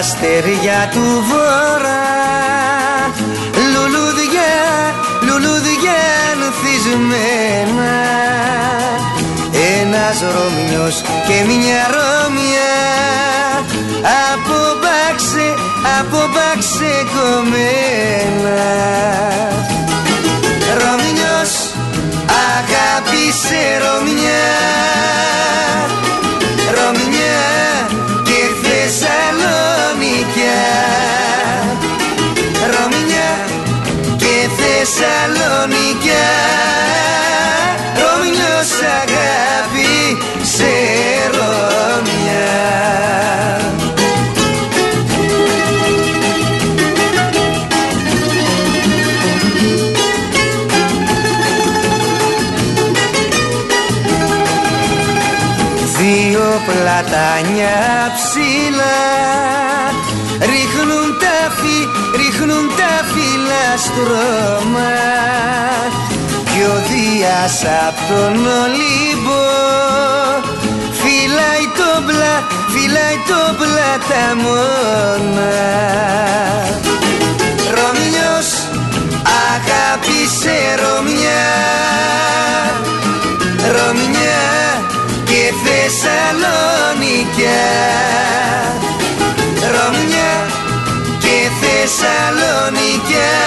αστέρια του βορρά. Λουλούδια, λουλούδια ανθισμένα Ένας Ρωμιός και μια Ρώμια Από μπάξε, από μπάξε κομμένα. Ρωμιός αγάπησε Ρωμιά Θεσσαλονικιά Ρωμιός αγάπη σε Ρωμιά Δύο πλατάνια ψηλά. Ρίχνουν τα, φυ, ρίχνουν τα φύλλα στρώμα κι ο Δίας απ' τον Ολύμπο φυλάει το μπλα, φυλάει το πλαταμόνα Ρωμιός αγάπησε Ρωμιά. Ρωμιά και Θεσσαλονικιά Ρωμιά και Θεσσαλονικιά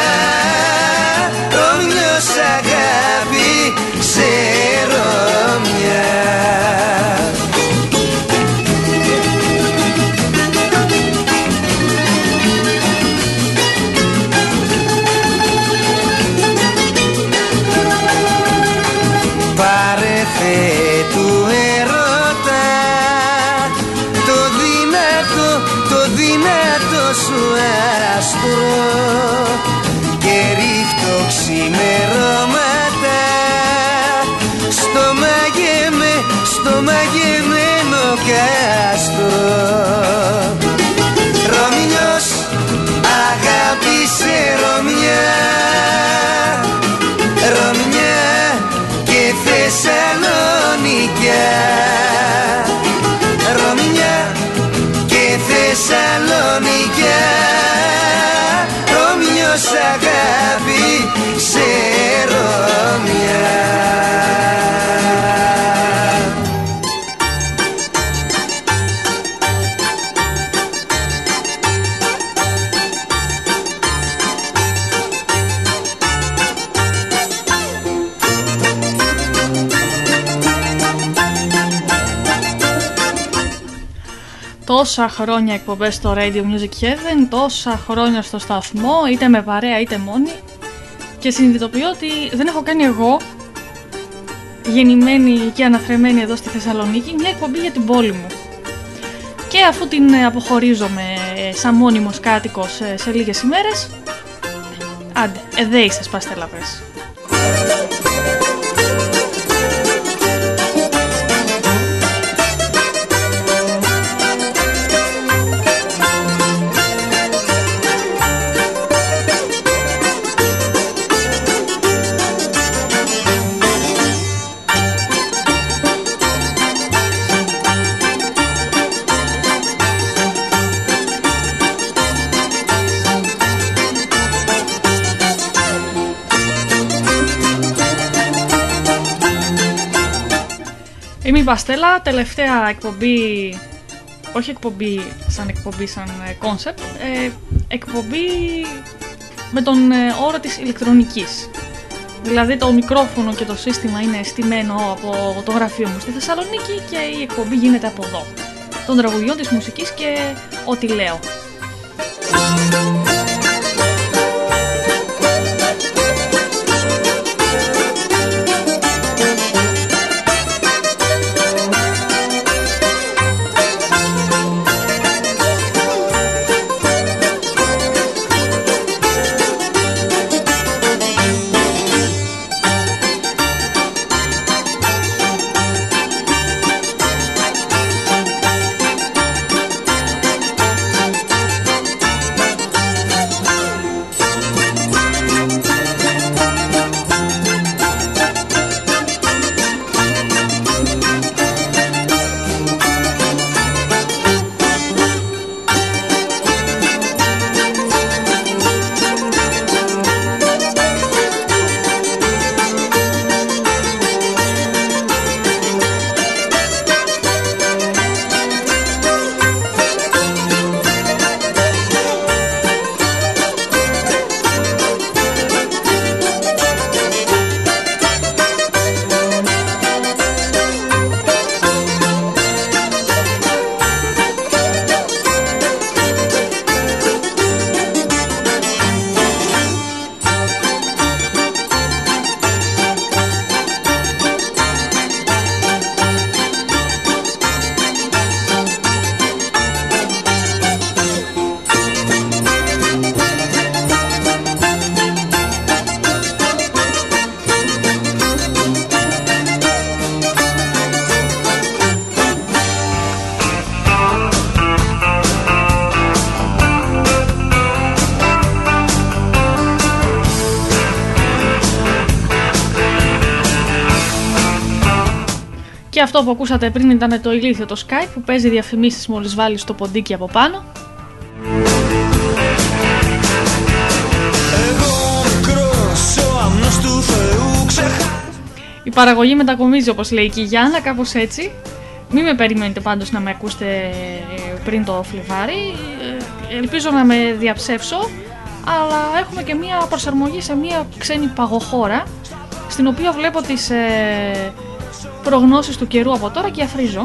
Τόσα χρόνια εκπομπές στο Radio Music Heaven, τόσα χρόνια στο σταθμό, είτε με παρέα είτε μόνη και συνειδητοποιώ ότι δεν έχω κάνει εγώ, γεννημένη και αναθρεμένη εδώ στη Θεσσαλονίκη, μια εκπομπή για την πόλη μου. Και αφού την ε, αποχωρίζομαι ε, σαν μόνιμος κάτοικος ε, σε λίγες ημέρες, άντε, εδέοι σας πάστε λαβές. Είμαι η Παστέλα, τελευταία εκπομπή, όχι εκπομπή σαν εκπομπή, σαν concept, ε, εκπομπή με τον ε, όρο της ηλεκτρονικής. Δηλαδή το μικρόφωνο και το σύστημα είναι στημένο από το γραφείο μου στη Θεσσαλονίκη και η εκπομπή γίνεται από εδώ. Των τραγουδιών της μουσικής και ό,τι λέω. Αυτό που ακούσατε πριν ήταν το ηλίθιο το Skype που παίζει διαφημίσεις μόλις βάλεις το ποντίκι από πάνω. Η παραγωγή μετακομίζει όπως λέει και η Γιάννα, κάπως έτσι. Μην με περιμένετε πάντως να με ακούσετε ε, πριν το Φλεβάρι. Ε, ελπίζω να με διαψεύσω, αλλά έχουμε και μία προσαρμογή σε μία ξένη παγοχώρα, στην οποία βλέπω τις ε, προγνώσεις του καιρού από τώρα και αφρίζω.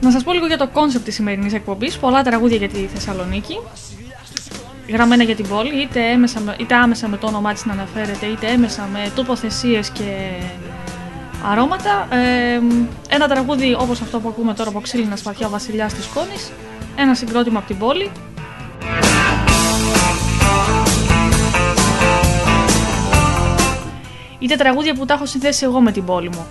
Να σας πω λίγο για το concept της σημερινής εκπομπής. Πολλά τραγούδια για τη Θεσσαλονίκη. Γραμμένα για την πόλη, είτε, έμμεσα, είτε άμεσα με το όνομά της να αναφέρεται, είτε έμμεσα με τοποθεσίες και αρώματα. Ε, ένα τραγούδι όπως αυτό που ακούμε τώρα από ξύλινα σπαθιά ο βασιλιάς της Κόνης. Ένα συγκρότημα από την πόλη. Είτε τραγούδια που τα έχω συνθέσει εγώ με την πόλη μου.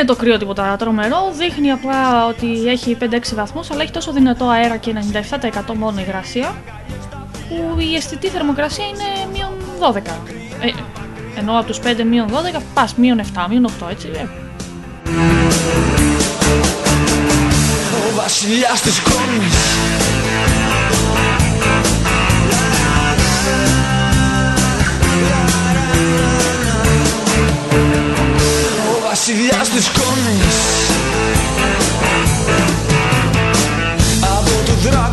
Είναι το κρύο τίποτα τρομερό, δείχνει απλά ότι έχει 5-6 βαθμούς, αλλά έχει τόσο δυνατό αέρα και 97% μόνο υγρασία, που η αισθητή θερμοκρασία είναι μείον 12. Ε, ενώ από τους 5 μείον 12 πας μείον 7, μείον 8, έτσι. Ε. Ο βασιλιάς της κόμης βασιλιάς της σκόνης Από το δράκου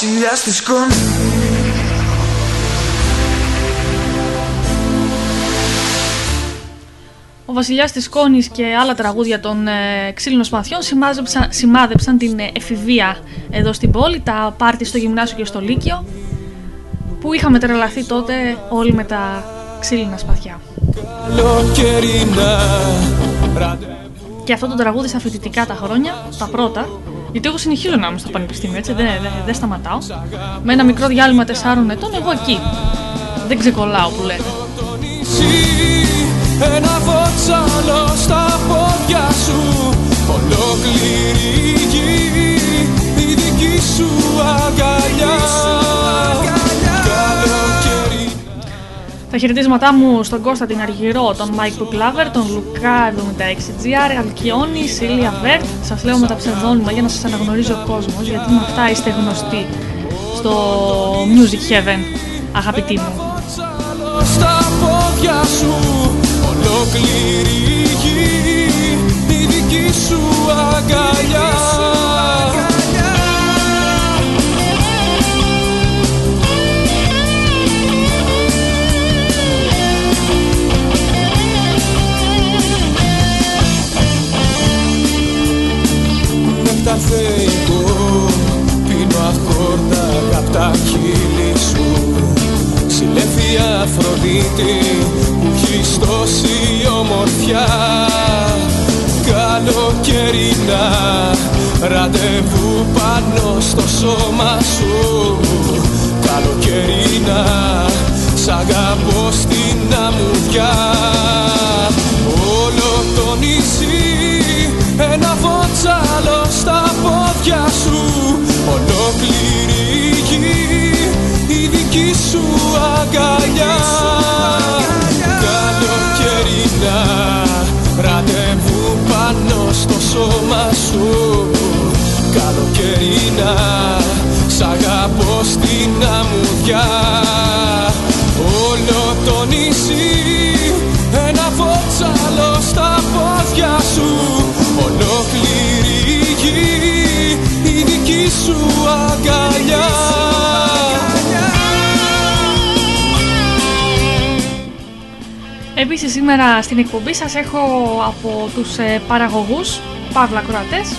βασιλιάς της Ο Βασιλιάς της Κόνης και άλλα τραγούδια των ε, ξύλινων σπαθιών σημάδεψαν, την ε, εφηβεία εδώ στην πόλη, τα πάρτι στο γυμνάσιο και στο λύκειο, που είχαμε τρελαθεί τότε όλοι με τα ξύλινα σπαθιά. Και αυτό το τραγούδι στα φοιτητικά τα χρόνια, τα πρώτα, γιατί εγώ συνεχίζω να είμαι στο πανεπιστήμιο, έτσι, δεν, δεν, δεν σταματάω. Με ένα μικρό διάλειμμα τεσσάρων ετών, εγώ εκεί. Δεν ξεκολλάω που λέτε. Ένα βότσαλο στα πόδια σου Ολόκληρη γη Η δική σου αγκαλιά τα χαιρετίσματά μου στον Κώστα την Αργυρό, τον Μάικ Booklover, τον Λουκά 76GR, Αλκυόνη, Σίλια Βέρτ. Σας λέω με τα ψευδόνυμα για να σας αναγνωρίζει ο κόσμος, γιατί με αυτά είστε γνωστοί στο Music Heaven, αγαπητοί μου. Στα πόδια σου, ολόκληρη γη, η δική σου αγκαλιά. Θεϊκό Πίνω αχόρτα απ' τα χείλη σου. Συλλέφει Αφροδίτη που έχει τόση ομορφιά. Καλοκαιρινά ραντεβού πάνω στο σώμα σου. Τα καλοκαιρίνα Σ' αγαπώ στην αμμουδιά. Όλο το νησί ένα φωτσάλο στα πόδια σου Ολόκληρη γη η δική σου αγκαλιά. Καλοκαιρινά ραντεβού πάνω στο σώμα σου. Καλοκαιρινά σ' αγαπώ στην αμμουδιά. Όλο το νησί ένα φωτσάλο στα πόδια σου σου αγκαλιά Επίσης σήμερα στην εκπομπή σας έχω από τους ε, παραγωγούς, παύλα κροατές,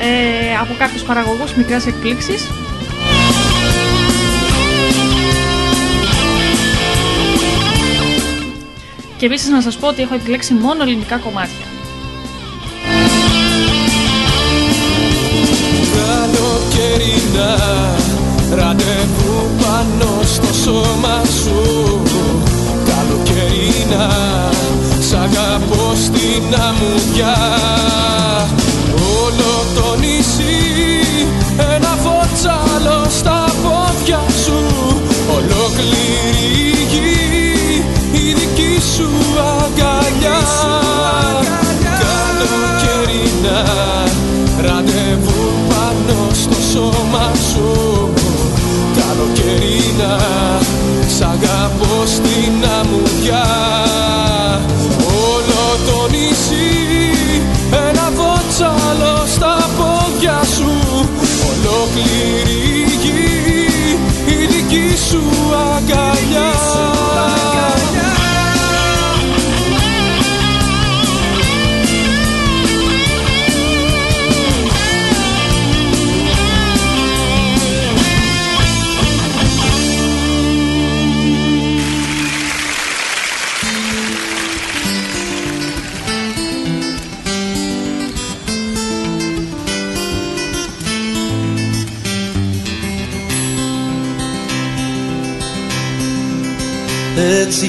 ε, από κάποιους παραγωγούς μικρές εκπλήξεις. Και επίσης να σας πω ότι έχω επιλέξει μόνο ελληνικά κομμάτια. Καλοκαιρινά ραντεβού πάνω στο σώμα σου. Καλοκαιρινά σ' αγαπώ στην αμμουδιά. Όλο το σώμα σου. Καλοκαιρινά σ' αγαπώ στην αμμουδιά. Όλο το νησί ένα βότσαλο στα πόδια σου. Ολόκληρη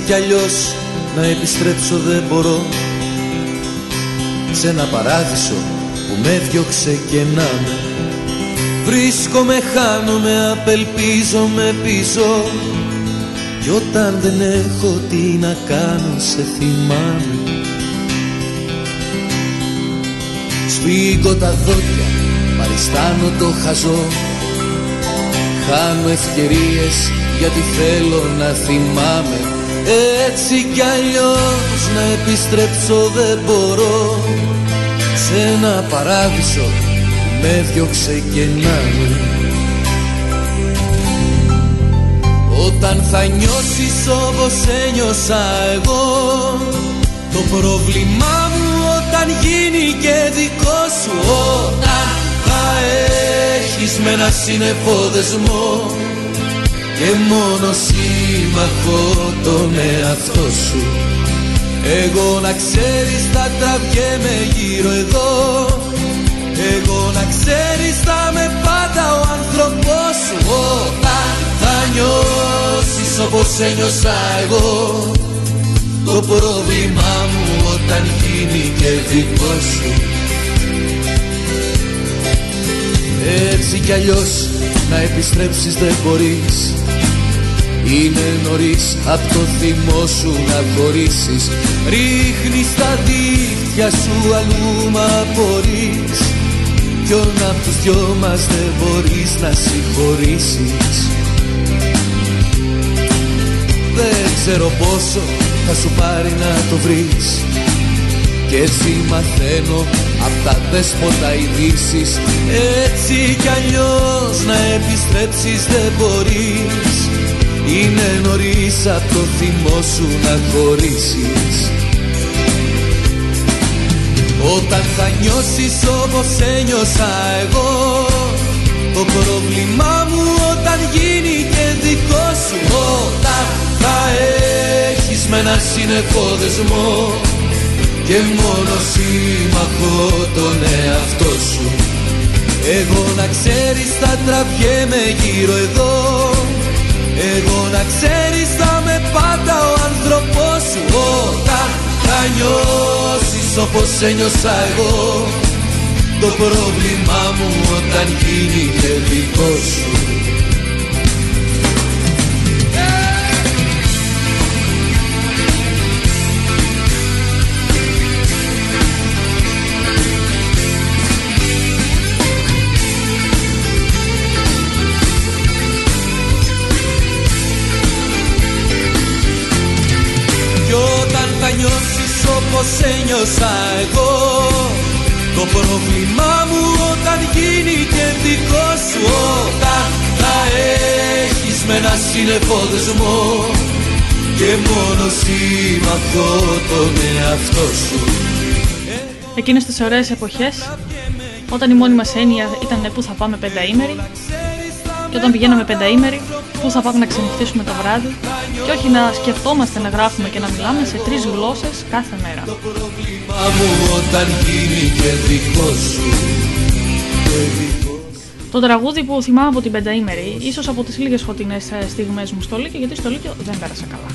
κι αλλιώς να επιστρέψω δεν μπορώ. Σε ένα παράδεισο που με διώξε και να με Βρίσκομαι, χάνομαι, απελπίζομαι πίσω. Κι όταν δεν έχω τι να κάνω σε θυμάμαι. Σφίγγω τα δόντια, παριστάνω το χαζό. Χάνω ευκαιρίες γιατί θέλω να θυμάμαι έτσι κι αλλιώς να επιστρέψω δεν μπορώ. Σε ένα παράδεισο που με διώξε και να Όταν θα νιώσεις όπως ένιωσα εγώ το πρόβλημά μου όταν γίνει και δικό σου. Όταν θα έχεις με ένα σύννεφο δεσμό και μόνο σύμμαχο τον εαυτό σου. Εγώ να ξέρεις θα τραβιέμαι γύρω εδώ. Εγώ να ξέρεις θα με πάντα ο άνθρωπός σου. Όταν θα νιώσεις όπως ένιωσα εγώ. Το πρόβλημά μου όταν γίνει και δικό σου Έτσι κι αλλιώς να επιστρέψεις δεν μπορείς. Είναι νωρίς απ' το θυμό σου να χωρίσεις. Ρίχνεις τα δίχτυα σου αλλού μα απορείς. Ποιον απ' τους δυο μας δεν μπορείς να συγχωρήσεις. Δεν ξέρω πόσο θα σου πάρει να το βρεις Κι έτσι μαθαίνω απ' τα δέσποτα ειδήσεις. Έτσι κι αλλιώς να επιστρέψεις δεν μπορείς. Είναι νωρίς απ' το θυμό σου να χωρίσεις. Όταν θα νιώσεις όπως ένιωσα εγώ Το πρόβλημά μου όταν γίνει και δικό σου. Όταν θα έχεις με ένα σύννεφο δεσμό Και μόνο σύμμαχο τον εαυτό σου. Εγώ να ξέρεις θα τραβιέμαι γύρω εδώ. Εγώ να ξέρεις θα με πάντα ο άνθρωπός σου. Όταν θα νιώσεις όπως ένιωσα εγώ Το πρόβλημά μου όταν γίνει και δικό σου με ένα σύννεφο δεσμό Και μόνο εσύ με αυτό τον εαυτό σου Εκείνες τις ωραίες εποχές όταν η μόνη μας έννοια ήταν πού θα πάμε πενταήμερη και όταν πηγαίναμε πενταήμερη πού θα πάμε να ξενυχτήσουμε το βράδυ και όχι να σκεφτόμαστε να γράφουμε και να μιλάμε σε τρεις γλώσσες κάθε μέρα. Το πρόβλημά μου όταν γίνει και δικό σου το τραγούδι που θυμάμαι από την πενταήμερη, ίσως από τις λίγες φωτεινές ε, στιγμές μου στο Λύκειο, γιατί στο Λύκειο δεν πέρασα καλά.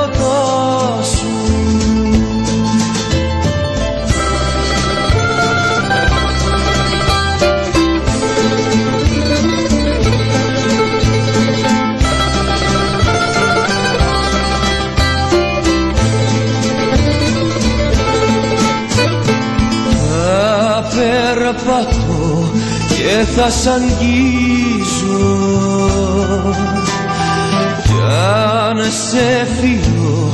σ' αγγίζω. Κι αν σε φύγω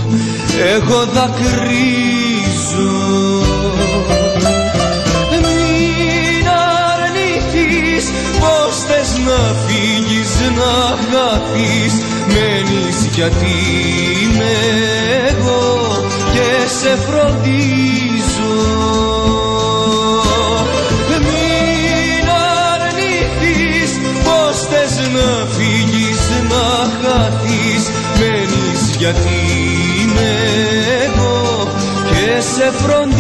εγώ δακρύζω. Μην αρνηθείς πως θες να φύγεις να χαθείς μένεις γιατί είμαι εγώ και σε φροντίζω γιατί είμαι εγώ και σε φροντίζω.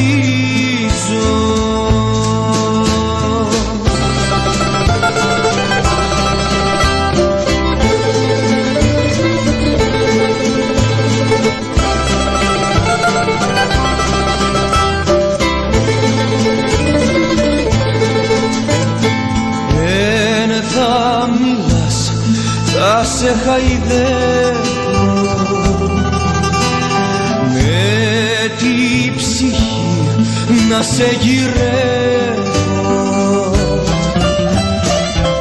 Σε χαϊδεύω σε γυρεύω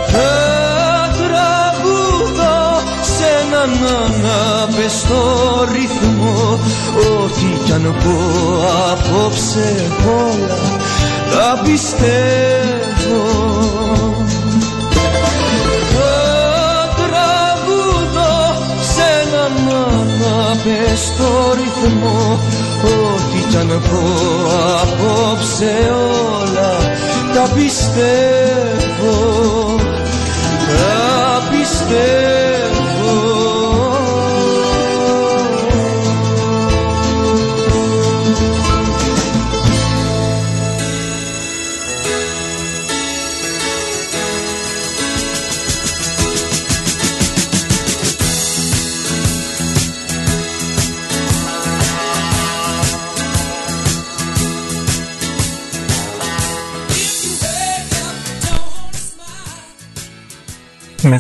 θα τραγουδώ σε έναν αναπεστό ρυθμό. Ό,τι κι αν πω απόψε όλα τα πιστεύω. Bed στο ρυθμό. Ό,τι κι αν πω απόψε όλα τα πιστεύω. Τα πιστεύω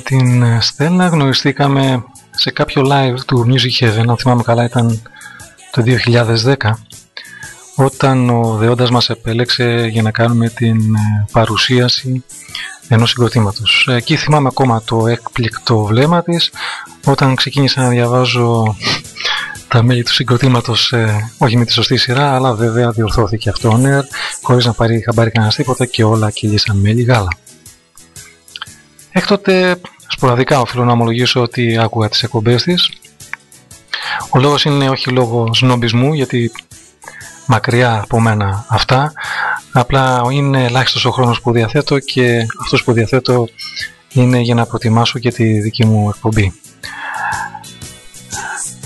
την ε, Στέλλα γνωριστήκαμε σε κάποιο live του Music Heaven, αν θυμάμαι καλά ήταν το 2010 όταν ο Δεόντας μας επέλεξε για να κάνουμε την ε, παρουσίαση ενός συγκροτήματος. Εκεί θυμάμαι ακόμα το έκπληκτο βλέμμα της όταν ξεκίνησα να διαβάζω τα μέλη του συγκροτήματος ε, όχι με τη σωστή σειρά αλλά βέβαια διορθώθηκε αυτό ο Νέρ χωρίς να πάρει χαμπάρι κανένας τίποτα και όλα κυλήσαν με γάλα. Έκτοτε σποραδικά οφείλω να ομολογήσω ότι άκουγα τις εκπομπές της. Ο λόγος είναι όχι λόγω σνόμπισμού γιατί μακριά από μένα αυτά. Απλά είναι ελάχιστος ο χρόνος που διαθέτω και αυτός που διαθέτω είναι για να προτιμάσω και τη δική μου εκπομπή.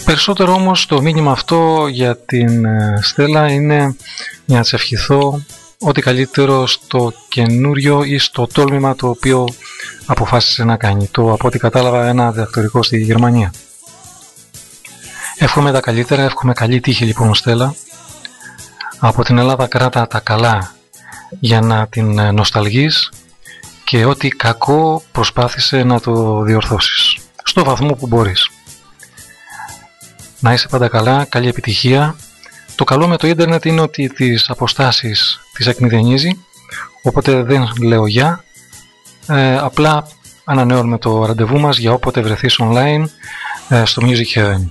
Περισσότερο όμως το μήνυμα αυτό για την ε, Στέλλα είναι για να της ευχηθώ ό,τι καλύτερο στο καινούριο ή στο τόλμημα το οποίο αποφάσισε να κάνει. Το από ό,τι κατάλαβα ένα διδακτορικό στη Γερμανία. Εύχομαι τα καλύτερα, εύχομαι καλή τύχη λοιπόν Στέλλα. Από την Ελλάδα κράτα τα καλά για να την ε, νοσταλγείς και ό,τι κακό προσπάθησε να το διορθώσεις. Στο βαθμό που μπορείς. Να είσαι πάντα καλά, καλή επιτυχία. Το καλό με το ίντερνετ είναι ότι τις αποστάσεις τις εκμηδενίζει, οπότε δεν λέω για, ε, απλά ανανεώνουμε το ραντεβού μας για όποτε βρεθείς online ε, στο Music Heaven.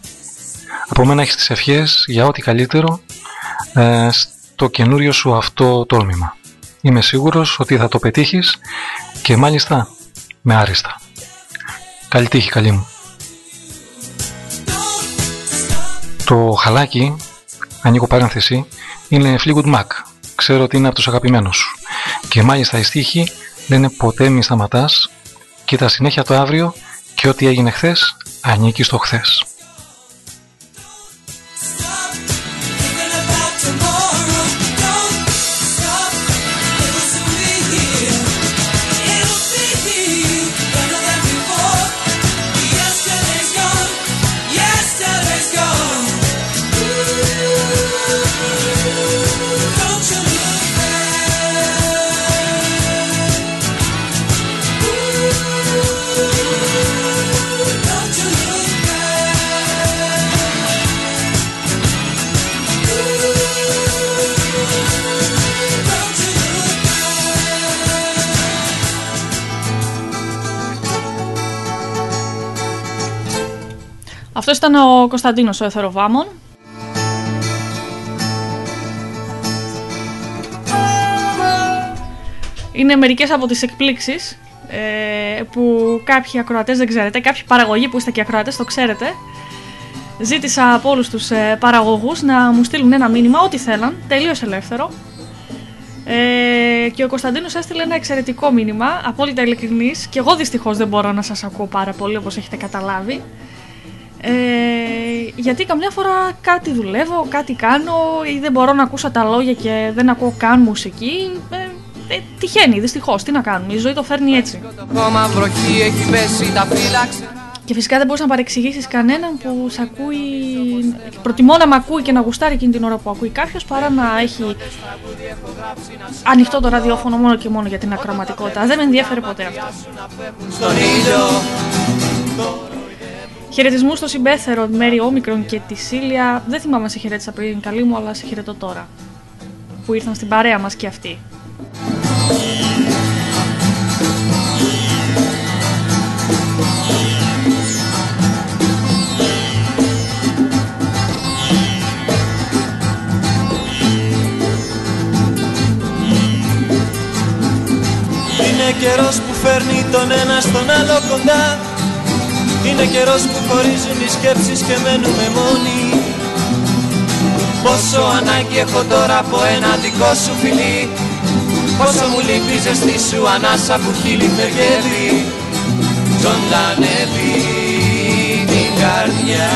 Από μένα έχεις τις ευχές για ό,τι καλύτερο ε, στο καινούριο σου αυτό τόλμημα. Είμαι σίγουρος ότι θα το πετύχεις και μάλιστα με άριστα. Καλή τύχη καλή μου. Το χαλάκι, ανοίγω παρένθεση, είναι Fleetwood Mac. Ξέρω ότι είναι από τους αγαπημένους σου. Και μάλιστα η στίχη λένε ποτέ μη σταματάς, κοίτα συνέχεια το αύριο και ό,τι έγινε χθες ανήκει στο χθες. Αυτός ήταν ο Κωνσταντίνος ο Εθεροβάμων. Είναι μερικές από τις εκπλήξεις ε, που κάποιοι ακροατές δεν ξέρετε, κάποιοι παραγωγοί που είστε και ακροατές το ξέρετε. Ζήτησα από όλους τους ε, παραγωγούς να μου στείλουν ένα μήνυμα, ό,τι θέλαν, τελείως ελεύθερο. Ε, και ο Κωνσταντίνος έστειλε ένα εξαιρετικό μήνυμα, απόλυτα ειλικρινής, και εγώ δυστυχώς δεν μπορώ να σας ακούω πάρα πολύ όπως έχετε καταλάβει. Ε, γιατί καμιά φορά κάτι δουλεύω, κάτι κάνω ή δεν μπορώ να ακούσω τα λόγια και δεν ακούω καν μουσική. Ε, ε, τυχαίνει, δυστυχώς. Τι να κάνουμε, η ζωή το φέρνει έτσι. Και φυσικά δεν μπορείς να παρεξηγήσεις κανέναν που σε ακούει. Προτιμώ να με ακούει και να γουστάρει εκείνη την ώρα που ακούει κάποιος παρά να έχει ανοιχτό το ραδιόφωνο μόνο και μόνο για την ακροματικότητα. Δεν με ενδιαφέρει ποτέ αυτό. Χαιρετισμού στο συμπέθερο Μέρι Όμικρον και τη Σίλια. Δεν θυμάμαι να σε χαιρέτησα πριν, καλή μου, αλλά σε χαιρετώ τώρα. Που ήρθαν στην παρέα μας και αυτοί. Είναι καιρός που φέρνει τον ένα στον άλλο κοντά είναι καιρός που χωρίζουν οι σκέψεις και μένουμε μόνοι. Πόσο ανάγκη έχω τώρα από ένα δικό σου φιλί. Πόσο μου λείπει η ζεστή σου ανάσα που χείλη φεργεύει Ζωντανεύει την καρδιά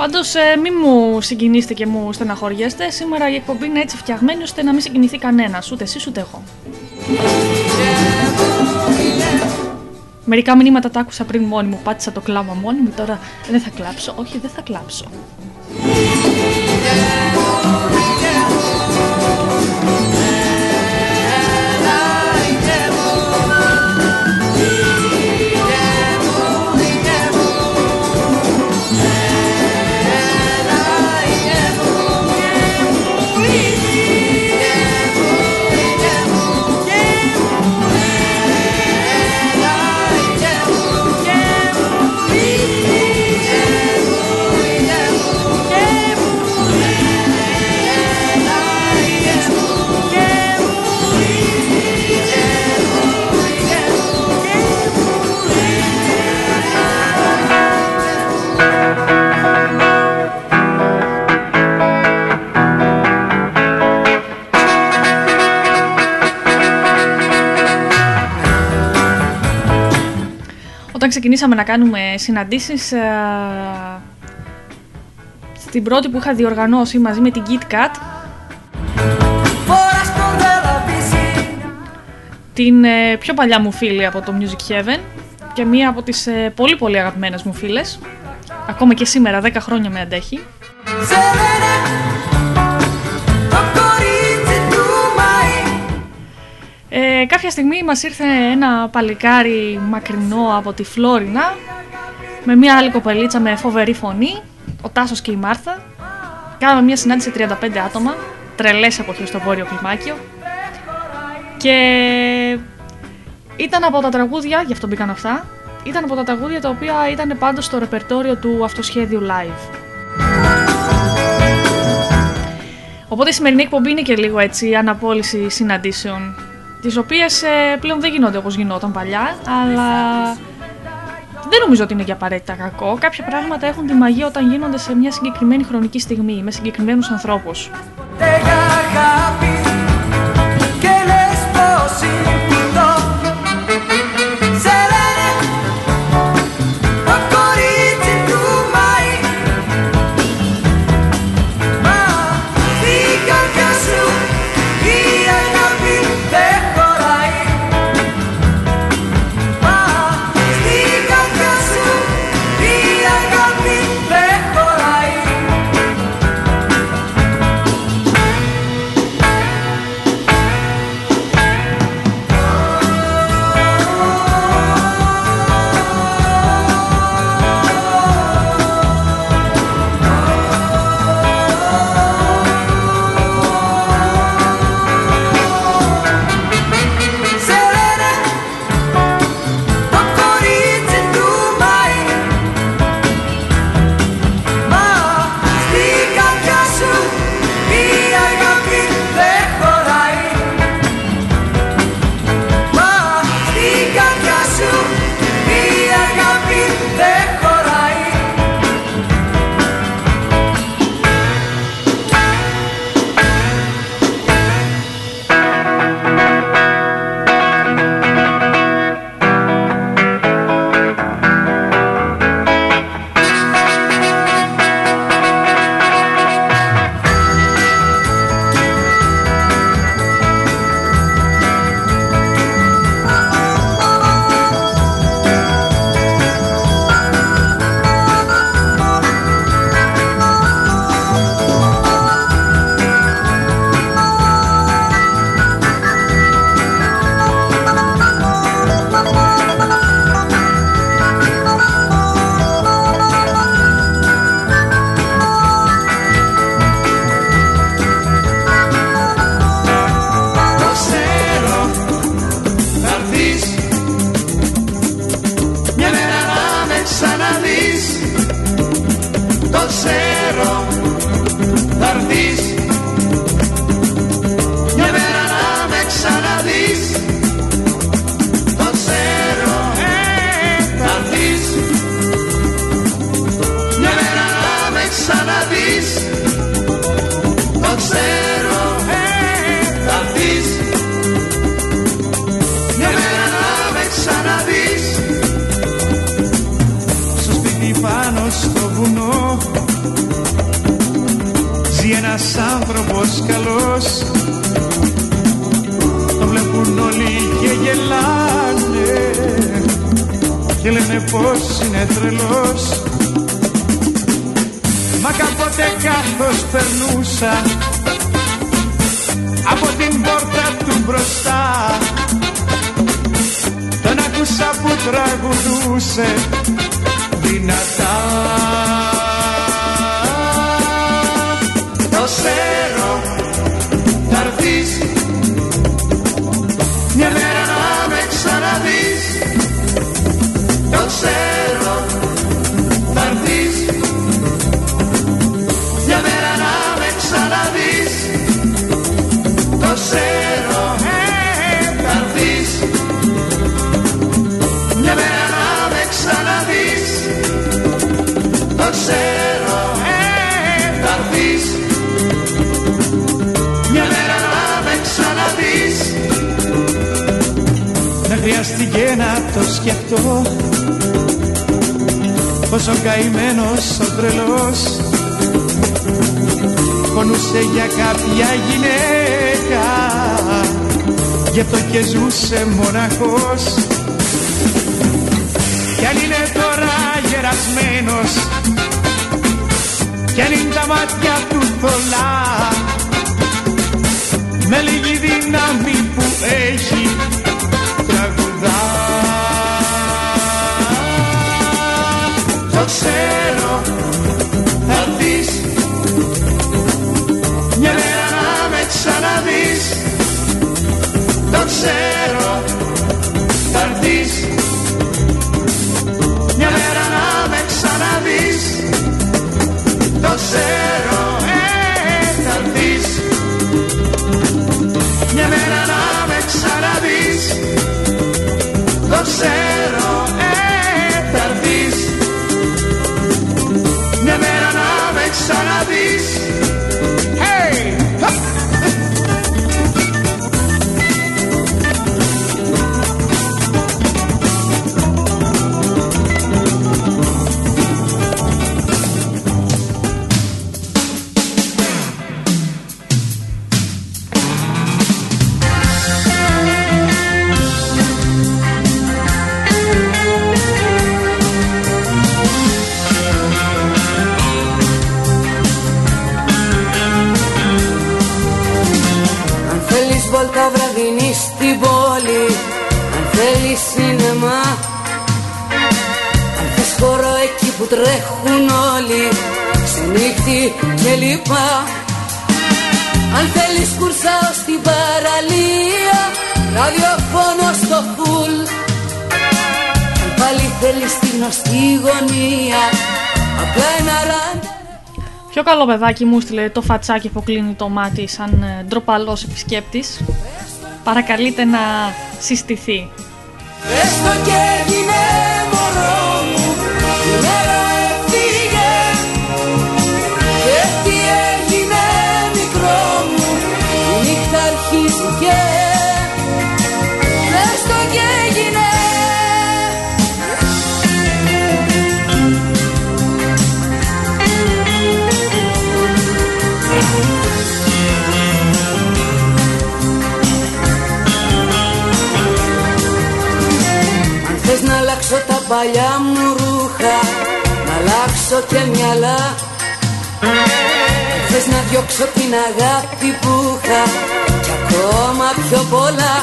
Πάντως, ε, μην μου συγκινήσετε και μου στεναχωριέστε. Σήμερα η εκπομπή είναι έτσι φτιαγμένη ώστε να μην συγκινηθεί κανένας, ούτε εσείς ούτε εγώ. Μερικά μηνύματα τα άκουσα πριν μόνη μου. Πάτησα το κλάμα μόνη μου. Τώρα δεν θα κλάψω. Όχι, δεν θα κλάψω. Ξεκινήσαμε να κάνουμε συναντήσεις ε, στην πρώτη που είχα διοργανώσει μαζί με την Kit Kat. Την ε, πιο παλιά μου φίλη από το Music Heaven και μία από τις ε, πολύ πολύ αγαπημένες μου φίλες. Ακόμα και σήμερα 10 χρόνια με αντέχει Ε, κάποια στιγμή μας ήρθε ένα παλικάρι μακρινό από τη Φλόρινα με μια άλλη κοπελίτσα με φοβερή φωνή, ο Τάσος και η Μάρθα. Κάναμε μια συνάντηση 35 άτομα, τρελές εποχές στο βόρειο κλιμάκιο και ήταν από τα τραγούδια, γι' αυτό μπήκαν αυτά, ήταν από τα τραγούδια τα οποία ήταν πάντως στο ρεπερτόριο του αυτοσχέδιου live. Οπότε η σημερινή εκπομπή είναι και λίγο έτσι αναπόλυση συναντήσεων τις οποίες ε, πλέον δεν γινόνται όπως γινόταν παλιά, αλλά δεν νομίζω ότι είναι για απαραίτητα κακό. Κάποια πράγματα έχουν τη μαγεία όταν γίνονται σε μια συγκεκριμένη χρονική στιγμή, με συγκεκριμένους ανθρώπους. Μαρινάκη μου στείλε το φατσάκι που κλείνει το μάτι σαν ε, ντροπαλός επισκέπτης. Παρακαλείτε να συστηθεί. Έστω παλιά μου ρούχα Να αλλάξω και μυαλά. Θες να διώξω την αγάπη που είχα Κι ακόμα πιο πολλά.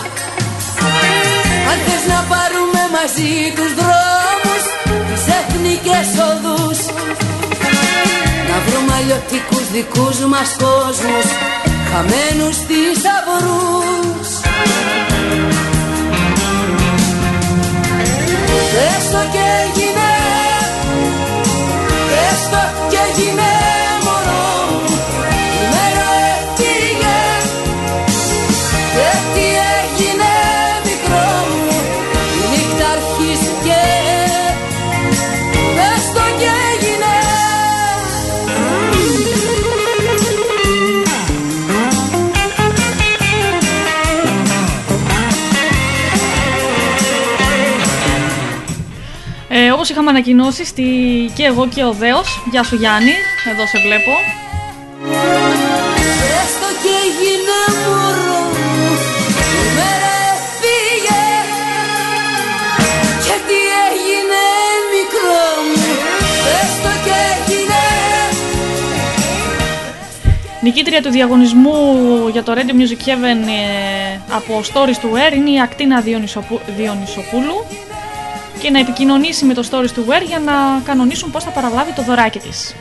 Αν θες να πάρουμε μαζί τους δρόμους Τις εθνικές οδούς. Να βρούμε αλλιωτικούς δικούς μας κόσμους Χαμένους θησαυρούς Έστω και έγινε. Έστω και έγινε. είχαμε ανακοινώσει στη... και εγώ και ο Δέος. Γεια σου Γιάννη, εδώ σε βλέπω. Και τι έγινε μικρό μου Νικήτρια του διαγωνισμού για το Radio Music Heaven ε, από Stories του Air είναι η Ακτίνα Διονυσοπού... Διονυσοπούλου και να επικοινωνήσει με το Stories του Air για να κανονίσουν πώς θα παραλάβει το δωράκι της.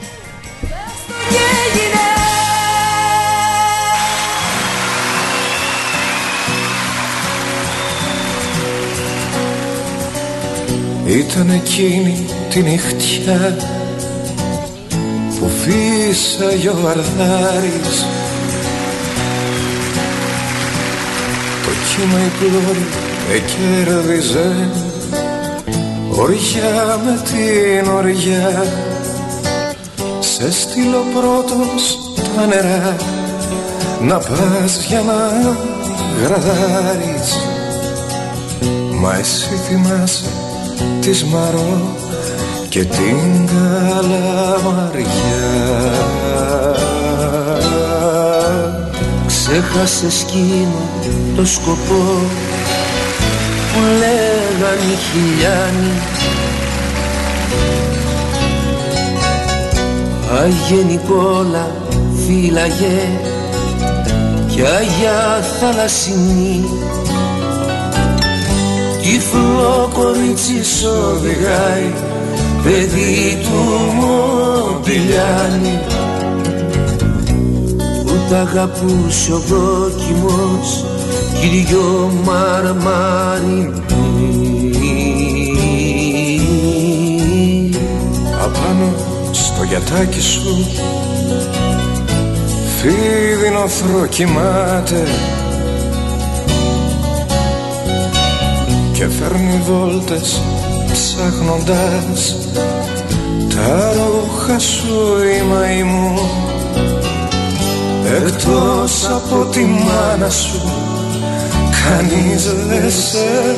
Ήταν εκείνη τη νυχτιά που φύσαγε ο Αρδάρης Το κύμα η πλώρη εκέρδιζε οριά με την οριά. Σε στείλω πρώτος τα νερά. Να πας για να γραδάρεις Μα εσύ θυμάσαι της Μαρό και την καλαμαριά. Ξέχασες σκήνο το σκοπό. Που λέγαν οι χιλιάνοι Άγιε Νικόλα φύλαγε κι Αγιά Θαλασσινή. Τυφλό κορίτσι οδηγάει παιδί του Μοντιλιάνη που τα αγαπούσε ο δόκιμος κύριο Μαρμαρινή Απάνω στο γιατάκι σου. Φίδινο θρό κοιμάται. Και φέρνει βόλτες ψάχνοντας τα ρούχα σου η μαϊμού εκτός από τη μάνα σου κανείς δεν σε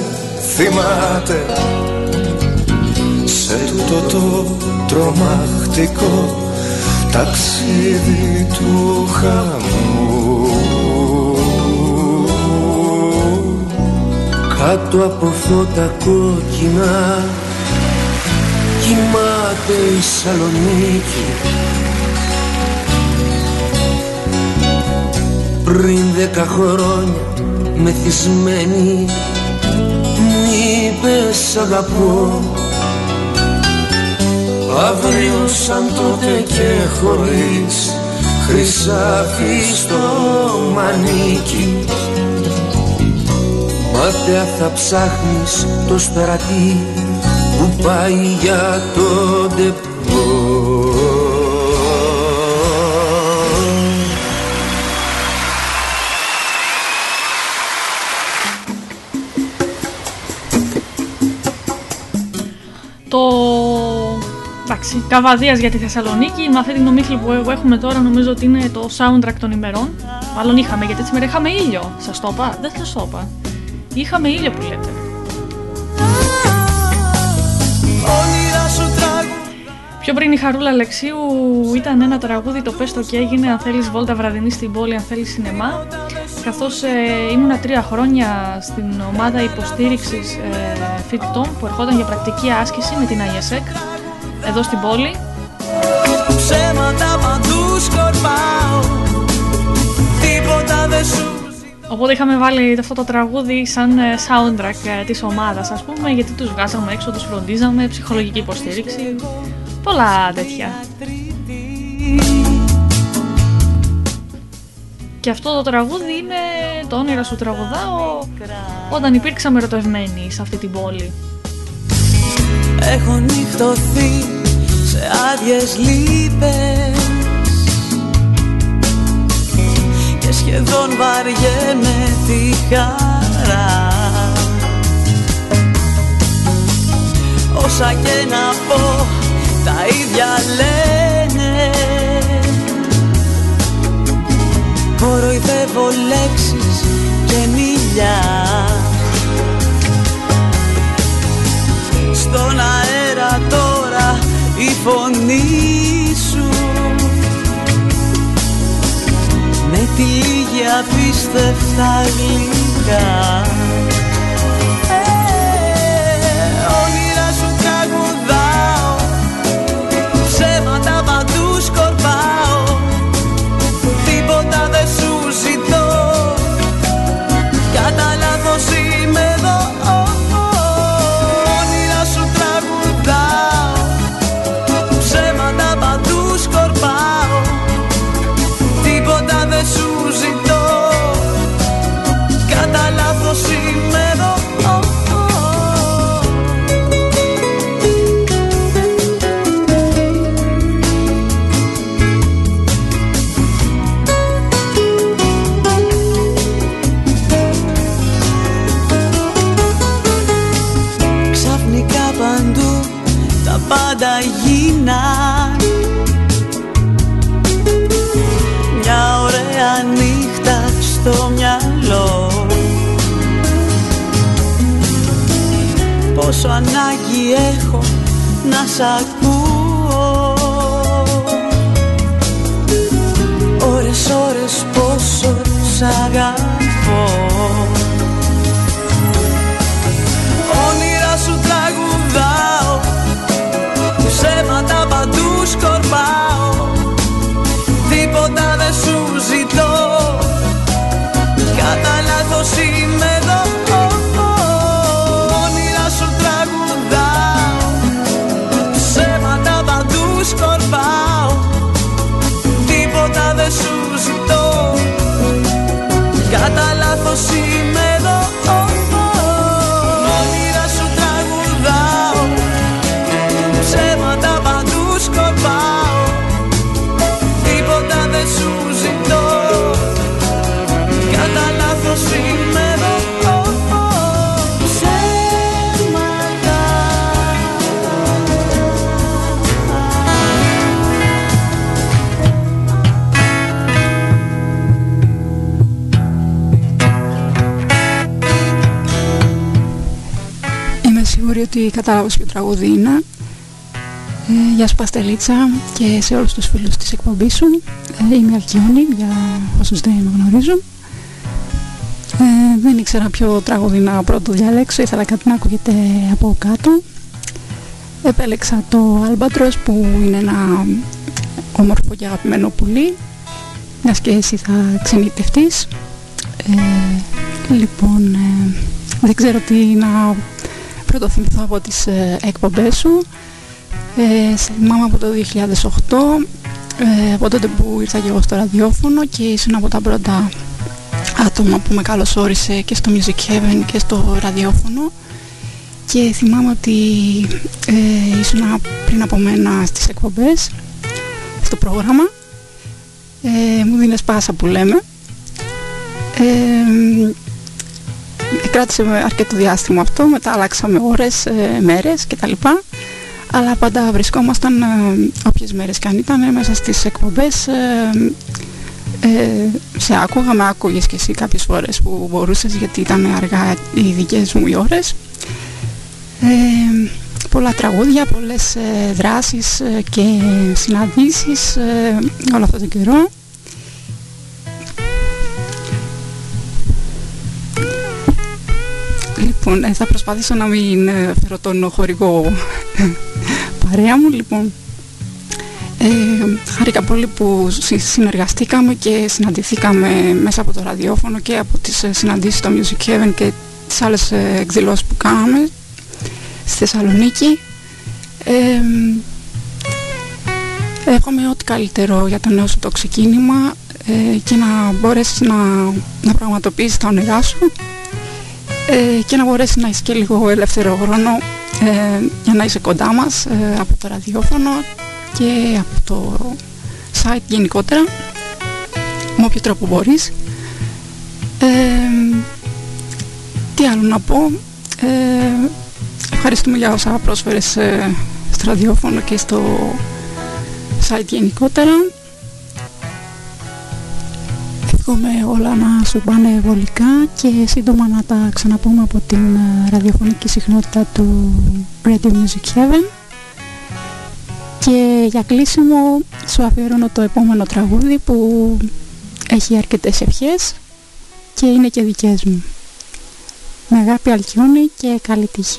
θυμάται σε τούτο το τρομακτικό ταξίδι του χαμού. Κάτω από φώτα κόκκινα κοιμάται η Σαλονίκη. Πριν δέκα χρόνια μεθυσμένη μου είπες αγαπώ. Αύριο σαν τότε και χωρίς χρυσάφι στο μανίκι. Μάταια θα ψάχνεις το στρατή που πάει για το ντεπό εντάξει, καβαδίας για τη Θεσσαλονίκη. Με αυτή την ομίχλη που έχουμε τώρα νομίζω ότι είναι το soundtrack των ημερών. Μάλλον είχαμε γιατί σήμερα είχαμε ήλιο. Σας το είπα, δεν σας το είπα. Είχαμε ήλιο που λέτε. Πιο πριν η Χαρούλα Αλεξίου ήταν ένα τραγούδι το πες το και έγινε αν θέλεις βόλτα βραδινή στην πόλη, αν θέλεις σινεμά καθώς ε, ήμουνα τρία χρόνια στην ομάδα υποστήριξης ε, φοιτητών που ερχόταν για πρακτική άσκηση με την ΑΙΕΣΕΚ εδώ στην πόλη Οπότε είχαμε βάλει αυτό το τραγούδι σαν ε, soundtrack ε, της ομάδας ας πούμε γιατί τους βγάζαμε έξω, τους φροντίζαμε, ψυχολογική υποστήριξη, πολλά τέτοια. Και αυτό το τραγούδι είναι το όνειρο σου τραγουδάω όταν υπήρξαμε ερωτευμένοι σε αυτή την πόλη. Έχω νυχτωθεί σε άδειες λύπες. Και σχεδόν βαριέμαι τη χαρά. Όσα και να πω τα ίδια λένε. Κοροϊδεύω λέξεις και μιλιά. Στον αέρα τώρα η φωνή σου. Με τη λίγη απίστευτα γλυκά πόσο ανάγκη έχω να σ' ακούω. Ώρες ώρες πόσο σ' αγαπώ ότι κατάλαβες ποιο τραγούδι είναι. Ε, γεια σου Παστελίτσα και σε όλους τους φίλους της εκπομπής σου. Ε, είμαι Αλκιόνη για όσους δεν με γνωρίζουν. Ε, δεν ήξερα ποιο τραγούδι να πρώτο διαλέξω, ήθελα κάτι να ακούγεται από κάτω. Επέλεξα το Albatross που είναι ένα όμορφο και αγαπημένο πουλί μιας και εσύ θα ξενιτευτείς. Ε, λοιπόν, ε, δεν ξέρω τι να πρώτο θυμηθώ από τις ε, εκπομπές σου. Ε, σε θυμάμαι από το 2008, ε, από τότε που ήρθα και εγώ στο ραδιόφωνο και ήσουν από τα πρώτα άτομα που με καλωσόρισε και στο Music Heaven και στο ραδιόφωνο και θυμάμαι ότι ε, ήσουν πριν από μένα στις εκπομπές, στο πρόγραμμα. Ε, μου δίνες πάσα που λέμε. Ε, κράτησε αρκετό διάστημα αυτό, μετά αλλάξαμε ώρες, ε, μέρες κτλ. Αλλά πάντα βρισκόμασταν ε, όποιες μέρες και αν ήταν μέσα στις εκπομπές ε, ε, σε άκουγα, με άκουγες και εσύ κάποιες φορές που μπορούσες γιατί ήταν αργά οι δικές μου οι ώρες. Ε, πολλά τραγούδια, πολλές ε, δράσεις και συναντήσεις όλο αυτόν τον καιρό. Λοιπόν, ε, θα προσπαθήσω να μην ε, φέρω τον χορηγό ε, παρέα μου. Λοιπόν, ε, χάρηκα πολύ που συνεργαστήκαμε και συναντηθήκαμε μέσα από το ραδιόφωνο και από τις συναντήσεις στο Music Heaven και τις άλλες εκδηλώσεις που κάναμε στη Θεσσαλονίκη. Ε, εύχομαι ό,τι καλύτερο για το νέο σου το ξεκίνημα και να μπορέσεις να, να πραγματοποιήσεις τα όνειρά σου ε, και να μπορέσει να έχει και λίγο ελεύθερο χρόνο ε, για να είσαι κοντά μας ε, από το ραδιόφωνο και από το site γενικότερα με όποιο τρόπο μπορείς. Τι άλλο να πω ευχαριστούμε για όσα πρόσφερες στο ραδιόφωνο και στο site γενικότερα εύχομαι όλα να σου πάνε βολικά και σύντομα να τα ξαναπούμε από την ε, ραδιοφωνική συχνότητα του Radio Music Heaven και για κλείσιμο σου αφιερώνω το επόμενο τραγούδι που έχει αρκετές ευχές και είναι και δικές μου. Με αγάπη Αλκιόνι και καλή τύχη.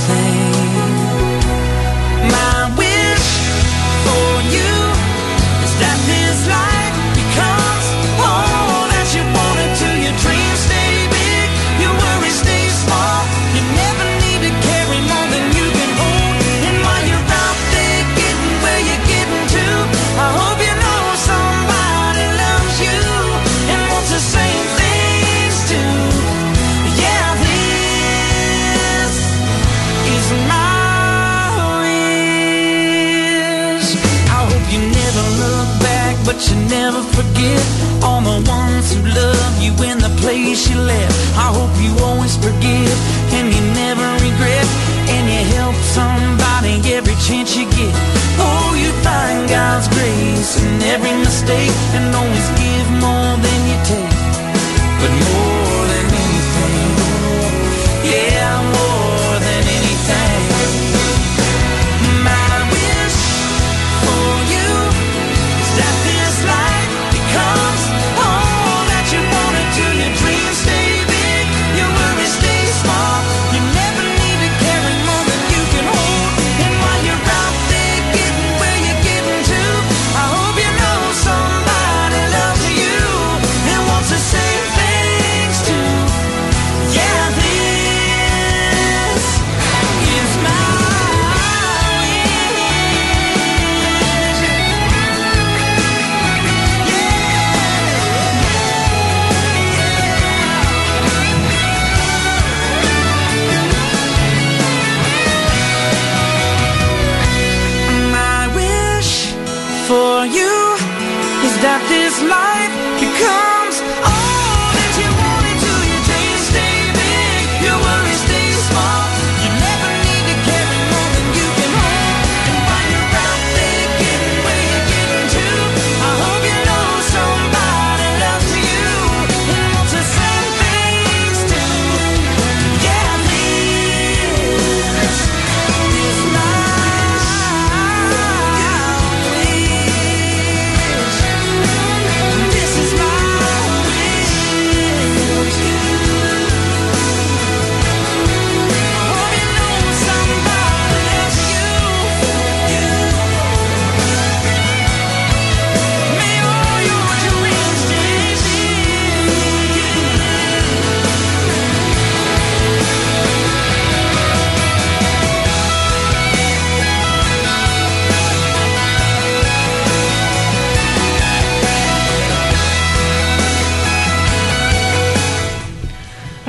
Say. Never forget all the ones who love you in the place you left. I hope you always forgive and you never regret. And you help somebody every chance you get. Oh, you find God's grace in every mistake and always give more than you take. But more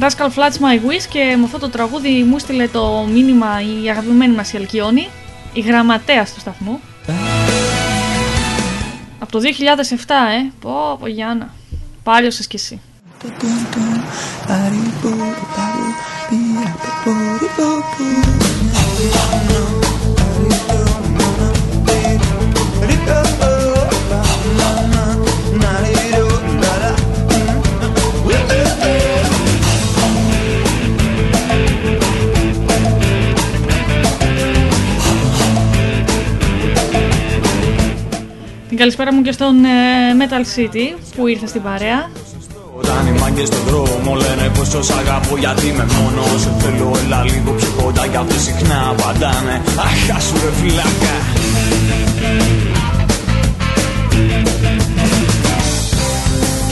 Rascal Flats My Wish και με αυτό το τραγούδι μου στείλε το μήνυμα η αγαπημένη μας η Αλκιόνη, η γραμματέας του σταθμού. Από το 2007, ε. Πω, πω Γιάννα. Πάλιωσες κι εσύ. Την καλησπέρα μου και στον ε, Metal City που ήρθε στην παρέα. Όταν οι μάγκες στον δρόμο λένε πως σ' αγαπώ γιατί είμαι μόνος. Σε θέλω έλα λίγο πιο κοντά κι αυτοί συχνά απαντάνε Αχ άσου ρε φυλάκα.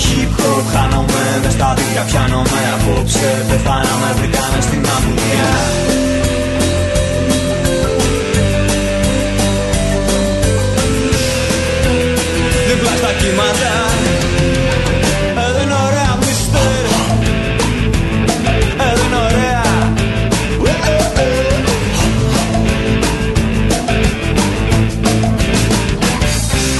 Hip hop χάνομαι μες στα δίκτυα πιάνομαι. Απόψε πεθάνα με βρήκανε στην αμμουδιά στα κύματα. Εδώ είναι ωραία μιστερ Εδώ είναι ωραία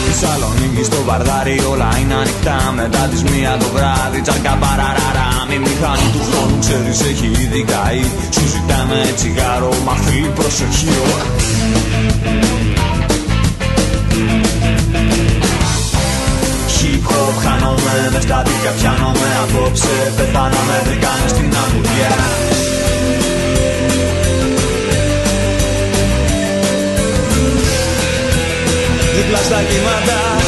Θεσσαλονίκη στο βαρδάρι όλα είναι ανοιχτά. Μετά τις μία το βράδυ τσαρκα παραράρα. Μη μηχανή του χρόνου ξέρεις έχει ήδη καεί. Σου ζητάνε τσιγάρο μα θέλει προσοχή χάνομαι μες στα δίκτυα πιάνομαι Απόψε. Πεθάνα με βρήκανε στην αμμουδιά. Δίπλα στα κύματα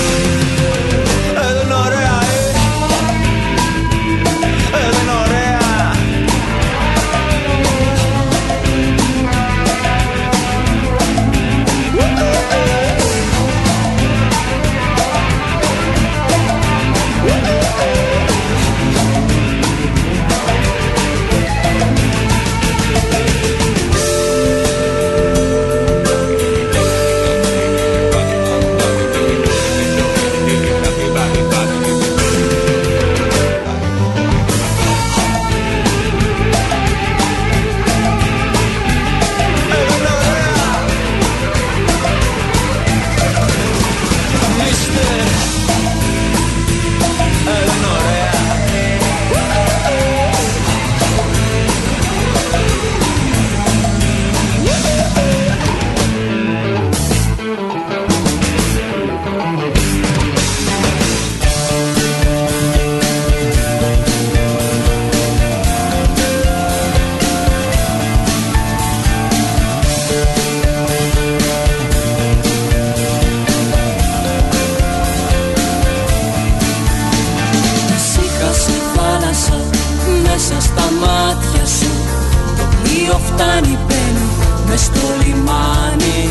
φτάνει μπαίνει μες στο λιμάνι.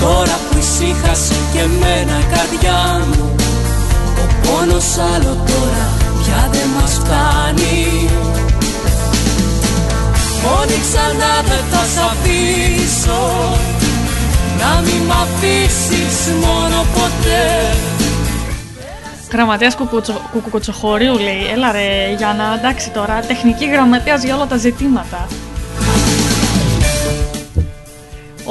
Τώρα που ησύχασε και εμένα η καρδιά μου Ο πόνος άλλο τώρα πια δεν μας φτάνει. Μόνη ξανά δεν θα σ' αφήσω Να μην μ' αφήσεις μόνο ποτέ. Γραμματέας Κουκουκοτσοχωρίου λέει: Έλα ρε, για να εντάξει τώρα, τεχνική γραμματέας για όλα τα ζητήματα.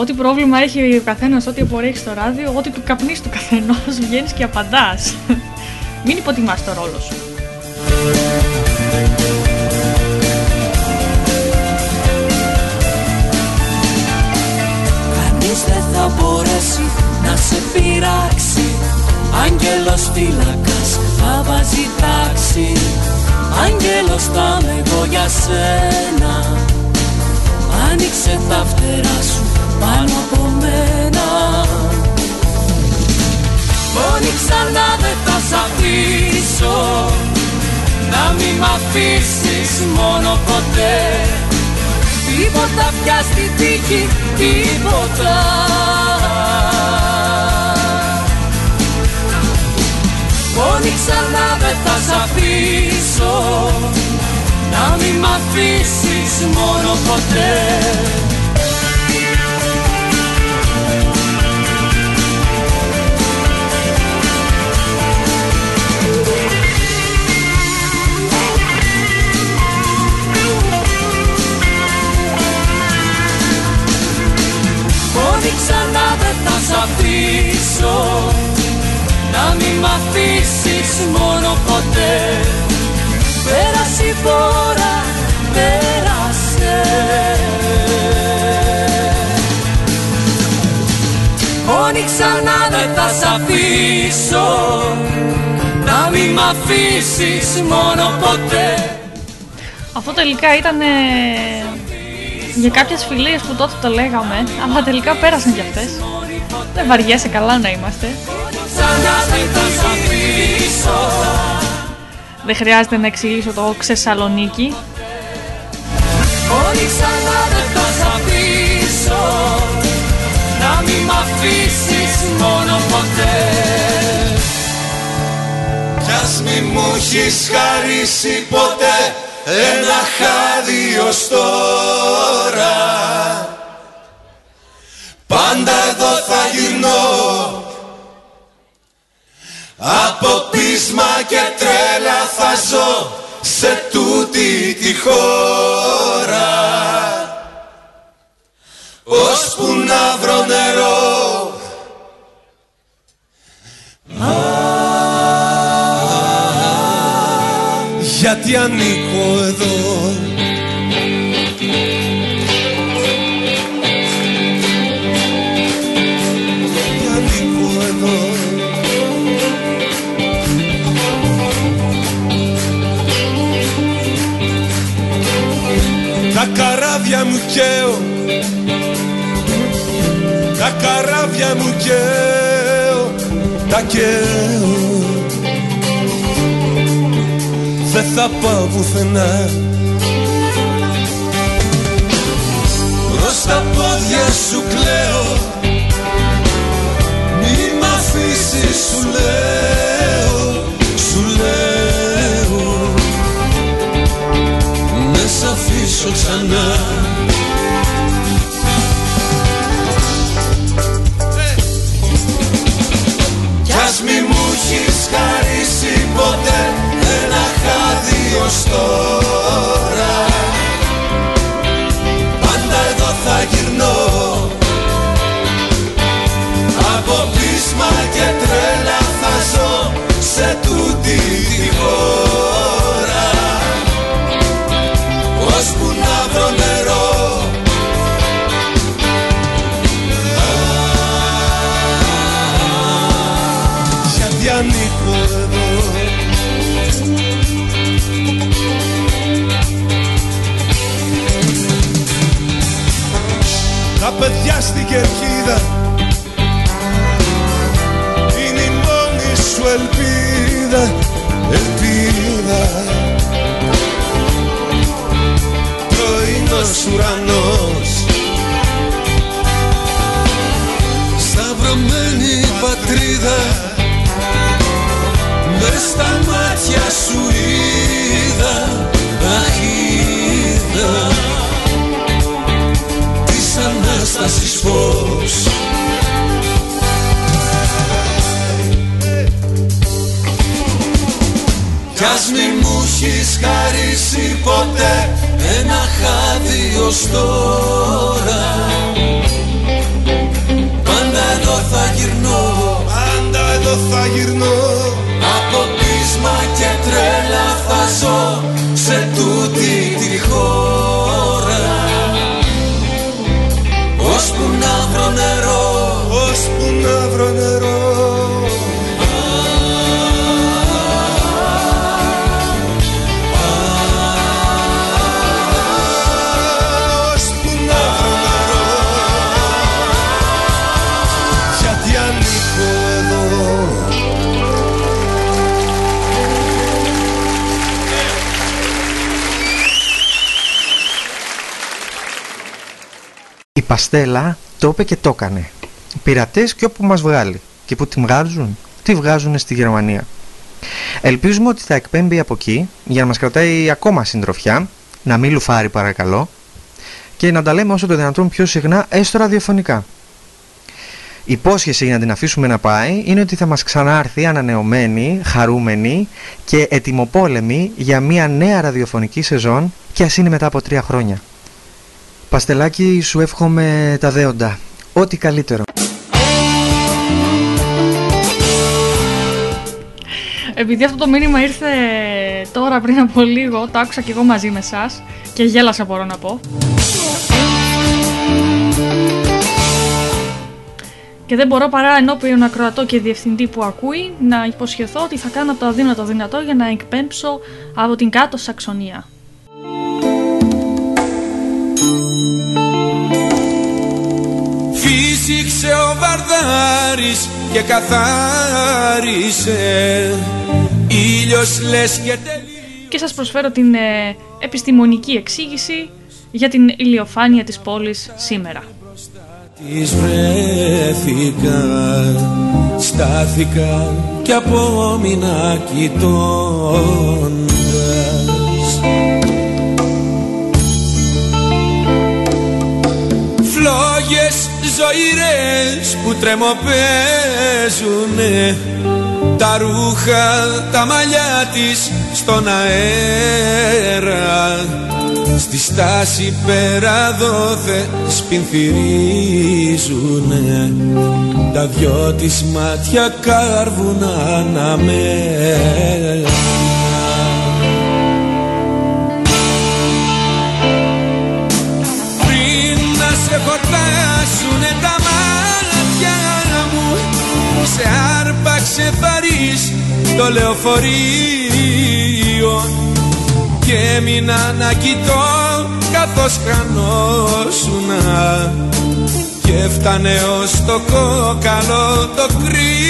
Ό,τι πρόβλημα έχει ο καθένας, ό,τι απορρέχει στο ράδιο, ό,τι του καπνεί του καθενός, βγαίνεις και απαντάς. Μην υποτιμάς το ρόλο σου. Κανείς δεν θα μπορέσει να σε πειράξει Άγγελος φύλακας θα βάζει τάξη Άγγελος θα είμαι εγώ για σένα Άνοιξε τα φτερά σου πάνω από μένα. Μόνη ξανά δεν θα σ' αφήσω. Να μην μ' αφήσεις μόνο ποτέ. Τίποτα πια στη τύχη, τίποτα. Μόνη ξανά δεν θα σ' αφήσω. Να μην μ' αφήσεις μόνο ποτέ Μόνη ξανά δεν θα σ' αφήσω Να μην μ' αφήσεις μόνο ποτέ. Πέρασε η φορά, πέρασε. Μόνη ξανά δεν θα σ' αφήσω Να μην μ' αφήσεις μόνο ποτέ. Αυτό τελικά ήταν για κάποιες φιλίες που τότε το λέγαμε, αλλά τελικά πέρασαν κι αυτές. Δεν βαριέσαι καλά να είμαστε. Δεν χρειάζεται να εξηγήσω το Ξεσαλονίκη. Μόνη ξανά δεν θα σ' αφήσω Να μην μ' αφήσεις μόνο ποτέ Κι ας μη μου έχεις χαρίσει ποτέ ένα χάδι Από πείσμα και τρέλα θα ζω σε τούτη τη χώρα. Ώσπου να βρω νερό. Γιατί ανήκω εδώ; Καίω. Τα καράβια μου καίω. Τα καίω. Δεν θα πάω πουθενά. Προς τα πόδια σου κλαίω. Μη μ' αφήσεις σου λέω. Σου λέω. Να σ' αφήσω ξανά έχεις χαρίσει ποτέ ένα χάδι ως τώρα Πάντα εδώ θα γυρνώ. Από πείσμα και τρέλα θα ζω σε τούτη τη χώρα παιδιά στην κερκίδα. Είναι η μόνη σου ελπίδα, ελπίδα. Πρωινός ουρανός. Σταυρωμένη πατρίδα. Μες στα μάτια σου είναι Ανάστασης φως. Κι ας μη μου έχεις χαρίσει ποτέ ένα χάδι ως τώρα Πάντα εδώ θα γυρνώ. Πάντα εδώ θα γυρνώ. Από πείσμα και τρέλα θα ζω σε τούτη τη χώρα να βρω νερό Ώσπου να βρω νερό. Γιατί ανήκω εδώ. Η Παστέλα το είπε και το έκανε. Πειρατές και όπου μας βγάλει. Και που τη βγάζουν, τη βγάζουν στη Γερμανία. Ελπίζουμε ότι θα εκπέμπει από εκεί για να μας κρατάει ακόμα συντροφιά, να μην λουφάρει παρακαλώ και να τα λέμε όσο το δυνατόν πιο συχνά έστω ραδιοφωνικά. Η υπόσχεση για να την αφήσουμε να πάει είναι ότι θα μας ξανάρθει ανανεωμένη, χαρούμενη και ετοιμοπόλεμη για μια νέα ραδιοφωνική σεζόν και ας είναι μετά από τρία χρόνια. Παστελάκι σου εύχομαι τα δέοντα. Ό,τι καλύτερο. Επειδή αυτό το μήνυμα ήρθε τώρα πριν από λίγο, το άκουσα και εγώ μαζί με εσάς και γέλασα μπορώ να πω. Και δεν μπορώ παρά ενώπιον ακροατό και διευθυντή που ακούει να υποσχεθώ ότι θα κάνω το αδύνατο δυνατό για να εκπέμψω από την κάτω Σαξονία. Φύσηξε ο Βαρδάρης και καθάρισε Ήλιος λες και τελείωσε Και σας προσφέρω την ε, επιστημονική εξήγηση για την ηλιοφάνεια της πόλης σήμερα. Τις βρέθηκα, στάθηκα και απόμεινα κοιτώντας. Φλόγες ζωηρές που τρεμοπαίζουνε τα ρούχα, τα μαλλιά της στον αέρα. Στη στάση πέρα δόθε σπινθυρίζουνε. Τα δυο της μάτια κάρβουν αναμένα. Πριν να σε χορτάσουνε τα μάτια μου Σε άρπαξε βαρύς το λεωφορείο και έμεινα να κοιτώ καθώς χανόσουνα και έφτανε ως το κόκαλο το κρύο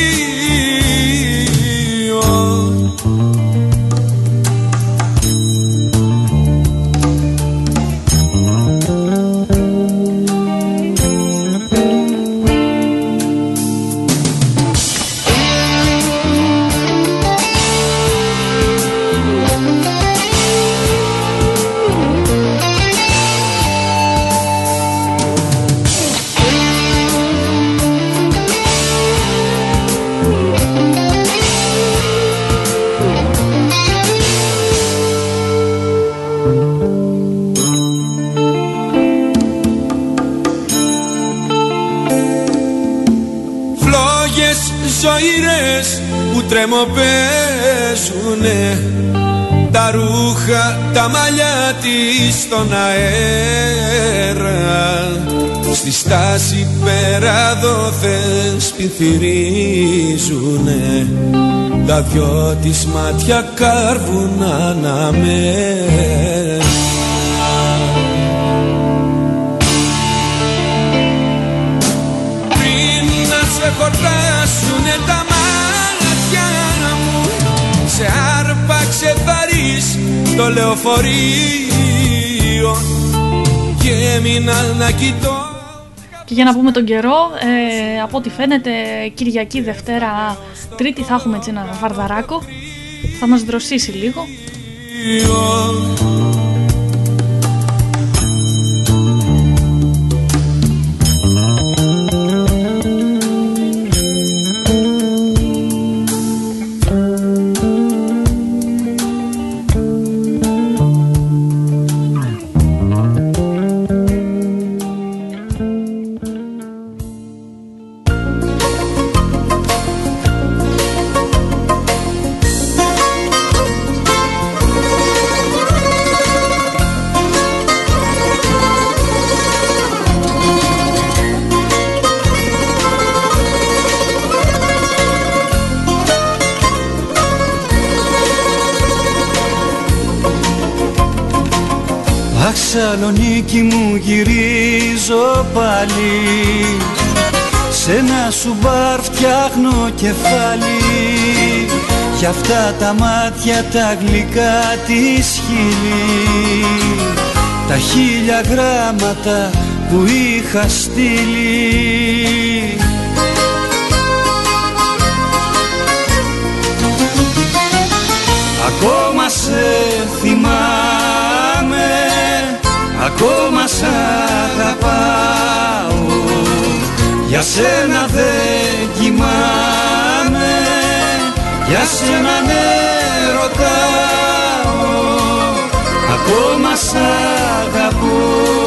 ζωηρές που τρεμοπαίζουνε τα ρούχα, τα μαλλιά της στον αέρα. Στη στάση πέρα δόθεν σπιθυρίζουνε τα δυο της μάτια κάρβουν αναμένα το λεωφορείο Και έμεινα να κοιτώ Και για να πούμε τον καιρό, ε, από ό,τι φαίνεται Κυριακή, Δευτέρα, Τρίτη θα έχουμε έτσι ένα βαρδαράκο. θα μας δροσίσει λίγο. Γυρίζω πάλι. Σε ένα σου μπαρ φτιάχνω κεφάλι. Για αυτά τα μάτια τα γλυκά της χείλη. Τα χίλια γράμματα που είχα στείλει ακόμα σ' αγαπάω. Για σένα δεν κοιμάμαι για σένα ναι ρωτάω. Ακόμα σ' αγαπώ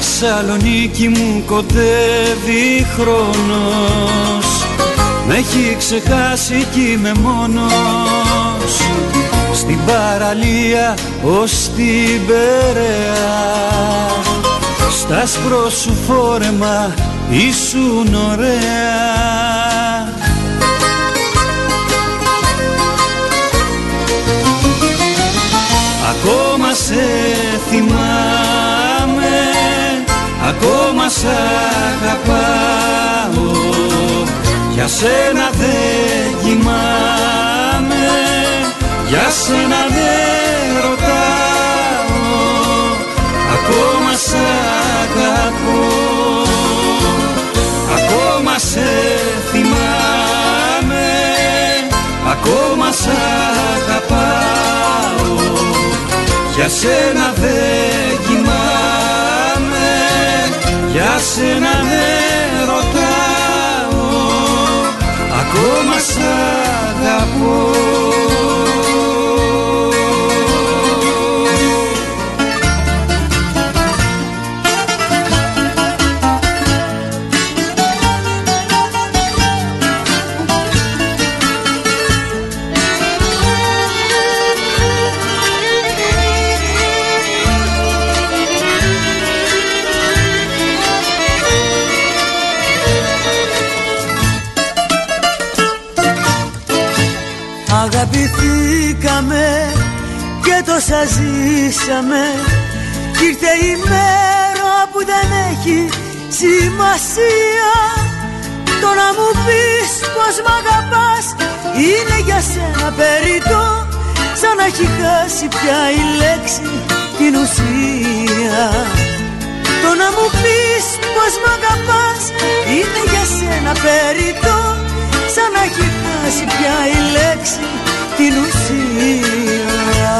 Σαλονίκη μου κοντεύει χρόνος. Μ' έχει ξεχάσει κι είμαι μόνος. Στην παραλία ως την Περαία Στα σπρό σου φόρεμα ήσουν ωραία. Ακόμα σε θυμάμαι ακόμα σ' αγαπάω. Για σένα δεν κοιμάμαι για σένα δεν ρωτάω. Ακόμα σ' αγαπώ. Ακόμα σε θυμάμαι ακόμα σ' αγαπάω. Για σένα δεν για σένα με ρωτάω ακόμα σ' αγαπώ όσα ζήσαμε. Κι ήρθε η μέρα που δεν έχει σημασία. Το να μου πεις πως μ' αγαπάς Είναι για σένα περιττό. Σαν να έχει χάσει πια η λέξη την ουσία. Το να μου πεις πως μ' αγαπάς Είναι για σένα περιττό. Σαν να έχει χάσει πια η λέξη την ουσία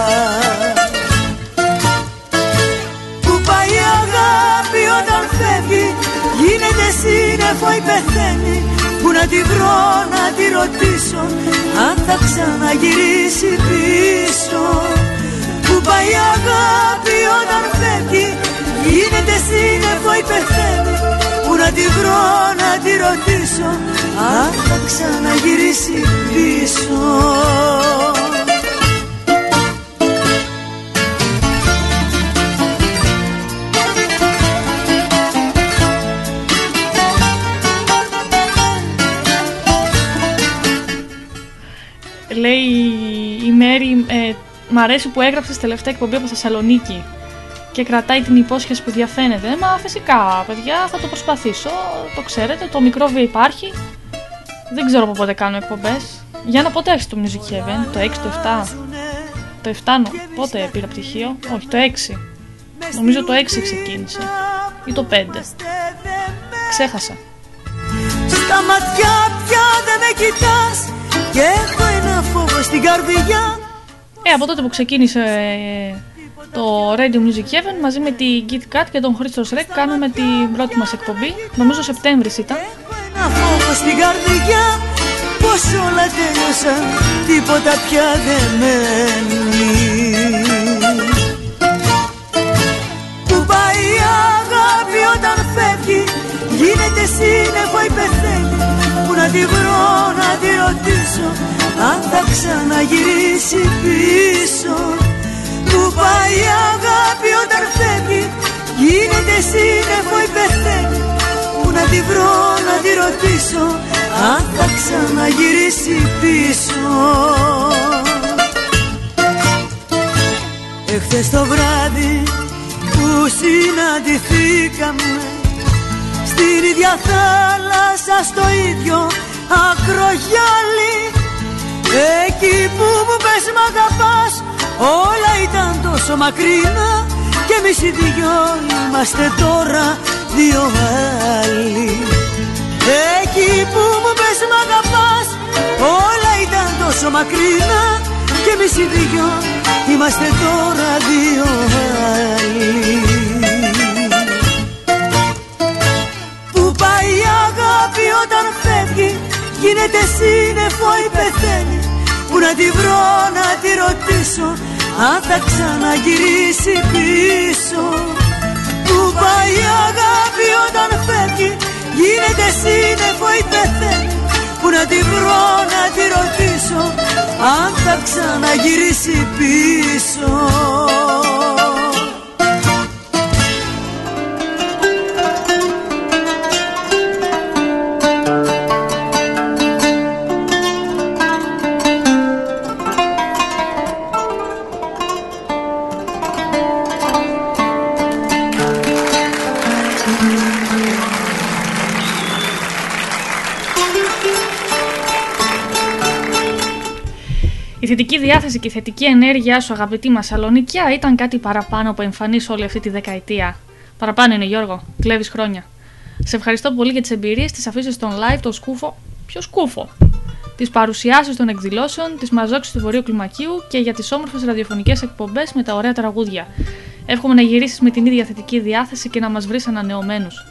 Που πάει η αγάπη όταν φεύγει Γίνεται σύννεφο ή πεθαίνει. Που να τη βρω να τη ρωτήσω Αν θα ξαναγυρίσει πίσω. Που πάει η αγάπη όταν φεύγει Γίνεται σύννεφο ή πεθαίνει. Που να τη βρω να τη ρωτήσω Αν θα ξαναγυρίσει πίσω λέει η Μέρη, ε, μ' αρέσει που έγραψες τελευταία εκπομπή από Θεσσαλονίκη. Και κρατάει την υπόσχεση που διαφαίνεται. Μα φυσικά, παιδιά, θα το προσπαθήσω. Το ξέρετε, το μικρόβιο υπάρχει. Δεν ξέρω από πότε κάνω εκπομπές. Για να ποτέ έχει το Music Heaven, το 6, το 7. Το 7, πότε πήρα πτυχίο, όχι, το 6. Νομίζω το 6 ξεκίνησε. Ή το 5. Ξέχασα. Στα ματιά πια δεν με κοιτάς Και έχω ένα φόβο στην καρδιά Ε, από τότε που ξεκίνησε ε, το Radio Music Heaven μαζί με τη Git Cat και τον Χρήστο Ρεκ κάνουμε την πρώτη μας εκπομπή. Νομίζω Σεπτέμβρης ήταν. Ένα φόβο στην καρδιά Πως όλα τέλειωσαν Τίποτα πια δεν μένει Που πάει η αγάπη όταν φεύγει Γίνεται σύννεφο ή πεθαίνει Που να τη βρω να τη ρωτήσω Αν θα ξαναγυρίσει πίσω Που πάει η αγάπη όταν φεύγει Γίνεται σύννεφο ή πεθαίνει. Που να τη βρω να τη ρωτήσω Αν θα ξαναγυρίσει πίσω. Εχθές το βράδυ που συναντηθήκαμε στην ίδια θάλασσα στο ίδιο ακρογιάλι. Εκεί που μου πες μ' αγαπάς όλα ήταν τόσο μακρινά Και εμείς οι δυο είμαστε τώρα δύο άλλοι. Εκεί που μου πες μ' αγαπάς όλα ήταν τόσο μακρινά Και εμείς οι δυο είμαστε τώρα δύο άλλοι. Πάει η αγάπη όταν φεύγει Γίνεται σύννεφο ή πεθαίνει Που να τη βρω να τη ρωτήσω Αν θα ξαναγυρίσει πίσω. Που πάει η αγάπη όταν φεύγει Γίνεται σύννεφο ή πεθαίνει Που να τη βρω να τη ρωτήσω Αν θα ξαναγυρίσει πίσω θετική διάθεση και η θετική ενέργειά σου, αγαπητή μα Σαλονικιά, ήταν κάτι παραπάνω από εμφανή όλη αυτή τη δεκαετία. Παραπάνω είναι, Γιώργο. Κλέβεις χρόνια. Σε ευχαριστώ πολύ για τις εμπειρίες, τις αφήσεις στον live, το σκούφο. Ποιο σκούφο! Τις παρουσιάσεις των εκδηλώσεων, τις μαζόξεις του Βορείου Κλιμακίου και για τις όμορφες ραδιοφωνικές εκπομπές με τα ωραία τραγούδια. Εύχομαι να γυρίσεις με την ίδια θετική διάθεση και να μας βρεις ανανεωμένους.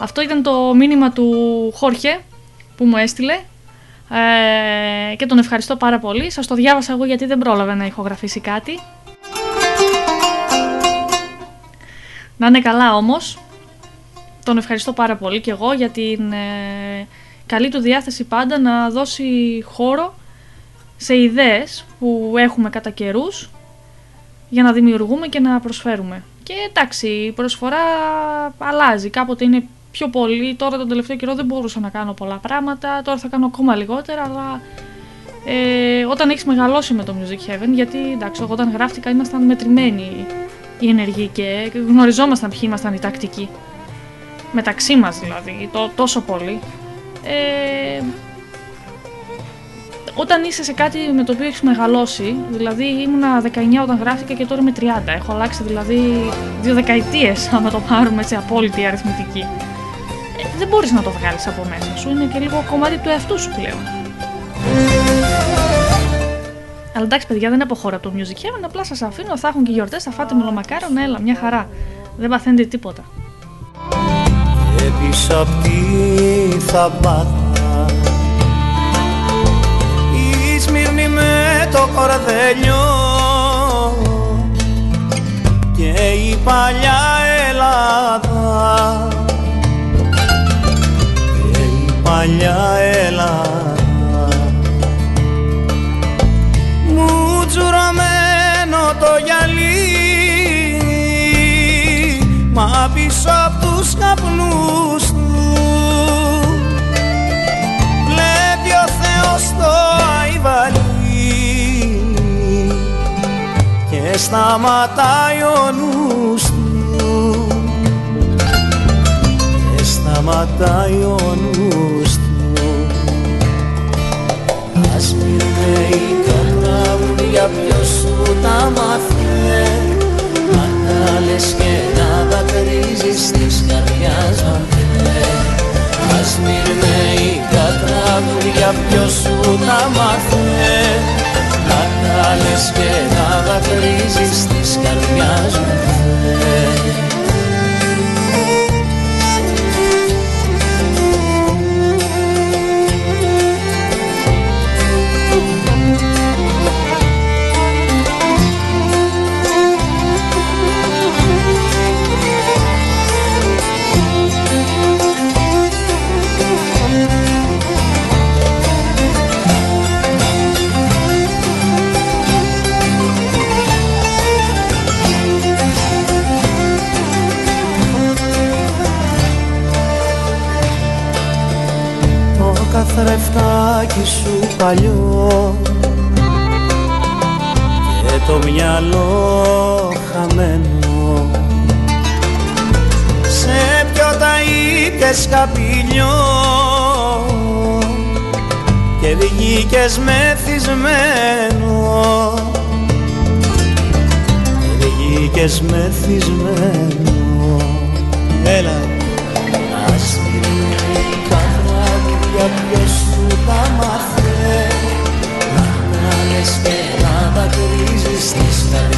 Αυτό ήταν το μήνυμα του Χόρχε που μου έστειλε ε, και τον ευχαριστώ πάρα πολύ. Σας το διάβασα εγώ γιατί δεν πρόλαβε να ηχογραφήσει κάτι. Να είναι καλά όμως. Τον ευχαριστώ πάρα πολύ και εγώ για την ε, καλή του διάθεση πάντα να δώσει χώρο σε ιδέες που έχουμε κατά καιρούς για να δημιουργούμε και να προσφέρουμε. Και εντάξει, η προσφορά αλλάζει. Κάποτε είναι πιο πολύ. Τώρα τον τελευταίο καιρό δεν μπορούσα να κάνω πολλά πράγματα. Τώρα θα κάνω ακόμα λιγότερα, αλλά ε, όταν έχεις μεγαλώσει με το Music Heaven, γιατί εντάξει, εγώ όταν γράφτηκα ήμασταν μετρημένοι οι ενεργοί και γνωριζόμασταν ποιοι ήμασταν οι τακτικοί. Μεταξύ μας δηλαδή, το, τόσο πολύ. Ε, όταν είσαι σε κάτι με το οποίο έχεις μεγαλώσει, δηλαδή ήμουνα 19 όταν γράφτηκα και τώρα είμαι 30. Έχω αλλάξει δηλαδή δύο δεκαετίες, άμα το πάρουμε έτσι απόλυτη αριθμητική. Ε, δεν μπορείς να το βγάλεις από μέσα σου. Είναι και λίγο κομμάτι του εαυτού σου πλέον. Αλλά εντάξει, παιδιά, δεν αποχωρώ από το Music Heaven. Απλά σας αφήνω, θα έχουν και γιορτές, θα φάτε μελομακάρονα, έλα, μια χαρά. Δεν παθαίνετε τίποτα. Και πίσω απ' τη θαμπάτα Η Σμύρνη με το κορδέλιο Και η παλιά Ελλάδα Και η παλιά Ελλάδα μου τζουραμένο το γυαλί μα πίσω απ' τους καπνούς του. Βλέπει ο Θεός το αϊβαλί και σταματάει ο νους του. Σταματάει ο νους Ας μυρνέει τα τραγούδια ποιος σου τα μάθε Αν τα λες και να δακρύζεις της καρδιάς μαθέ Ας μυρνέει τα τραγούδια ποιος σου τα μάθε Αν τα λες και να δακρύζεις της καρδιάς μαθέ καθρεφτάκι σου παλιό. Και το μυαλό χαμένο. Σε ποιο τα είπες καπηλιό; Και βγήκες μεθυσμένο. Και βγήκες μεθυσμένο. Έλα ποιος σου τα μάθε Να κάνεις και να δακρύζεις της καρδιάς μαντέ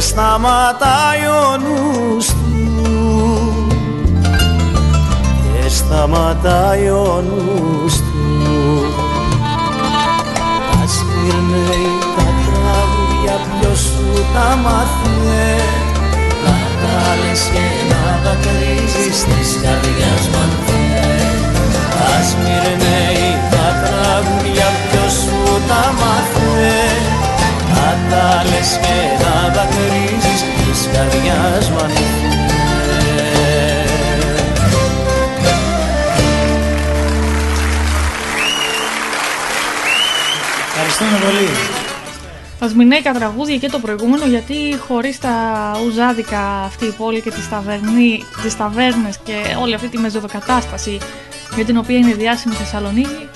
σταματάει ο νους του. Και σταματάει ο νους του. Ας φύρνει τα τραγούδια ποιος σου τα μάθε να τα λες και να δακρύζεις της καρδιάς μανθέ Ας μυρνέει τα τραγούδια ποιος σου τα μάθε να τα λες και να δακρύζεις της καρδιάς μου Ευχαριστούμε πολύ. Ασμινέικα τραγούδια και το προηγούμενο γιατί χωρίς τα ουζάδικα αυτή η πόλη και τις, ταβερνί, τις ταβέρνες και όλη αυτή τη μεζοδοκατάσταση για την οποία είναι διάσημη Θεσσαλονίκη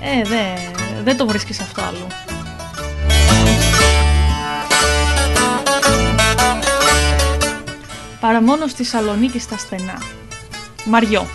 ε, δεν δε το βρίσκεις αυτό αλλού. παρά μόνο στη Σαλονίκη στα στενά. Μαριό.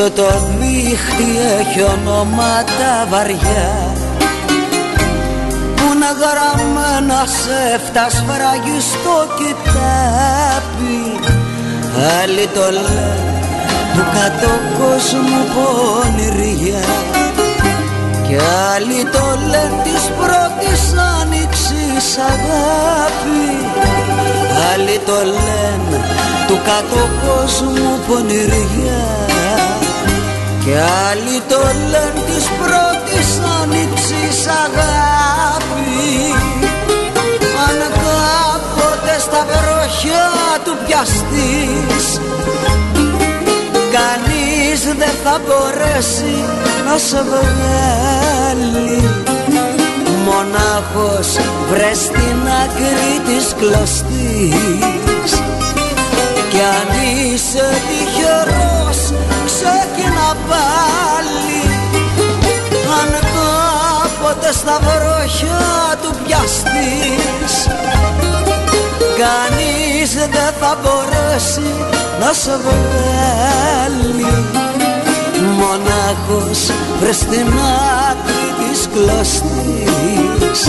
Αυτό το δίχτυ έχει ονόματα βαριά. Που να γραμμένα σε φτασφράγι στο κοιτάπι. Άλλοι το λένε του κάτω κόσμου πονηριά. Κι άλλοι το λένε της πρώτης άνοιξης αγάπη. Άλλοι το λένε του κάτω κόσμου πονηριά. Και άλλοι το λένε της πρώτης άνοιξης αγάπη. Αν κάποτε στα βροχιά του πιαστείς Κανείς δεν θα μπορέσει να σε βγάλει. Μονάχος βρες την άκρη της κλωστής. Κι αν είσαι τυχερός ξεκινά πάλι Αν κάποτε στα βροχιά του πιαστείς Κανείς δεν θα μπορέσει να σε βγάλει Μονάχος βρες την άκρη της κλωστής.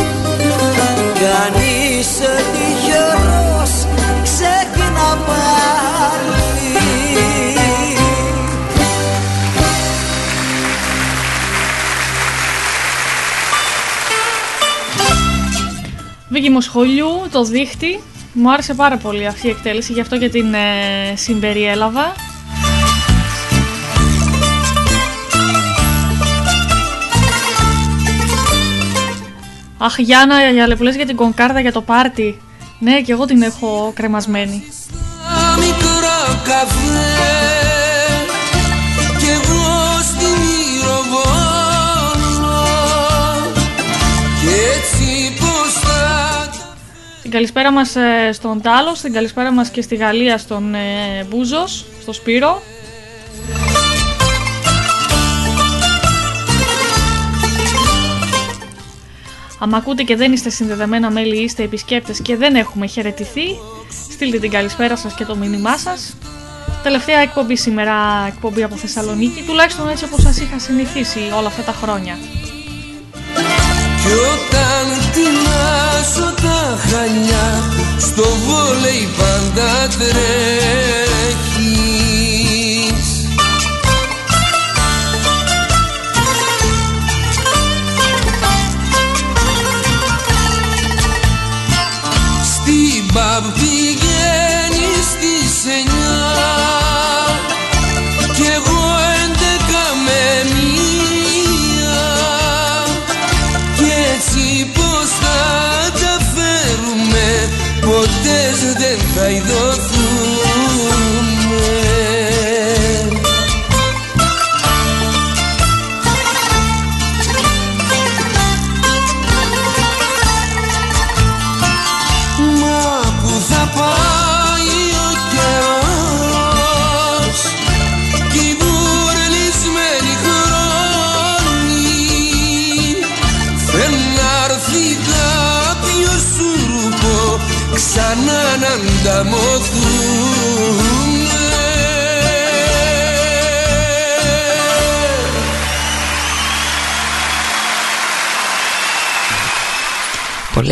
Κανείς τυχερός ξεκινά πάλι Βίγη σχολιού, το δίχτυ. Μου άρεσε πάρα πολύ αυτή η εκτέλεση, γι' αυτό και την ε, συμπεριέλαβα. Αχ, Γιάννα, για λεπουλές για την κονκάρδα για το πάρτι. Ναι, και εγώ την έχω κρεμασμένη. Μικρό καφέ Την καλησπέρα μας ε, στον Τάλος, την καλησπέρα μας και στη Γαλλία στον ε, Μπούζος, στο Σπύρο. Αν ακούτε και δεν είστε συνδεδεμένα μέλη, είστε επισκέπτες και δεν έχουμε χαιρετηθεί, στείλτε την καλησπέρα σας και το μήνυμά σας. Τελευταία εκπομπή σήμερα, εκπομπή από Θεσσαλονίκη, τουλάχιστον έτσι όπως σας είχα συνηθίσει όλα αυτά τα χρόνια. Κι όταν τεινάσω τα χανιά, στο βόλεϊ πάντα τρέχει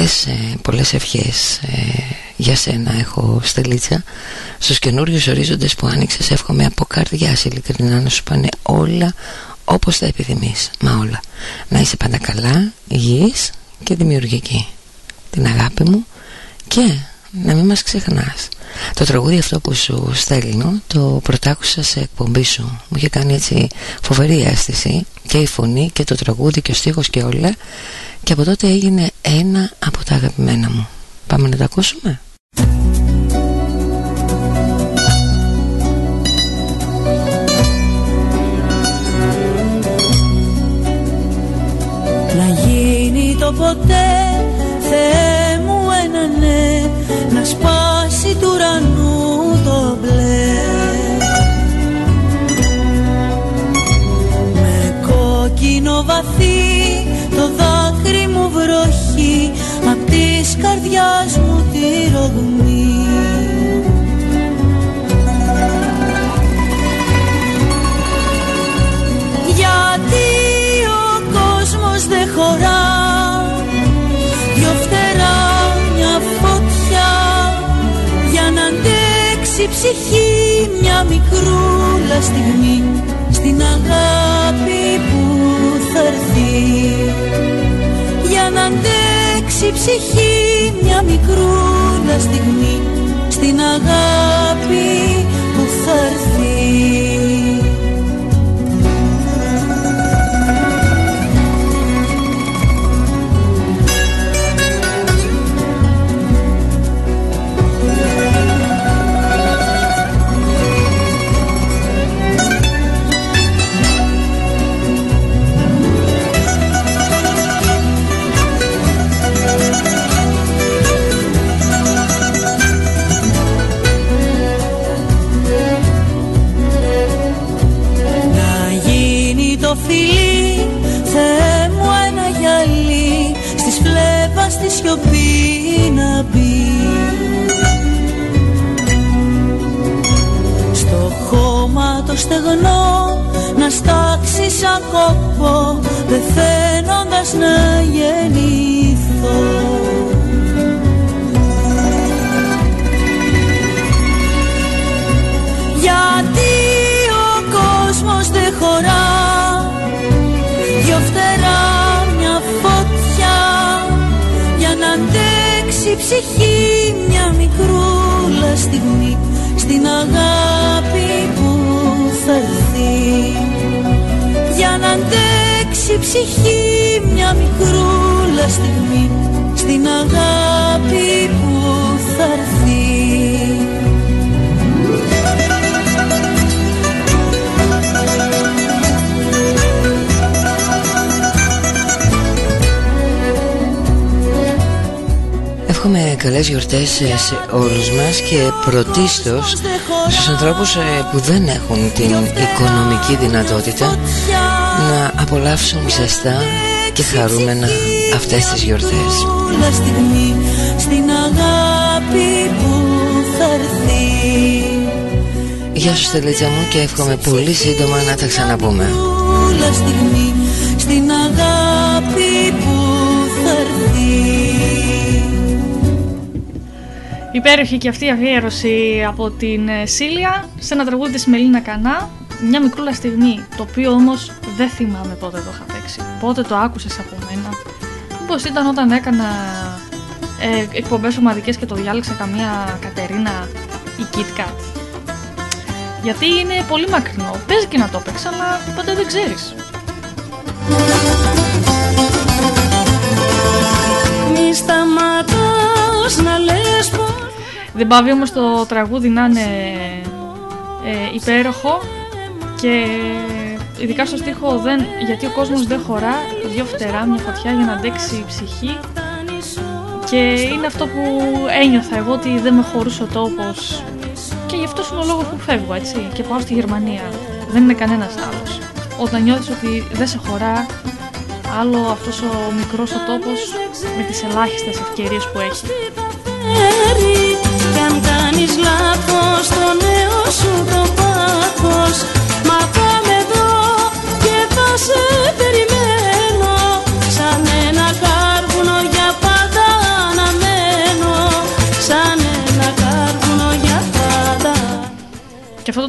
Πολλές, ε, πολλές ευχές ε, για σένα έχω Στελίτσα. Στους καινούριους ορίζοντες που άνοιξες εύχομαι από καρδιάς ειλικρινά να σου πάνε όλα όπως τα επιθυμείς. Μα όλα. Να είσαι πάντα καλά, υγιής και δημιουργική. Την αγάπη μου και να μην μας ξεχνάς. Το τραγούδι αυτό που σου στέλνω Το πρωτάκουσα σε εκπομπή σου. Μου είχε κάνει έτσι φοβερή αίσθηση Και η φωνή και το τραγούδι και ο στίχος και όλα Και από τότε έγινε ένα από τα αγαπημένα μου. Πάμε να τα ακούσουμε. Να γίνει το ποτέ Θεέ μου ένα ναι. Να σπάσει του ουρανού το μπλε. Με κόκκινο βαθύ το δάκρυ μου βροχή απ' της καρδιάς μου τη ρογμή. Γιατί ο κόσμος δεν χωρά δυο φτερά μια φωτιά για να αντέξει η ψυχή μια μικρούλα στιγμή στην αγάπη η ψυχή μια μικρούλα στιγμή στην αγάπη που θα έρθει στεγνό να στάξει σαν κόπο πεθαίνοντας να γεννηθώ Γιατί ο κόσμος δεν χωρά δυο φτερά μια φωτιά για να αντέξει η ψυχή μια μικρούλα στιγμή στην αγάπη να αντέξει η ψυχή μια μικρούλα στιγμή στην αγάπη που θα έρθει. Εύχομαι καλές γιορτές σε όλους μας και πρωτίστως στους ανθρώπους ε, που δεν έχουν την οικονομική δυνατότητα να απολαύσουν ζεστά και χαρούμενα αυτές τις γιορτές. Όλα στιγμή στην αγάπη που θα έρθει Γεια σου Στελίτσα μου και εύχομαι πολύ σύντομα να τα ξαναπούμε. Όλα στιγμή στην αγάπη που θα έρθει Υπέροχη και αυτή η αφιέρωση από την ε, Σίλια σε ένα τραγούδι της Μελίνα Κανά. Μια μικρούλα στιγμή, το οποίο όμως δεν θυμάμαι πότε το είχα παίξει. Πότε το άκουσες από μένα. Μήπως ήταν όταν έκανα ε, εκπομπές ομαδικές και το διάλεξα καμία Κατερίνα ή Kit Kat. Γιατί είναι πολύ μακρινό. Παίζει και να το παίξα, αλλά ποτέ δεν ξέρεις. Μη σταματάς να λες πως Δεν πάβει όμως το τραγούδι να είναι ε, υπέροχο και ειδικά στο στίχο δεν, γιατί ο κόσμος δεν χωρά δύο φτερά, μια φωτιά για να αντέξει η ψυχή. Και είναι αυτό που ένιωθα εγώ ότι δεν με χωρούσε ο τόπος. Και γι' αυτός είναι ο λόγος που φεύγω έτσι και πάω στη Γερμανία. Δεν είναι κανένας άλλος. Όταν νιώθεις ότι δεν σε χωρά άλλο αυτός ο μικρός ο τόπος με τις ελάχιστες ευκαιρίες που έχει. Φέρει Κι αν κάνεις λάθος το νέο σου το πάθος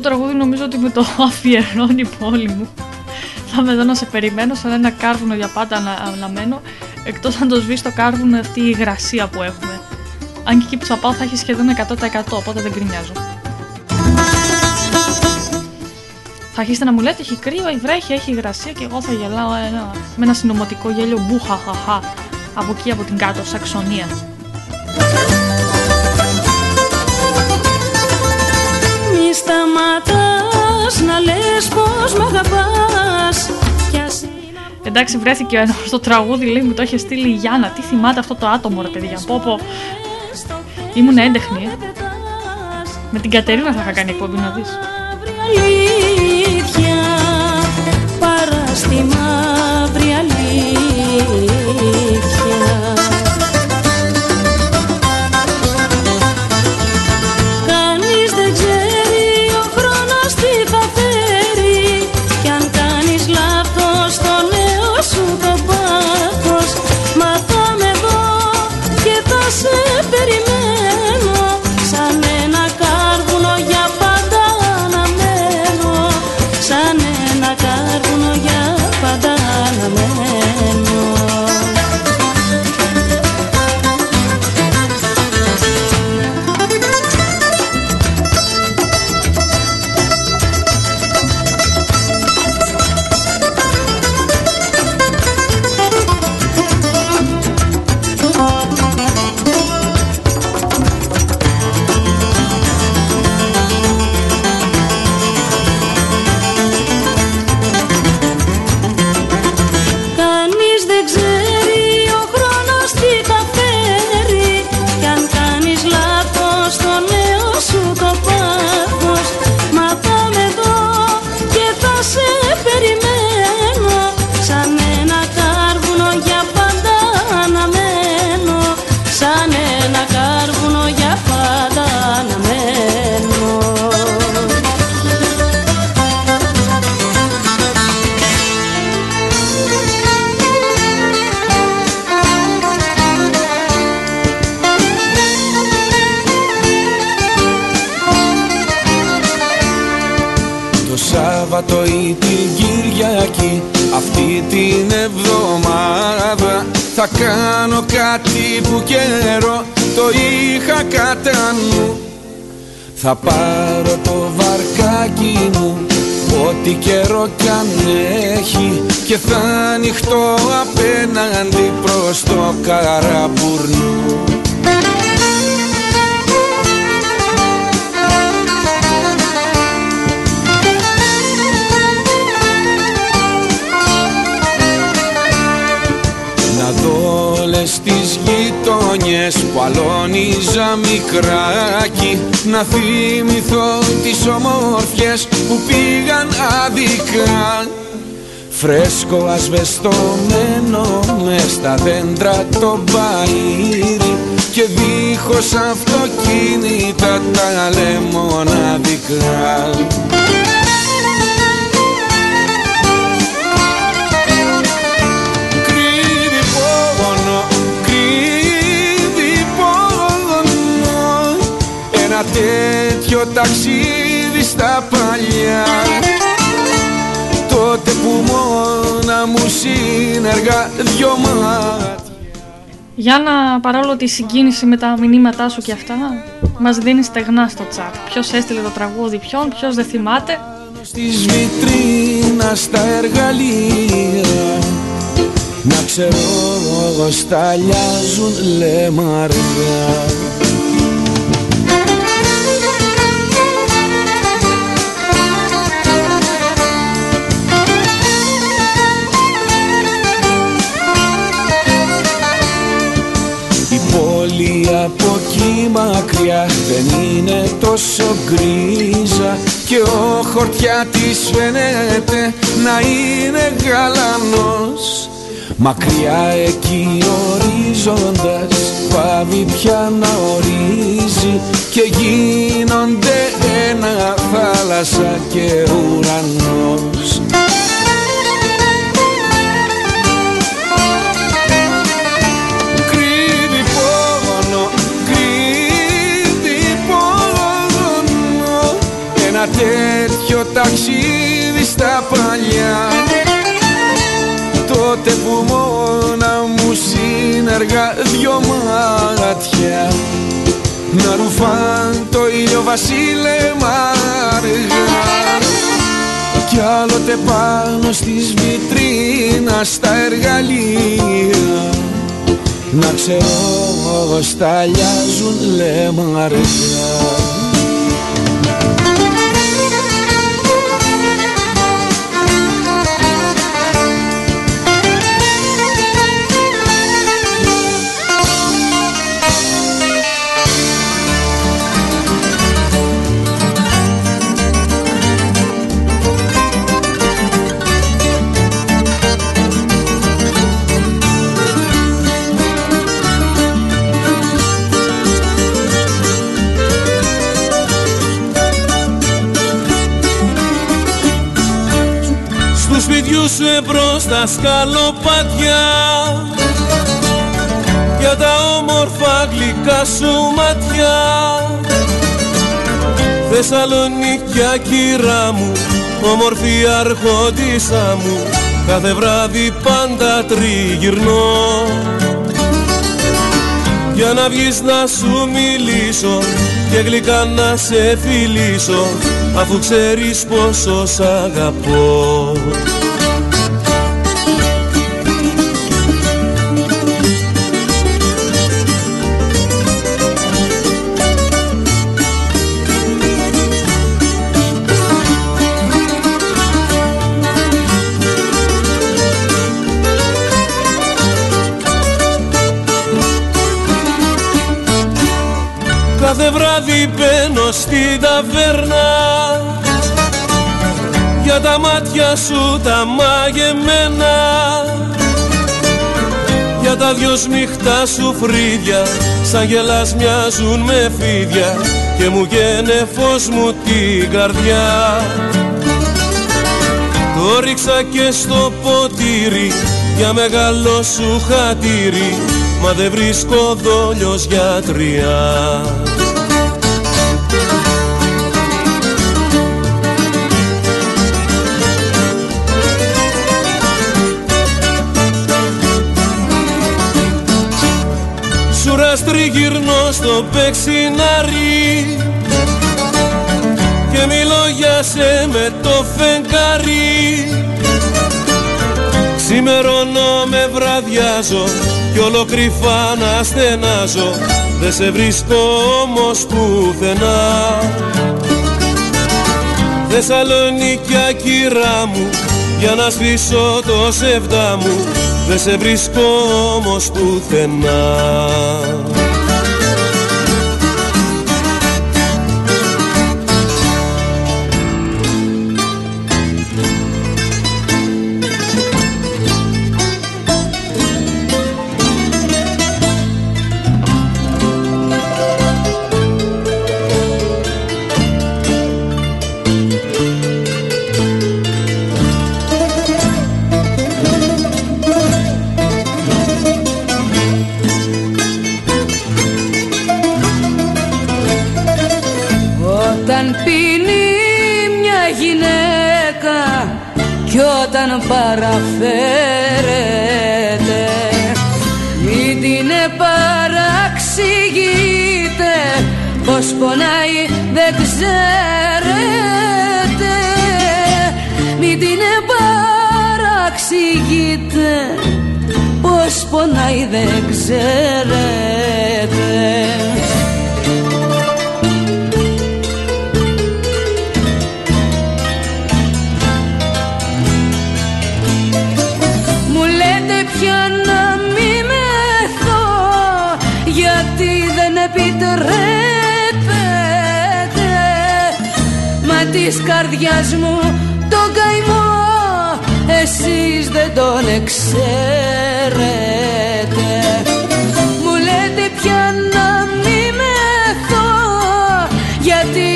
το τραγούδι νομίζω ότι με το αφιερώνει η πόλη μου. Θα με δω να σε περιμένω σαν ένα κάρβουνο για πάντα ανα, αναμένω. Εκτός αν το σβήσει το κάρβουνο αυτή η υγρασία που έχουμε. Αν και εκεί που θα πάω θα έχει σχεδόν 100% οπότε δεν γκρινιάζω. Θα αρχίσετε να μου λέτε έχει κρύο, έχει βρέχει, έχει υγρασία και εγώ θα γελάω ένα, με ένα συνωμοτικό γέλιο μπουχαχαχα από εκεί από την κάτω Σαξονία. Σταματάς να λες πως μ' αγαπάς Κι ας είναι Εντάξει, βρέθηκε ο ένας στο τραγούδι, λέει μου το είχε στείλει η Γιάννα. Τι θυμάται αυτό το άτομο, ρε παιδιά; Πω, πω. Ήμουν έντεχνη, ε. Με την Κατερίνα θα είχα κάνει εκπομπή να δεις. Θα πάρω το βαρκάκι μου Ό,τι καιρό κι αν έχει Και θα ανοιχτώ απέναντι μικράκι Να θυμηθώ τις ομόρφιες που πήγαν άδικα Φρέσκο ασβεστομένο μες στα δέντρα το μπαΐρι Και δίχως αυτοκίνητα τα λεμοναδικά τέτοιο ταξίδι στα παλιά Τότε που μόνα μου συνεργά δυο μάτια Γιάννα, παρόλο τη συγκίνηση με τα μηνύματά σου και αυτά, μας δίνεις στεγνά στο τσάτ. Ποιος έστειλε το τραγούδι ποιον, ποιος δεν θυμάται. Στις βιτρίνας στα εργαλεία Να ξέρω σταλιάζουν λεμαριά μακριά δεν είναι τόσο γκρίζα και ο χορτιάτης φαίνεται να είναι γαλανός. Μακριά εκεί ορίζοντας πάβει πια να ορίζει και γίνονται ένα θάλασσα και ουρανός τέτοιο ταξίδι στα παλιά. Τότε που μόνα μου συνεργά δυο μάτια. Να ρουφάν το ήλιο βασίλεμα αργά κι άλλοτε πάνω στις βιτρίνας στα εργαλεία. Να ξέρω σταλιάζουν λεμαριά σε μπρος τα σκαλοπάτια. Για τα όμορφα γλυκά σου μάτια. Θεσσαλονίκια κύρα μου, όμορφη αρχοντίσα μου. Κάθε βράδυ πάντα τριγυρνώ. Για να βγεις να σου μιλήσω και γλυκά να σε φιλήσω αφού ξέρεις πόσο σ' αγαπώ μπαίνω στην ταβέρνα. Για τα μάτια σου τα μαγεμένα. Για τα δυο σμιχτά σου φρύδια σαν γελάς μοιάζουν με φίδια. Και μου γένε φως μου την καρδιά. Το ρίξα και στο ποτήρι για μεγάλο σου χατήρι. Μα δεν βρίσκω δόλιος για Κουράς τριγυρνώ στο πεξινάρι Και μιλώ για σε με το φεγγάρι. Σημερώνω με βραδιάζω κι όλο κρυφά να στενάζω. Δε σε βρίσκω όμως πουθενά. Θεσσαλονίκη κυρά μου για να σβήσω το σεβδά μου Δε σε βρίσκω όμως πουθενά Πως πονάει δεν ξέρετε. Μην την παραξηγείτε Πως πονάει δεν ξέρετε της καρδιάς μου το καημό. Εσείς δεν τον εξαίρετε. Μου λέτε πια να μη μεθώ γιατί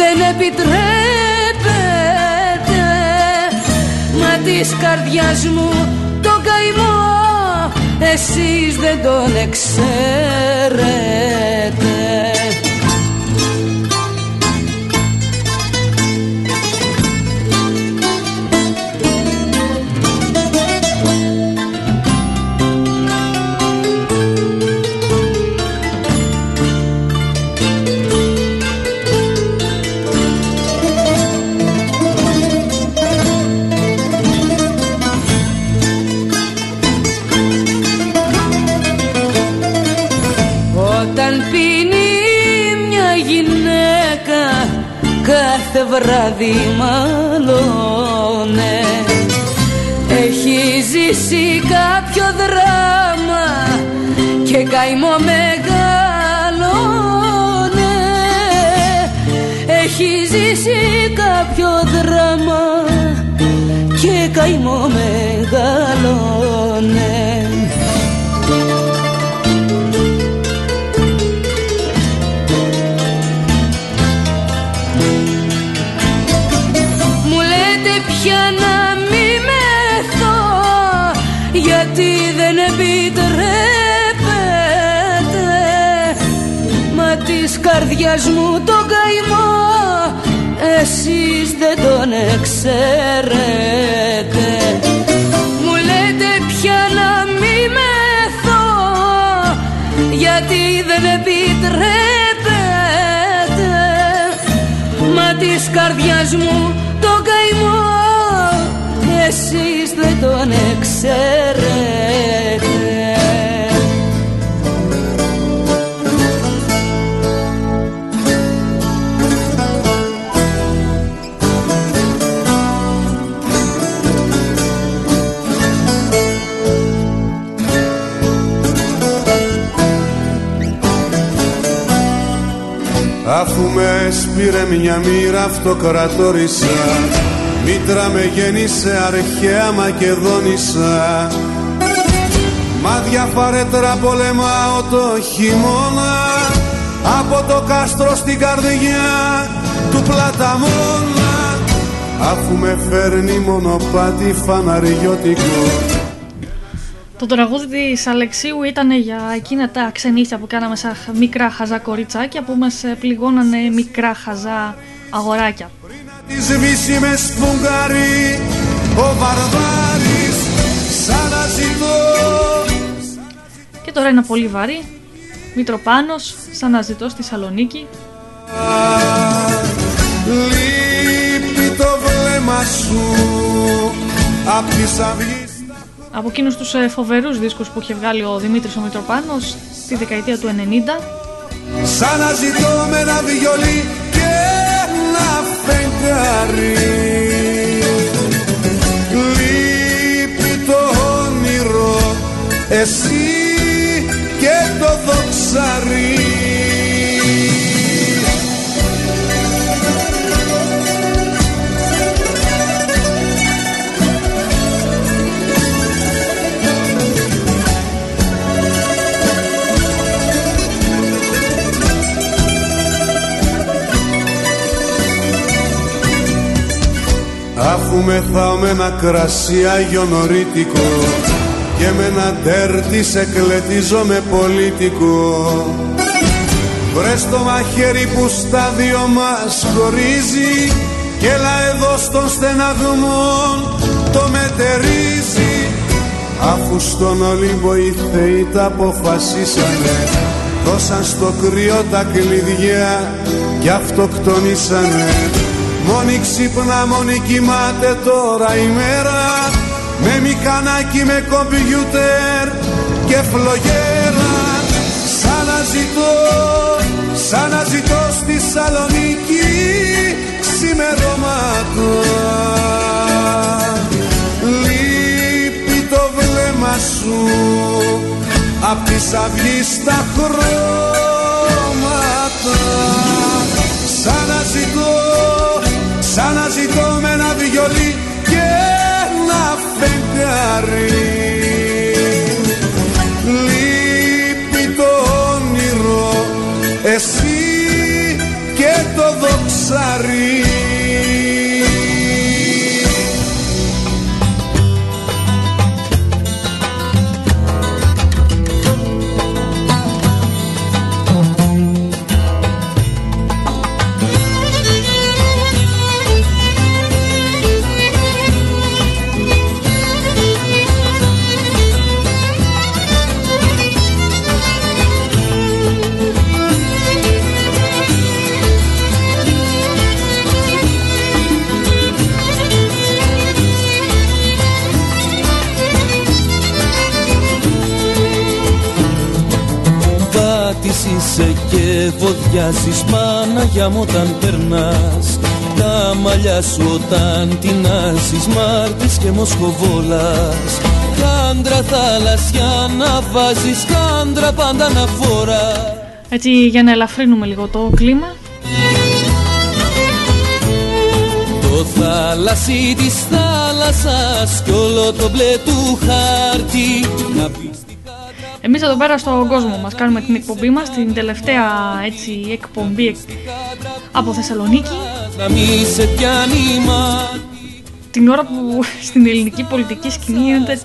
δεν επιτρέπετε Μα της καρδιάς μου το καημό εσείς δεν τον εξαίρετε βράδυ μάλλονε Έχει ζήσει κάποιο δράμα και καημό μεγαλώνε. Έχει ζήσει κάποιο δράμα και καημό μεγαλώνε καρδιάς μου το καημό εσείς δεν τον εξαίρετε Μου λέτε πια να μη μεθώ γιατί δεν επιτρέπετε. Μα της καρδιάς μου το καημό εσείς δεν τον εξαίρετε Αφού με σπήρε μια μοίρα αυτοκρατόρισα Μήτρα με γέννησε αρχαία Μακεδόνισσα Μα διαφαρέτρα πολεμάω το χειμώνα. Από το κάστρο στην καρδιά του πλαταμόνα. Αφού με φέρνει μονοπάτι φαναριώτικο το τραγούδι της Αλεξίου ήταν για εκείνα τα ξενύχια που κάναμε σαν μικρά χαζά κοριτσάκια που μας ε, πληγώνανε μικρά χαζά αγοράκια. Και τώρα είναι πολύ βαρύ. Μητροπάνος, σαν να ζητώ στη Θεσσαλονίκη. Λείπει το βλέμμα σου απ' τις αυγείς Από εκείνους τους ε, φοβερούς δίσκους που είχε βγάλει ο Δημήτρης ο Μητροπάνος τη δεκαετία του 90. Σαν να ζητώ με ένα βιολί και ένα φεγγάρι Λείπει το όνειρο εσύ και το δοξαρί Αφού μεθάω με ένα κρασί αγιονορίτικο και με ένα τέρτι σε κλετίζω με πολίτικο. Βρες το μαχαίρι που στα δυο μας χωρίζει και έλα εδώ στον στεναγμό το μετερίζει. Αφού στον Ολύμπο οι θεοί τα αποφασίσανε δώσαν στο κρύο τα κλειδιά και αυτοκτονήσανε Μόνη ξύπνα, μόνη κοιμάται τώρα η μέρα. Με μηχανάκι, με κομπιούτερ και φλογέρα. Σαν να ζητώ, σαν να ζητώ στη Σαλονίκη ξημερώματα Λείπει το βλέμμα σου. Απ' τις αυγείς τα χρώματα Σαν να ζητώ με ένα βιολί και ένα φεγγάρι και βοδιάζεις Παναγιά μου όταν περνάς. Τα μαλλιά σου όταν τεινάζεις Μάρτης και Μοσχοβόλας. Κάντρα θαλασσιά να βάζεις Κάντρα πάντα να φοράς. Έτσι για να ελαφρύνουμε λίγο το κλίμα. Το θάλασσι της θάλασσας Κι όλο το μπλε του χάρτη. Να πεις Εμείς εδώ πέρα στον κόσμο μας κάνουμε την εκπομπή μας, την τελευταία έτσι εκπομπή εκ- από Θεσσαλονίκη. να μη σε πιάνει μάτι Την ώρα που στην ελληνική πολιτική σκηνή γίνεται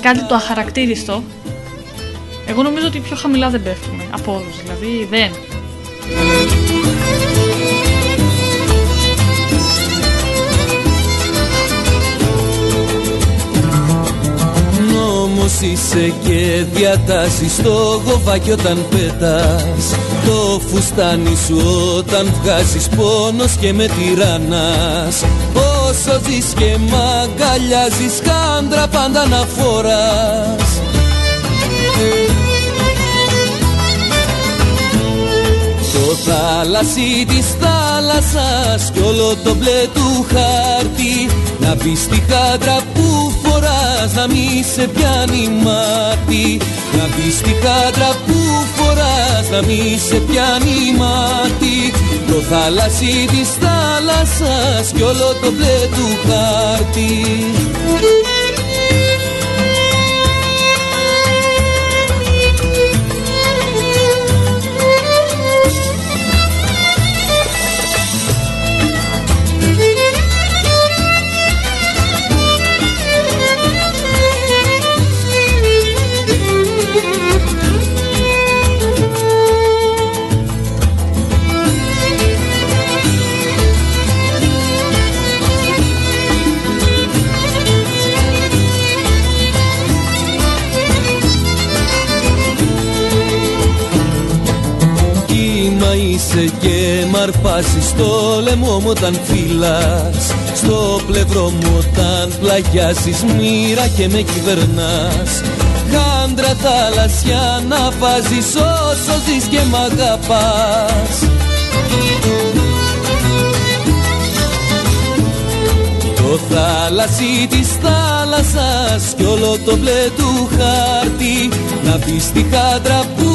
κάτι το αχαρακτήριστο. Εγώ νομίζω ότι πιο χαμηλά δεν πέφτουμε. Από όλους δηλαδή δεν. Νόμος είσαι και διατάσεις το γοβάκι όταν πέτας Το φουστάνι σου όταν βγάζεις πόνος και με τυραννάς. Όσο ζεις και μ' αγκαλιάζεις κάντρα πάντα να φοράς θάλασσι της θάλασσας κι όλο το μπλε του χάρτη. Να μπει στη χάντρα που φοράς να μη σε πιάνει μάτι. Να μπει στη χάντρα που φοράς να μη σε πιάνει μάτι. Το θάλασσι της θάλασσας κι όλο το μπλε του χάρτη και μ' αρπάζεις στο λαιμό μου όταν φύλας Στο πλευρό μου όταν πλαγιάζεις μοίρα και με κυβερνάς. Χάντρα θάλασσια να βάζεις όσο ζεις και μ' αγαπάς. Το θάλασσι της θάλασσας κι όλο το μπλε του χάρτη. Να πεις τη χάντρα που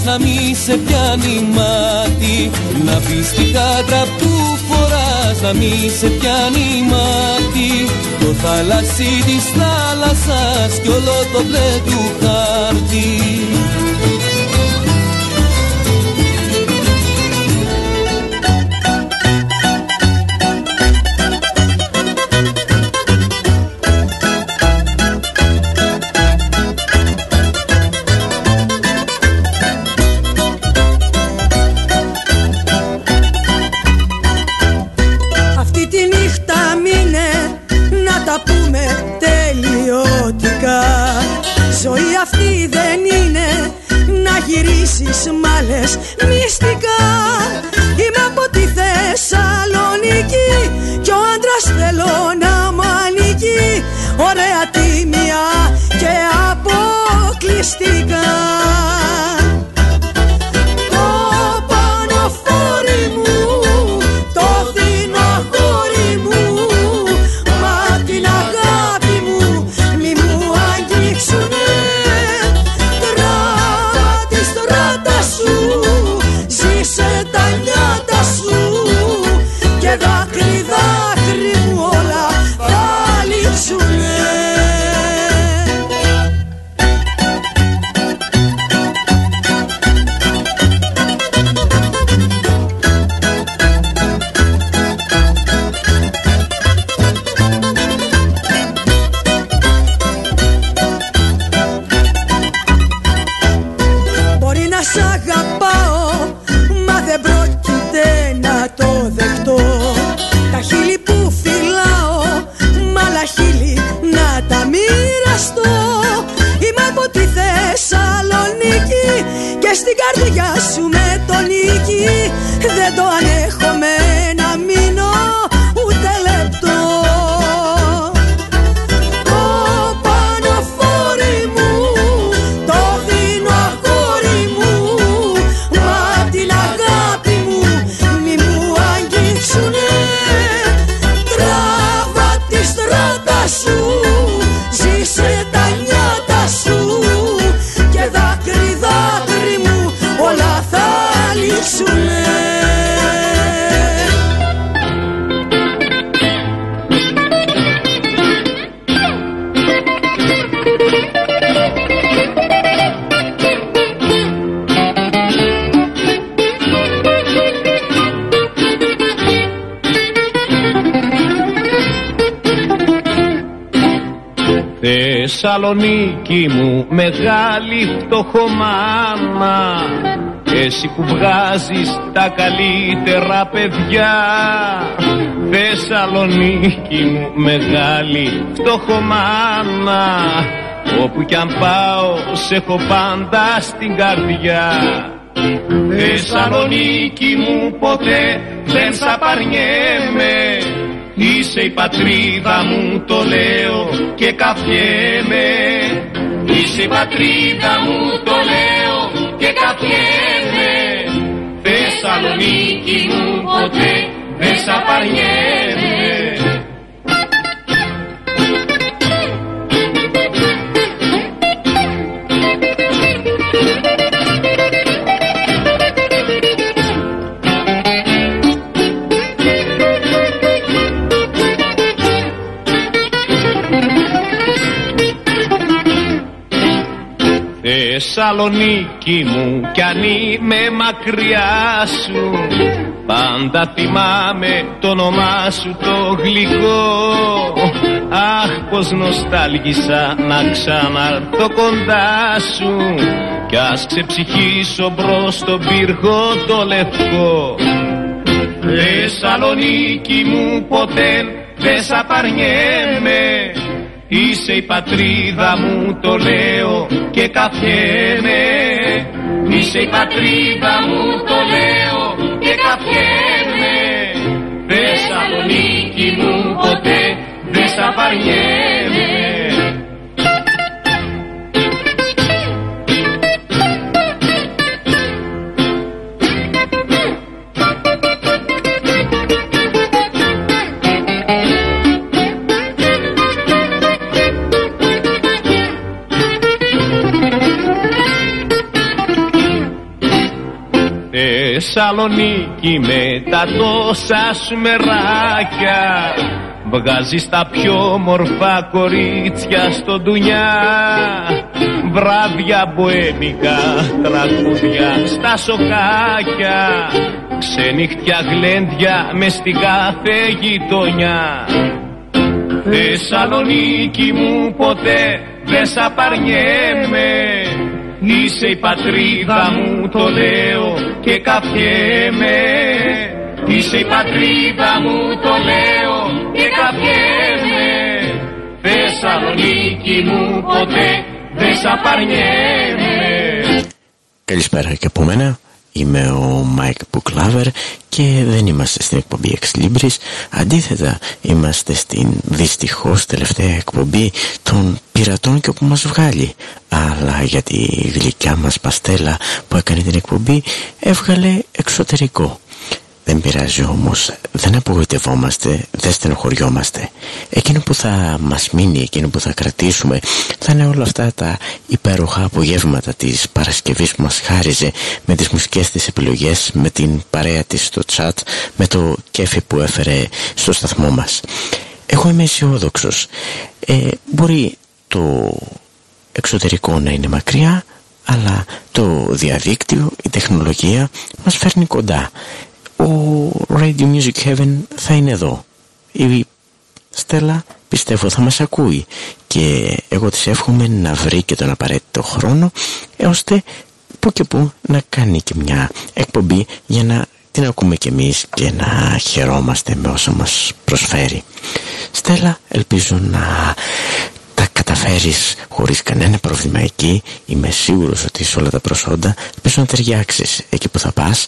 φοράς να μη σε πιάνει μάτι. Να πεις τη χάντρα που φοράς να μη σε πιάνει μάτι. Το θάλασσι της θάλασσας κι όλο το μπλε του χάρτη γυρίσεις μάλες μυστικά. Είμαι από τη Θεσσαλονίκη κι ο άντρας θέλω να μ' ανήκει. Ωραία τίμια και αποκλειστικά σου Θεσσαλονίκη μου μεγάλη φτωχομάνα Εσύ που βγάζεις τα καλύτερα παιδιά. Θεσσαλονίκη μου μεγάλη φτωχομάνα Όπου κι αν πάω σε έχω πάντα στην καρδιά. Θεσσαλονίκη μου ποτέ δεν σ' απαρνιέμαι Είσαι η πατρίδα μου το λέω και καφιέμαι Είσαι η πατρίδα μου το λέω και καφιέμαι Θεσσαλονίκη μου ποτέ δεν σ' απαρνιέμαι Θεσσαλονίκη μου κι αν είμαι μακριά σου Πάντα θυμάμαι το όνομά σου το γλυκό. Αχ πως νοστάλγησα να ξαναρθώ κοντά σου Κι ας ξεψυχήσω μπρος στον πύργο το λευκό. Θεσσαλονίκη μου ποτέ δεν σ' απαρνιέμαι Είσαι η πατρίδα μου το λέω και καφιέμαι Είσαι η πατρίδα μου το λέω και καφιέμαι Θεσσαλονίκη μου ποτέ δεν σ' Θεσσαλονίκη με τα τόσα σου μεράκια. Βγάζεις τα πιο μορφά κορίτσια στο ντουνιά. Βράδια μποέμικα, τραγούδια στα σοκάκια. Ξενυχτιά γλέντια μες στην κάθε γειτονιά. Θεσσαλονίκη μου ποτέ δεν σ' απαρνιέμαι Είσαι η πατρίδα μου το λέω και καυχιέμαι Είσαι η πατρίδα μου το λέω και καυχιέμαι Θεσσαλονίκη μου ποτέ δεν σ' απαρνιέμαι. Καλησπέρα και από μένα Είμαι ο Μάικ Booklover και δεν είμαστε στην εκπομπή Ex Libris. Αντίθετα, είμαστε στην δυστυχώς τελευταία εκπομπή των πειρατών και όπου μας βγάλει. Αλλά για τη γλυκιά μας παστέλα που έκανε την εκπομπή έβγαλε εξωτερικό. Δεν πειράζει όμως, δεν απογοητευόμαστε, δεν στενοχωριόμαστε. Εκείνο που θα μας μείνει, εκείνο που θα κρατήσουμε θα είναι όλα αυτά τα υπέροχα απογεύματα της Παρασκευής που μας χάριζε με τις μουσικές της επιλογές, με την παρέα της στο chat, με το κέφι που έφερε στο σταθμό μας. Εγώ είμαι αισιόδοξος. Ε, μπορεί το εξωτερικό να είναι μακριά, αλλά το διαδίκτυο, η τεχνολογία μας φέρνει κοντά ο Radio Music Heaven θα είναι εδώ. Η Στέλλα πιστεύω θα μας ακούει και εγώ της εύχομαι να βρει και τον απαραίτητο χρόνο ώστε που και που να κάνει και μια εκπομπή για να την ακούμε κι εμείς και να χαιρόμαστε με όσα μας προσφέρει. Στέλλα ελπίζω να τα καταφέρεις χωρίς κανένα πρόβλημα εκεί. Είμαι σίγουρος ότι σε όλα τα προσόντα ελπίζω να ταιριάξεις εκεί που θα πας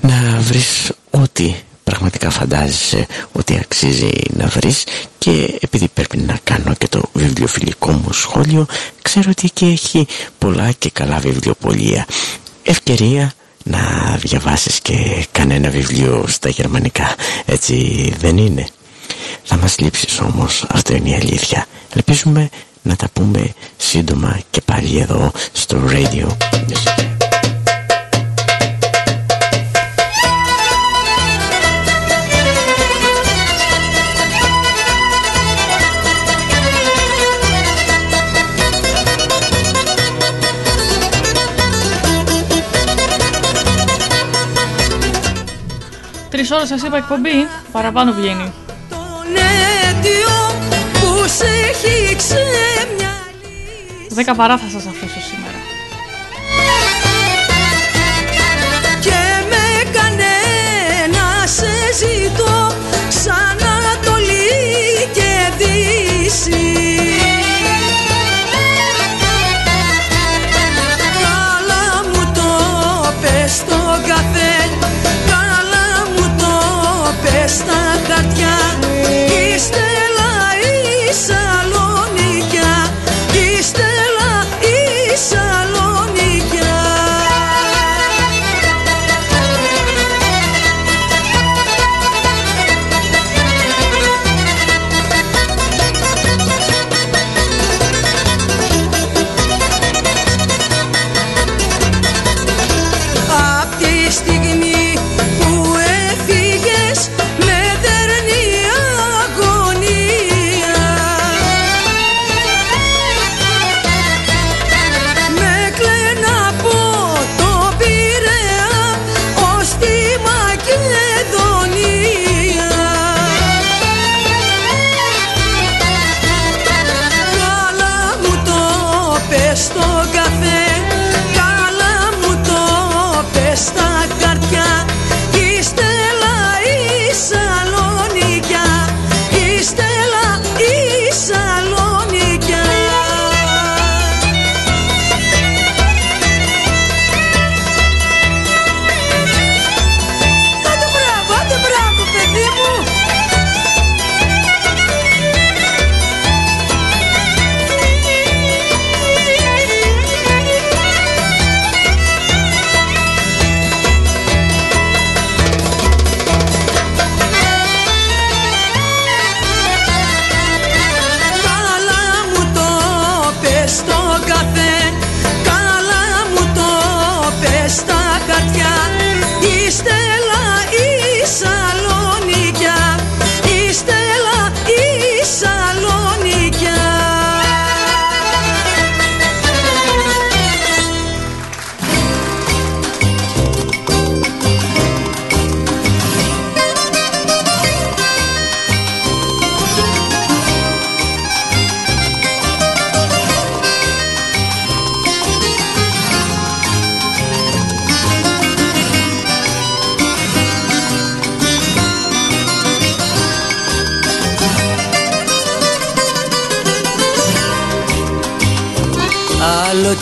να βρεις ό,τι πραγματικά φαντάζεσαι ότι αξίζει να βρεις και επειδή πρέπει να κάνω και το βιβλιοφιλικό μου σχόλιο ξέρω ότι εκεί έχει πολλά και καλά βιβλιοπολία. Ευκαιρία να διαβάσεις και κανένα βιβλίο στα γερμανικά έτσι δεν είναι; Θα μας λείψεις όμως αυτό είναι η αλήθεια. Ελπίζουμε να τα πούμε σύντομα και πάλι εδώ στο radio Τρεις ώρες σας είπα εκπομπή, παραπάνω βγαίνει. Δέκα παρά θα σας αφήσω σήμερα. Και με κανένα σε ζητώ σαν Ανατολή και Δύση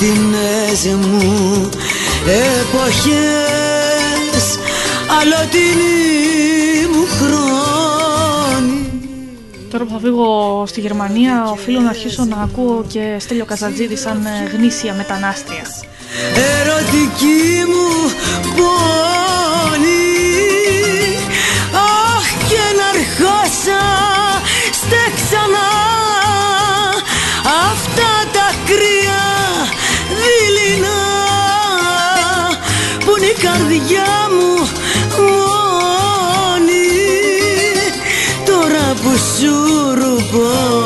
Αλλοτινές μου εποχές Αλλοτινή μου χρόνη. Τώρα που θα φύγω στη Γερμανία οφείλω να αρχίσω να ακούω και Στέλιο Καζατζίδη σαν ε, γνήσια μετανάστρια. Ερωτική μου πόνη Αχ και να αρχάσα στέξανα Αυτά τα κρύα καρδιά μου μόνη. Τώρα που σου ρουπώνει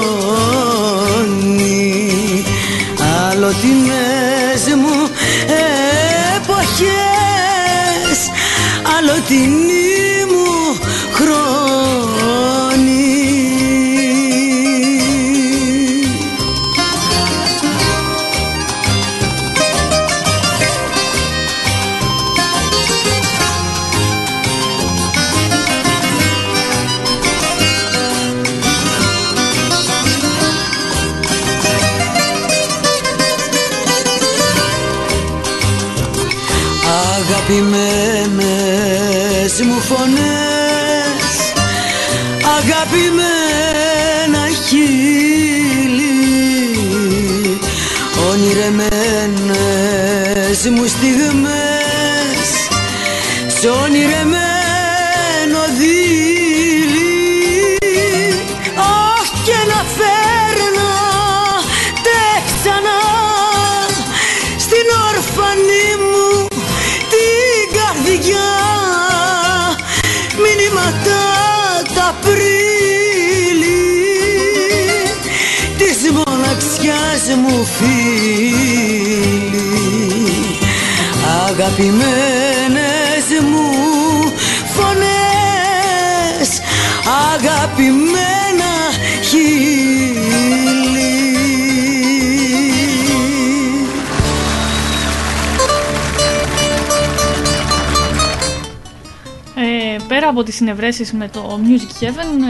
τις συνευρέσεις με το Music Heaven,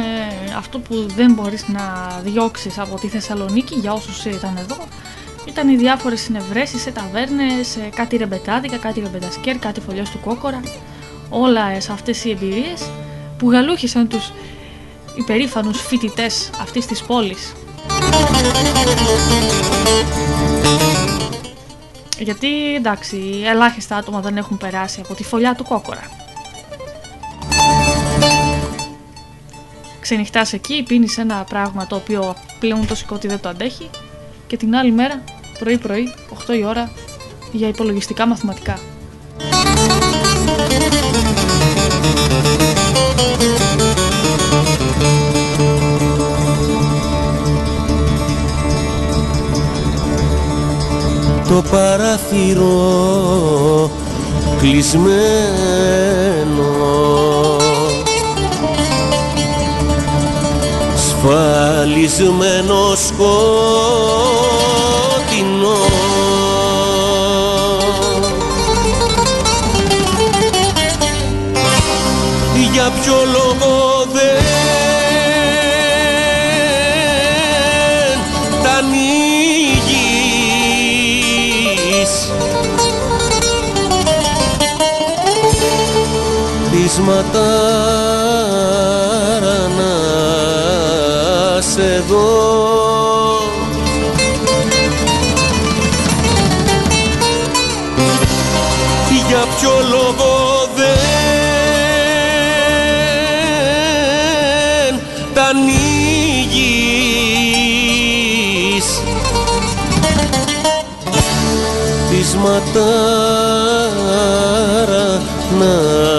ε, αυτό που δεν μπορείς να διώξεις από τη Θεσσαλονίκη για όσους ήταν εδώ, ήταν οι διάφορες συνευρέσεις σε ταβέρνες, σε κάτι ρεμπετάδικα, κάτι ρεμπετασκέρ, κάτι φωλιός του κόκορα, όλα ε, σε αυτές οι εμπειρίες που γαλούχησαν τους υπερήφανους φοιτητές αυτής της πόλης. Γιατί εντάξει, ελάχιστα άτομα δεν έχουν περάσει από τη φωλιά του κόκορα. Ξενυχτάς εκεί, πίνεις ένα πράγμα το οποίο πλέον το σηκώτη δεν το αντέχει και την άλλη μέρα, πρωί-πρωί, 8 η ώρα, για υπολογιστικά μαθηματικά. το παράθυρο κλεισμένο σφαλισμένο σκότεινο για ποιο λόγο δεν τα ανοίγεις; Πεισματάρα Πεισματάρα να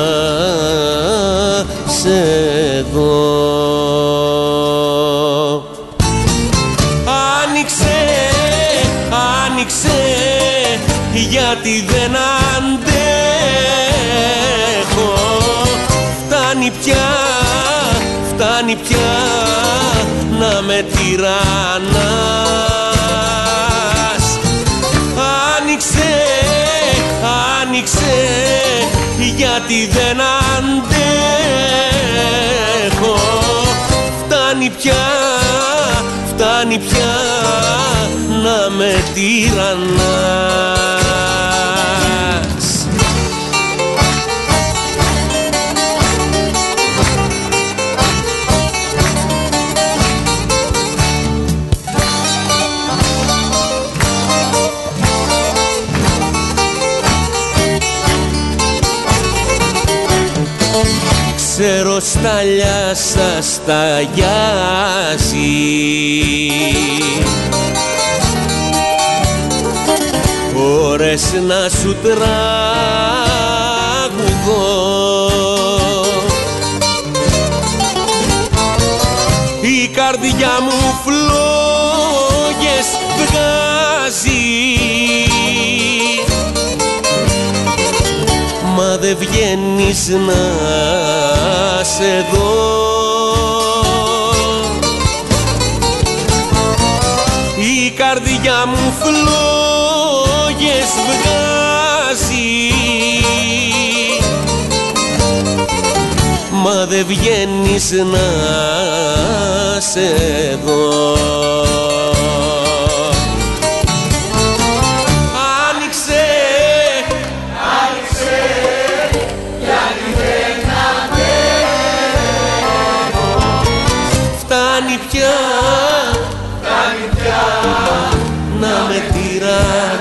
Φτάνει πια, φτάνει πια να με τυραννάς Ξέρω σταλιά σας τα γιάζει ώρες να σου τραγουδώ. Η καρδιά μου φλόγες βγάζει. Μα δεν βγαίνεις να σε δω. Η καρδιά μου φλόγες βγάζει. Μα δεν βγαίνεις να σε δω. Άνοιξε, άνοιξε, γιατί δεν αντέχω Φτάνει πια, φτάνει πια να με τυραννάς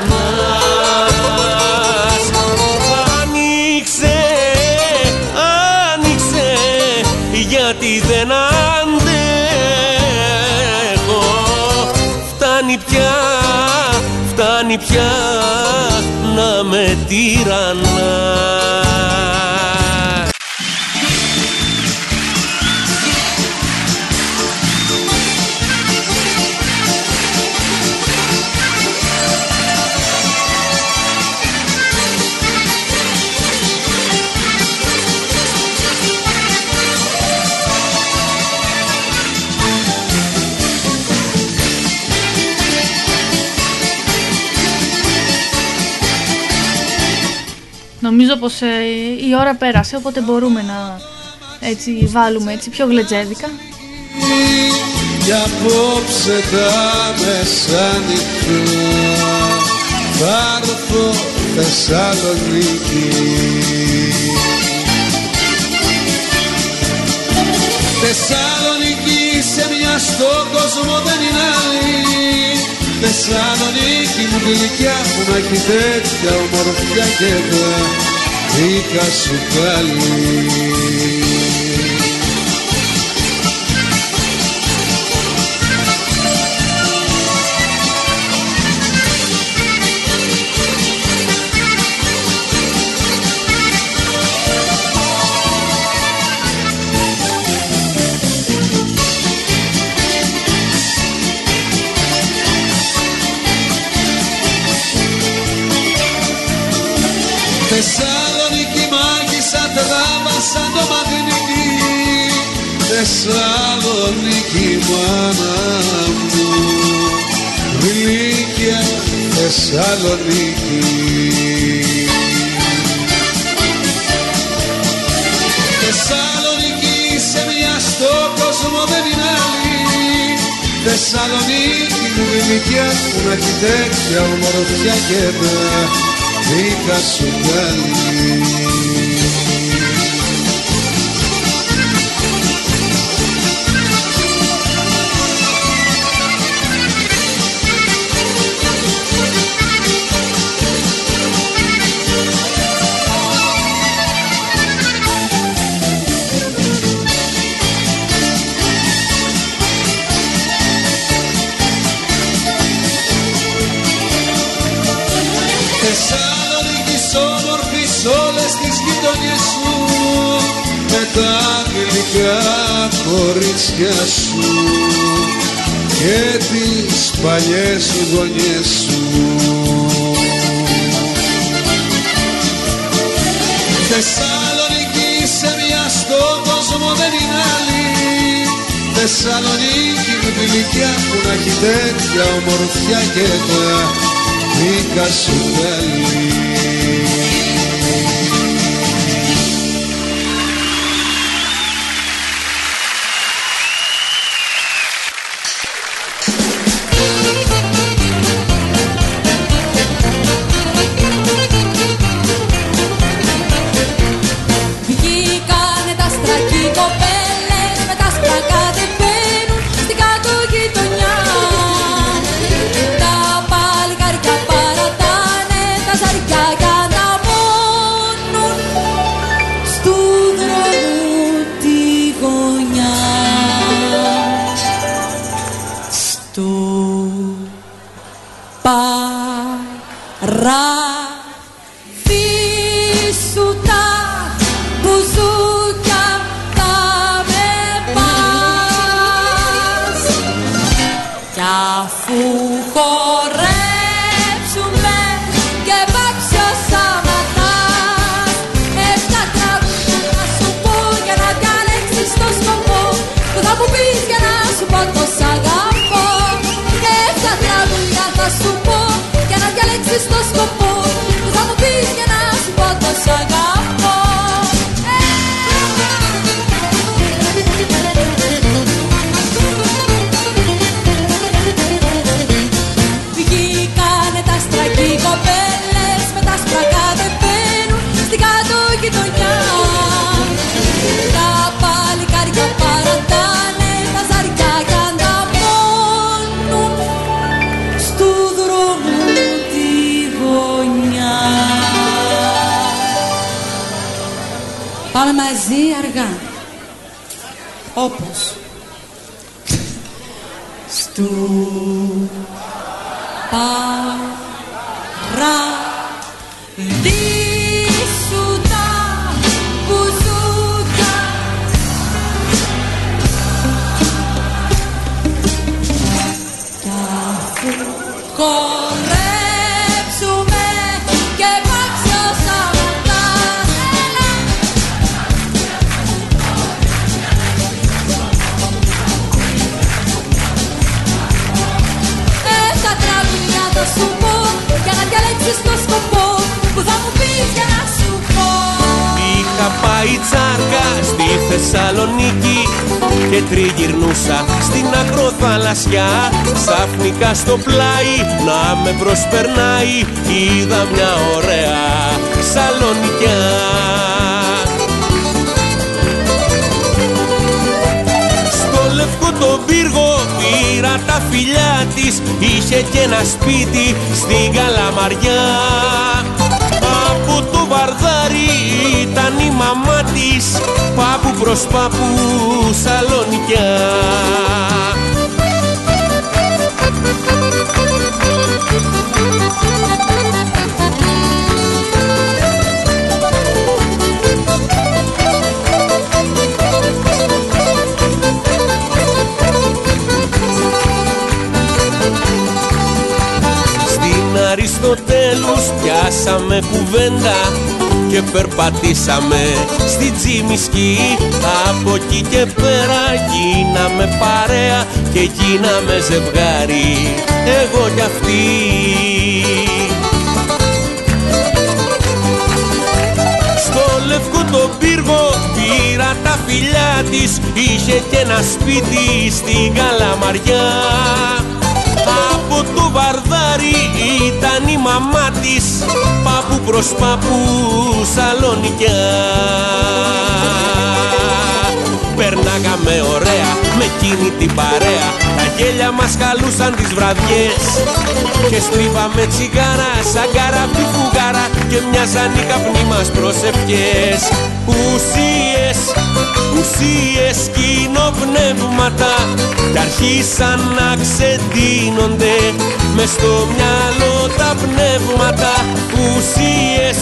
πια να με τυραννάς Νομίζω πως ε, η ώρα πέρασε, οπότε μπορούμε να έτσι βάλουμε έτσι πιο γλετζέδικα. Για απόψε τα μεσάνυχτα θα έρθω Θεσσαλονίκη. Θεσσαλονίκη σε μια στο κόσμο δεν είναι άλλη. Θεσσαλονίκη μου γλυκιά που να έχει τέτοια ομορφιά και τα δίκα σου πάλι Θεσσαλονίκη μάνα μου Γλυκιά Θεσσαλονίκη. Θεσσαλονίκη σε μια στο κόσμο δεν είναι άλλη. Θεσσαλονίκη μου γλυκιά που να έχει τέτοια ομορφιά και τα δίκα σου πάλι κορίτσια σου και τις παλιές σου γωνιές σου. Θεσσαλονίκη σε μια στο κόσμο δεν είναι άλλη. Θεσσαλονίκη μου τη γλυκιά που να έχει τέτοια ομορφιά και τα δίκα σου μας προσευχές. Ουσίες, ουσίες κοινοπνεύματα Κι αρχίσαν να ξεδίνονται. Μες στο μυαλό τα πνεύματα. Ουσίες,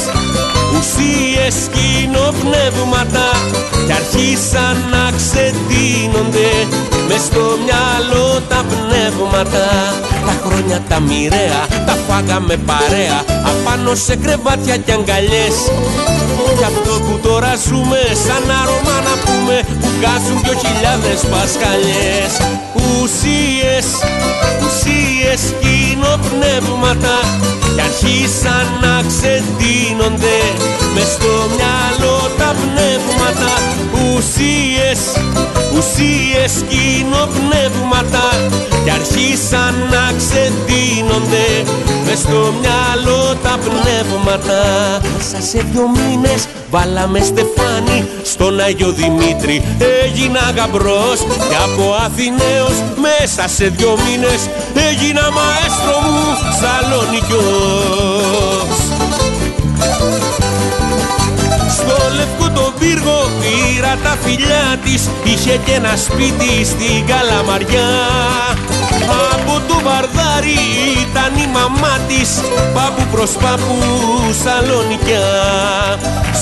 ουσίες κοινοπνεύματα Κι αρχίσαν να ξεδίνονται. Με στο μυαλό τα πνεύματα Τα χρόνια τα μοιραία Τα φάγαμε παρέα Απάνω σε κρεβάτια κι αγκαλιές. Κι αυτό που τώρα ζούμε Σαν αρώμα να πούμε Που βγάζουν δυο χιλιάδες πασχαλιές. Ουσίες Ουσίες κοινοπνεύματα Κι αρχίσαν να ξεδίνονται Με στο μυαλό τα πνεύματα Ουσίες ουσίες κοινοπνεύματα και αρχίσαν να ξεδίνονται μες στο μυαλό τα πνεύματα. Μέσα σε δυο μήνες βάλαμε στεφάνι στον Άγιο Δημήτρη. Έγινα γαμπρός και από Αθηναίος μέσα σε δυο μήνες. Έγινα μαέστρο μου Σαλονικιός στο λευκό το πύργο πήρα τα φιλιά της. Είχε και ένα σπίτι στην Καλαμαριά. Από το βαρδάρι ήταν η μαμά της. Πάπου προς πάπου σαλονικιά.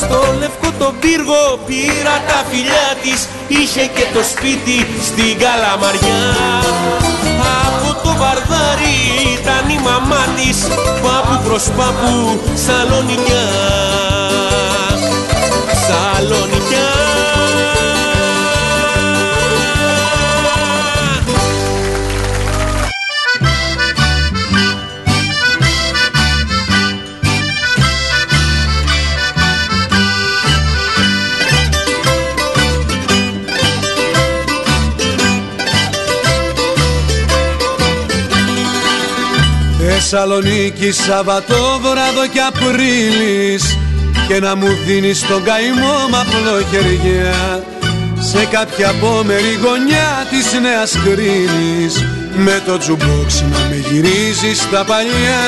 Στο λευκό το πύργο πήρα τα φιλιά της. Είχε και το σπίτι στην Καλαμαριά. Από το βαρδάρι ήταν η μαμά της. Πάπου προς πάπου σαλονικιά. Σαλονικιά Θεσσαλονίκη Σαββατόβραδο κι Απρίλης και να μου δίνεις τον καημό μ' χεριά. Σε κάποια απόμερη γωνιά της Νέας Κρίνης με το τζουμπόξ να με γυρίζεις στα παλιά.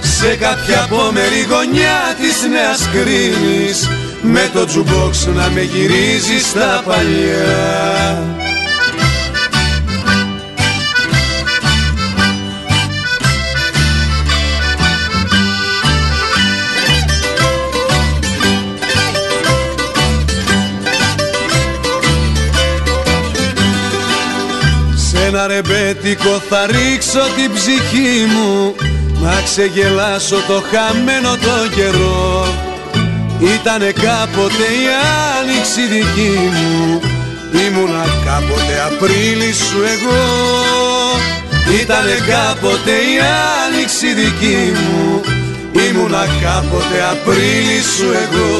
Σε κάποια απόμερη γωνιά της Νέας Κρίνης με το τζουμπόξ να με γυρίζεις στα παλιά ένα ρεμπέτικο θα ρίξω την ψυχή μου. Να ξεγελάσω το χαμένο το καιρό. Ήτανε κάποτε η άνοιξη δική μου. Ήμουνα κάποτε Απρίλη σου εγώ. Ήτανε κάποτε η άνοιξη δική μου. Ήμουνα κάποτε Απρίλη σου εγώ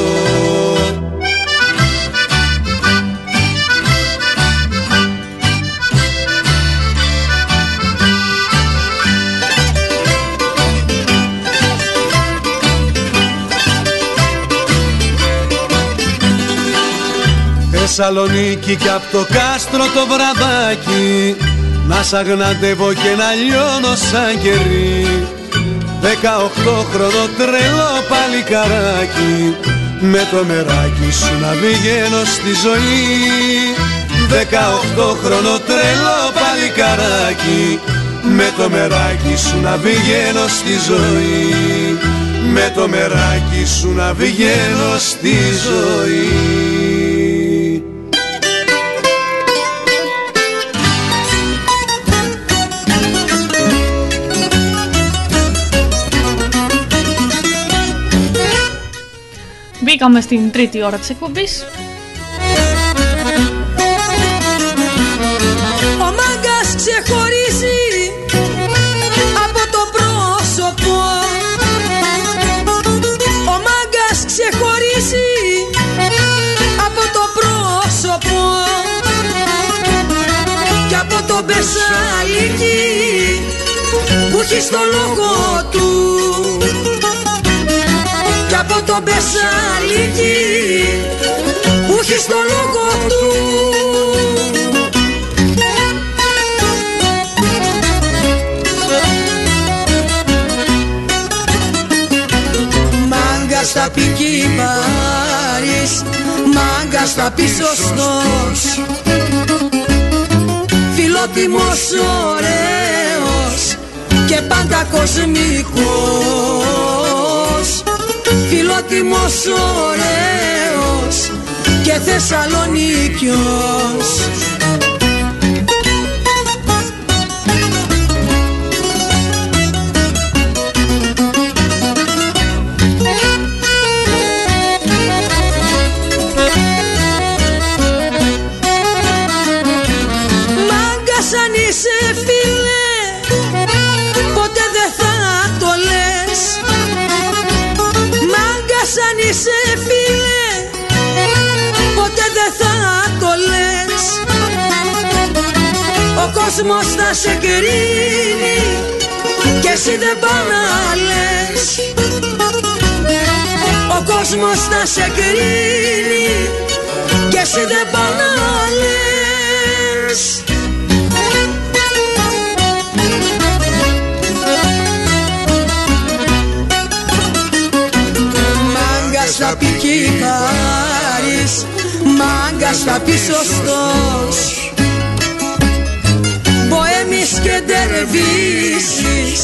Θεσσαλονίκη και απ' το κάστρο το βραδάκι. Να σ' αγναντεύω και να λιώνω σαν κερί. Δεκαοχτώ χρονο τρελό παλικαράκι. Με το μεράκι σου να βγαίνω στη ζωή. Δεκαοχτώ χρονο τρελό παλικαράκι. Με το μεράκι σου να βγαίνω στη ζωή. Με το μεράκι σου να βγαίνω στη ζωή Μπήκαμε στην τρίτη ώρα της εκπομπής. Ο μάγκας ξεχωρίζει από το πρόσωπο. Ο μάγκας ξεχωρίζει από το πρόσωπο. Και από το μπεσάλικι που έχει στο λόγο του από το μπεσαλίκι που έχει στο λόγο του. Μάγκα στα πικί πάρεις Μάγκα στα πει σωστός Φιλότιμος ωραίος και πάντα κοσμικός φιλότιμος ωραίος και Θεσσαλονίκιος κόσμος θα σε κρίνει και εσύ δεν πά να λες Ο κόσμος θα σε κρίνει και εσύ δεν πά να λες Μάγκας θα πει κυτάρεις Μάγκας θα πει σωστός πράξεις και ντερεβίσεις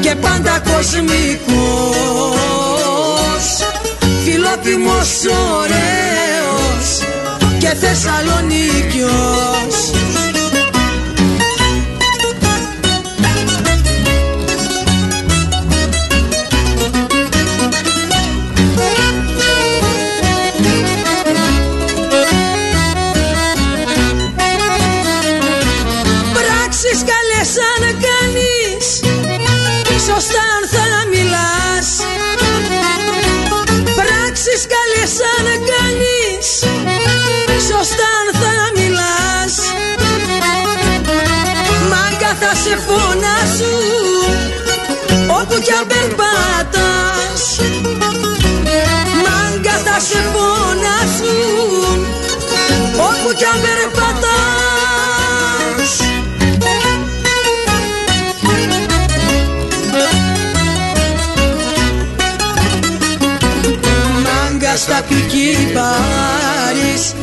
και πάντα κοσμικός. Φιλότιμος ωραίος και Θεσσαλονίκιος Όπου κι αν περπατάς Μάγκα θα σε φωνάζουν Όπου κι αν περπατάς Μάγκα στα πικί πάρεις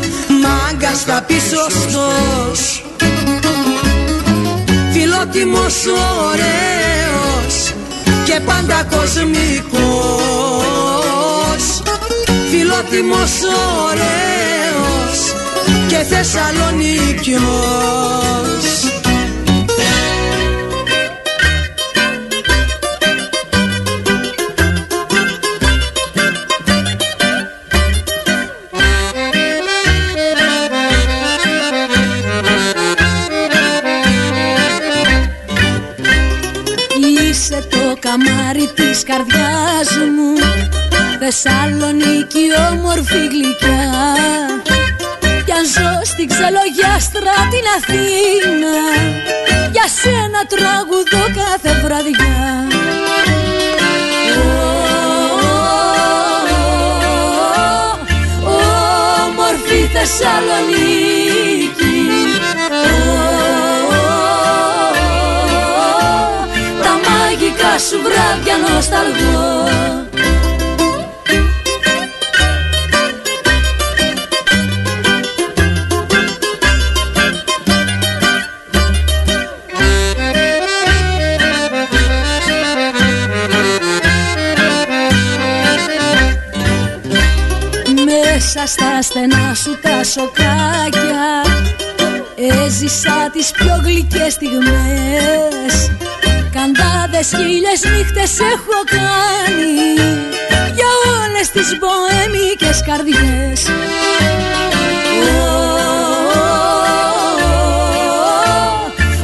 Μάγκα στα πει σωστός Φιλότιμος ωραίος. Και πάντα κοσμικός Φιλότιμος ωραίος. Και Θεσσαλονίκιος καμάρι της καρδιάς μου Θεσσαλονίκη όμορφη γλυκιά Κι αν ζω στην ξελογιάστρα την Αθήνα Για σένα τραγουδώ κάθε βραδιά Ω, Όμορφη Θεσσαλονίκη σου βράδια νοσταλγώ. Μέσα στα στενά σου τα σοκάκια Έζησα τις πιο γλυκές στιγμές Καντάδες χίλιες νύχτες έχω κάνει Για όλες τις μποέμικες καρδιές.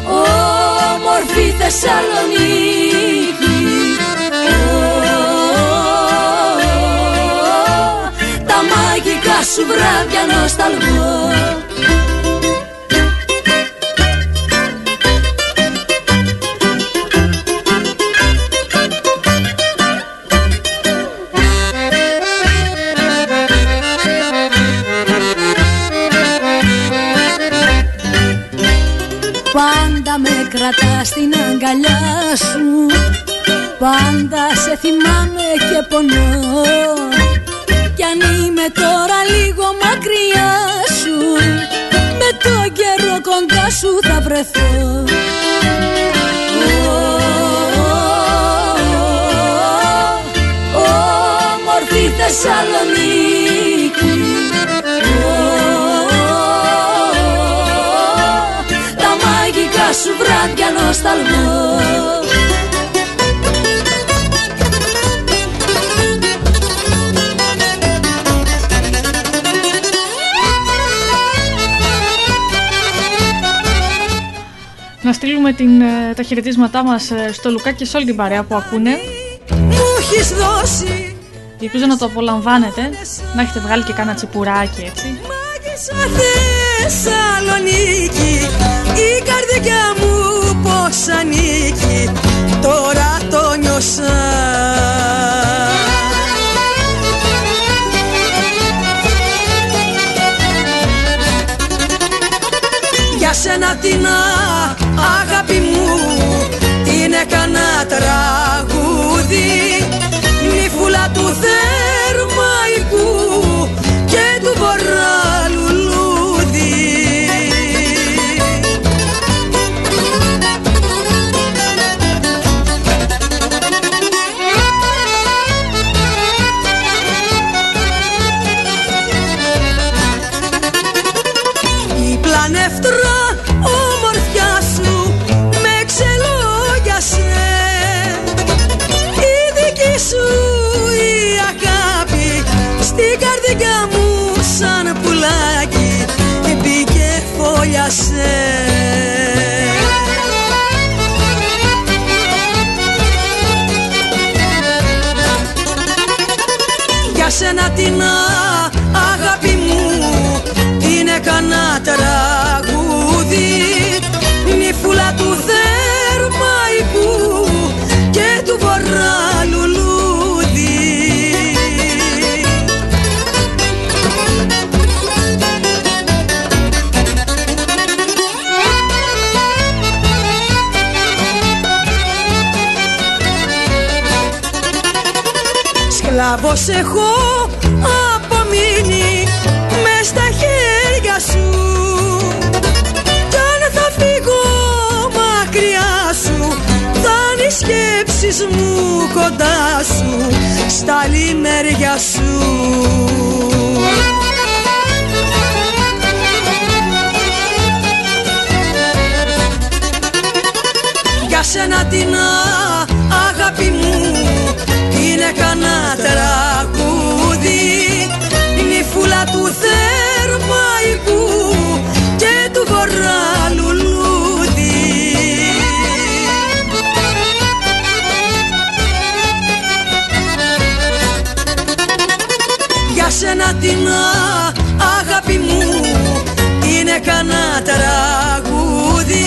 Ω, Όμορφη Θεσσαλονίκη. Τα μαγικά σου βράδια νοσταλγώ στην αγκαλιά σου Πάντα σε θυμάμαι και πονώ Κι αν είμαι τώρα λίγο μακριά σου Με το καιρό κοντά σου θα βρεθώ Όμορφη Θεσσαλονίκη μαγικά σου βράδια νοσταλγώ Να στείλουμε την, ε, τα χαιρετίσματά μας ε, στο Λουκά και σε όλη την παρέα που ακούνε. Μου έχεις δώσει Ελπίζω να το απολαμβάνετε, να έχετε βγάλει και κάνα τσιπουράκι έτσι. Σαν Θεσσαλονίκη Η καρδιά μου πως ανήκει Τώρα το νιώσα. Για σένα την α- αγάπη μου Την έκανα τραγούδι σένα την αγάπη μου είναι κανένα τραγούδι. Νύφουλα του Θερμαϊκού και του Βορρά λουλούδι. Σκλάβος έχω σκέψεις μου κοντά σου στα λιμέρια σου. Για σένα την αγάπη μου είναι κανένα τραγούδι νύφουλα του Θερμαϊκού Για σένα την αγάπη μου. Είναι κανένα τραγούδι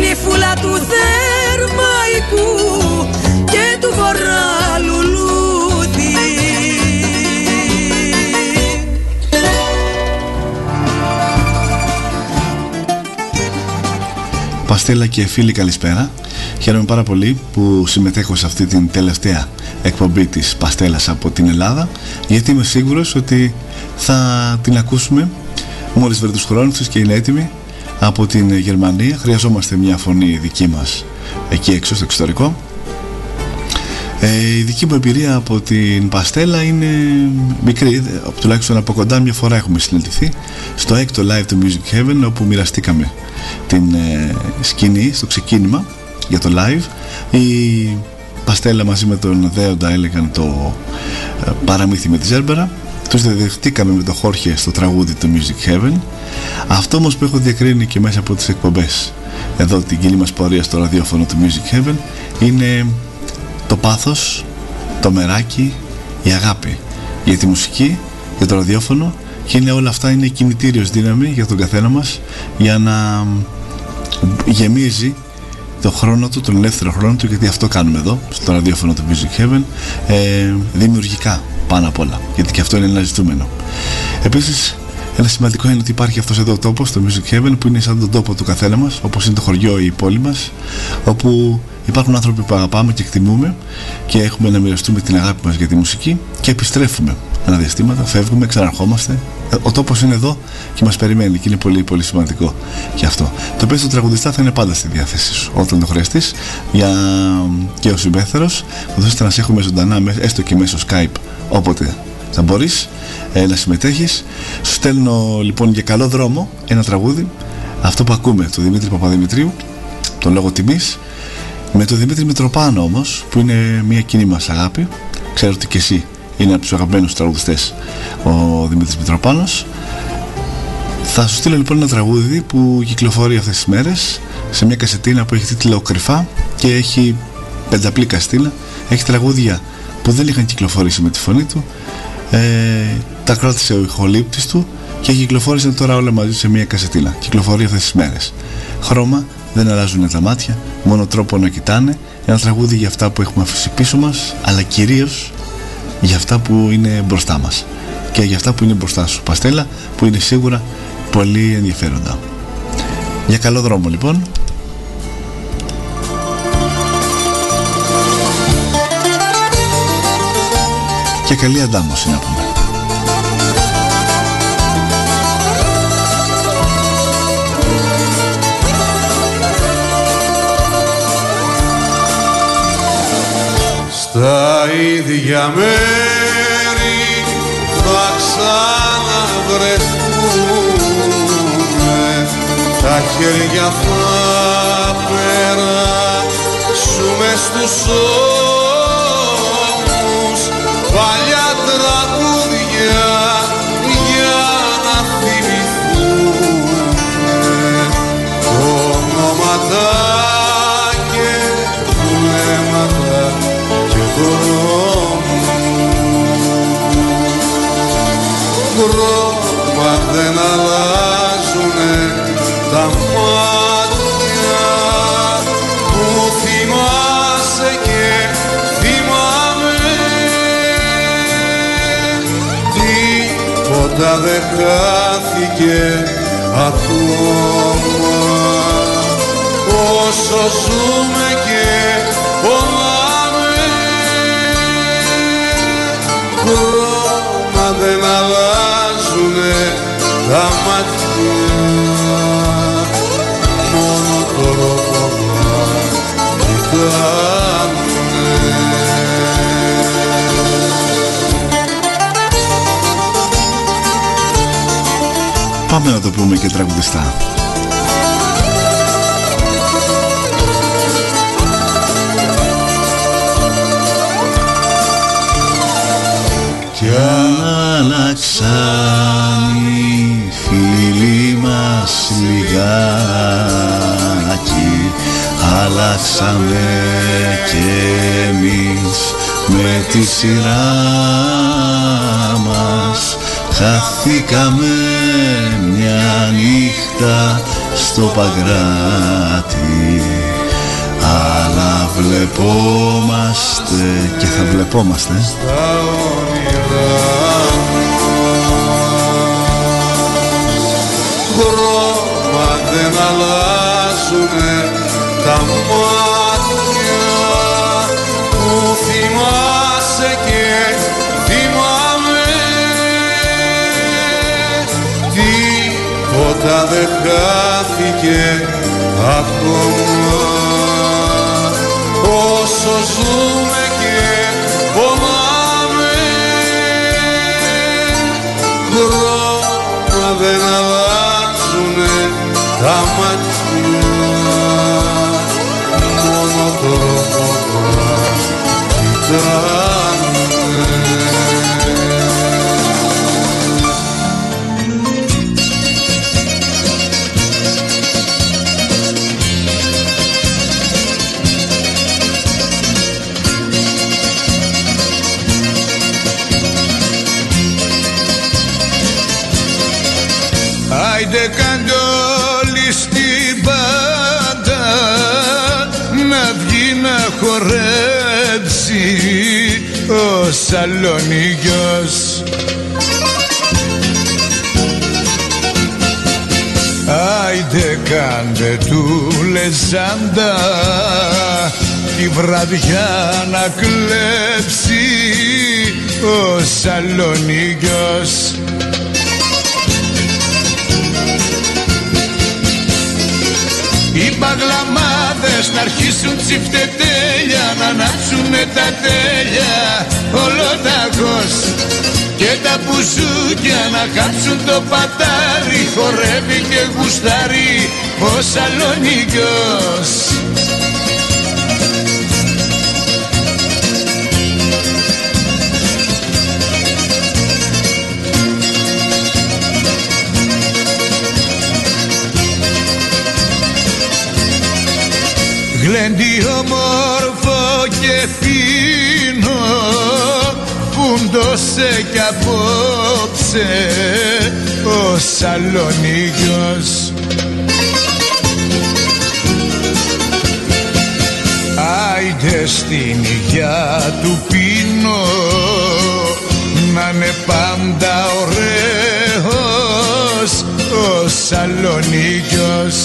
νύφουλα του Θερμαϊκού και του Βορρά λουλούδι Παστέλα και φίλοι καλησπέρα. Χαίρομαι πάρα πολύ που συμμετέχω σε αυτή την τελευταία εκπομπή της Παστέλας από την Ελλάδα γιατί είμαι σίγουρος ότι θα την ακούσουμε μόλις βρει τους χρόνους της και είναι έτοιμη από την Γερμανία. Χρειαζόμαστε μια φωνή δική μας εκεί έξω στο εξωτερικό. Ε, η δική μου εμπειρία από την Παστέλα είναι μικρή, ε, τουλάχιστον από κοντά μια φορά έχουμε συναντηθεί στο έκτο live του Music Heaven όπου μοιραστήκαμε την ε, σκηνή στο ξεκίνημα για το live. Η Παστέλα μαζί με τον Δέοντα έλεγαν το ε, παραμύθι με τη Ζέρμπερα. Τους δεχτήκαμε με το Χόρχε στο τραγούδι του Music Heaven. Αυτό όμως που έχω διακρίνει και μέσα από τις εκπομπές εδώ την κοινή μας πορεία στο ραδιόφωνο του Music Heaven είναι το πάθος, το μεράκι, η αγάπη. Για τη μουσική, για το ραδιόφωνο και είναι όλα αυτά είναι κινητήριος δύναμη για τον καθένα μας για να γεμίζει το χρόνο του, τον ελεύθερο χρόνο του γιατί αυτό κάνουμε εδώ στο ραδιόφωνο του Music Heaven ε, δημιουργικά πάνω απ' όλα γιατί και αυτό είναι ένα ζητούμενο. Επίσης ένα σημαντικό είναι ότι υπάρχει αυτός εδώ ο τόπος, το Music Heaven, που είναι σαν τον τόπο του καθένα μας, όπως είναι το χωριό ή η πόλη μας, όπου υπάρχουν άνθρωποι που αγαπάμε και εκτιμούμε και έχουμε να μοιραστούμε την αγάπη μας για τη μουσική και επιστρέφουμε ένα διαστήματα, φεύγουμε, ξαναρχόμαστε. Ο τόπος είναι εδώ και μας περιμένει και είναι πολύ πολύ σημαντικό και αυτό. Το οποίο του τραγουδιστά θα είναι πάντα στη διάθεσή σου όταν το χρειαστείς για... και ο συμπέθερος θα να σε έχουμε ζωντανά έστω και μέσω Skype όποτε θα μπορείς ε, να συμμετέχεις σου στέλνω λοιπόν για καλό δρόμο ένα τραγούδι αυτό που ακούμε του Δημήτρη Παπαδημητρίου τον λόγο τιμής με τον Δημήτρη Μητροπάνο όμως που είναι μια κοινή μας αγάπη ξέρω ότι και εσύ είναι από τους αγαπημένους τραγουδιστές ο Δημήτρης Μητροπάνος. Θα σου στείλω λοιπόν ένα τραγούδι που κυκλοφορεί αυτές τις μέρες σε μια κασετίνα που έχει τίτλο Κρυφά και έχει πενταπλή καστίνα. Έχει τραγούδια που δεν είχαν κυκλοφορήσει με τη φωνή του. Ε, τα κράτησε ο ηχολήπτης του και κυκλοφόρησαν τώρα όλα μαζί σε μια κασετίνα. Κυκλοφορεί αυτές τις μέρες. Χρώμα δεν αλλάζουν τα μάτια μόνο τρόπο να κοιτάνε. Ένα τραγούδι για αυτά που έχουμε αφήσει πίσω μας αλλά κυρίως για αυτά που είναι μπροστά μας. Και για αυτά που είναι μπροστά σου Παστέλα που είναι σίγουρα πολύ ενδιαφέροντα. Για καλό δρόμο λοιπόν. Και καλή αντάμωση να πούμε Στα ίδια μέρη θα ξαναβρεθούμε. Τα χέρια θα περάσουμε στους ώμους. Παλιά τραγούδια για να θυμηθούμε. Ονόματα και βλέμματα και δρόμους χρώμα δεν αλλάζουνε τα μάτια που θυμάσαι και θυμάμαι. Τίποτα δεν χάθηκε ακόμα. Όσο ζούμε και τα μάτια μόνο το ροκοβά κοιτάνουνε Πάμε να το πούμε και τραγουδιστά. Κι αν αλλάξαν οι φίλοι μας λιγάκι αλλάξαμε κι εμείς με τη σειρά μας χαθήκαμε μια νύχτα στο παγκράτη αλλά βλεπόμαστε Και θα βλεπόμαστε. Τίποτα δεν χάθηκε ακόμα. Όσο ζούμε χορέψει ο Σαλονίκιος Άιντε κάντε του λεζάντα τη βραδιά να κλέψει ο Σαλονίκιος Οι παγλαμάδες να αρχίσουν τσιφτετέλια Να ανάψουνε τα τέλεια ολοταγός. Και τα μπουζούκια να κάψουν το πατάρι Χορεύει και γουστάρει ο Σαλονίκιος Γλέντι όμορφο και φίνο Φούντωσε κι απόψε ο Σαλονίκιος Άιντε στην υγειά του πίνω να είναι πάντα ωραίος ο Σαλονίκιος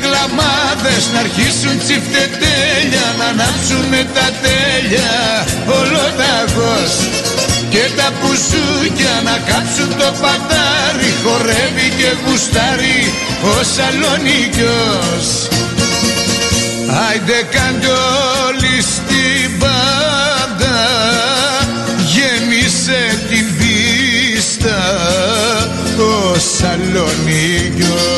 Οι παγλαμάδες να αρχίσουν τσιφτετέλια Να ανάψουνε τα τέλεια. Ολοταγός Και τα πουζούκια να κάψουν το πατάρι Χορεύει και γουστάρει ο Σαλονίκιος. Άιντε κάντε όλοι στην πάντα Γέμισε την πίστα ο Σαλονίκιος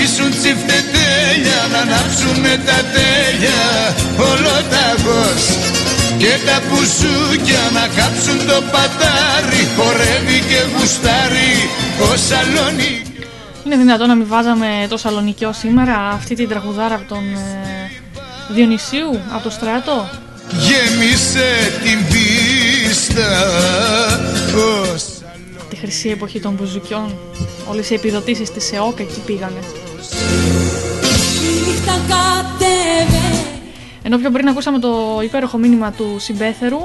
εβδομάδες να αρχίσουν τσιφτετέλια να ανάψουνε τα τέλεια ολοταγός και τα πουσούκια να κάψουν το πατάρι χορεύει και γουστάρει ο Σαλονίκη Είναι δυνατόν να μην βάζαμε το Σαλονικιό σήμερα αυτή την τραγουδάρα από τον ε, Διονυσίου, από το στράτο. γέμισε την πίστα ως Τη χρυσή εποχή των μπουζουκιών. Όλες οι επιδοτήσεις της ΕΟΚ εκεί πήγανε. Η νύχτα κατέβε Ενώ πιο πριν ακούσαμε το υπέροχο μήνυμα του Συμπέθερου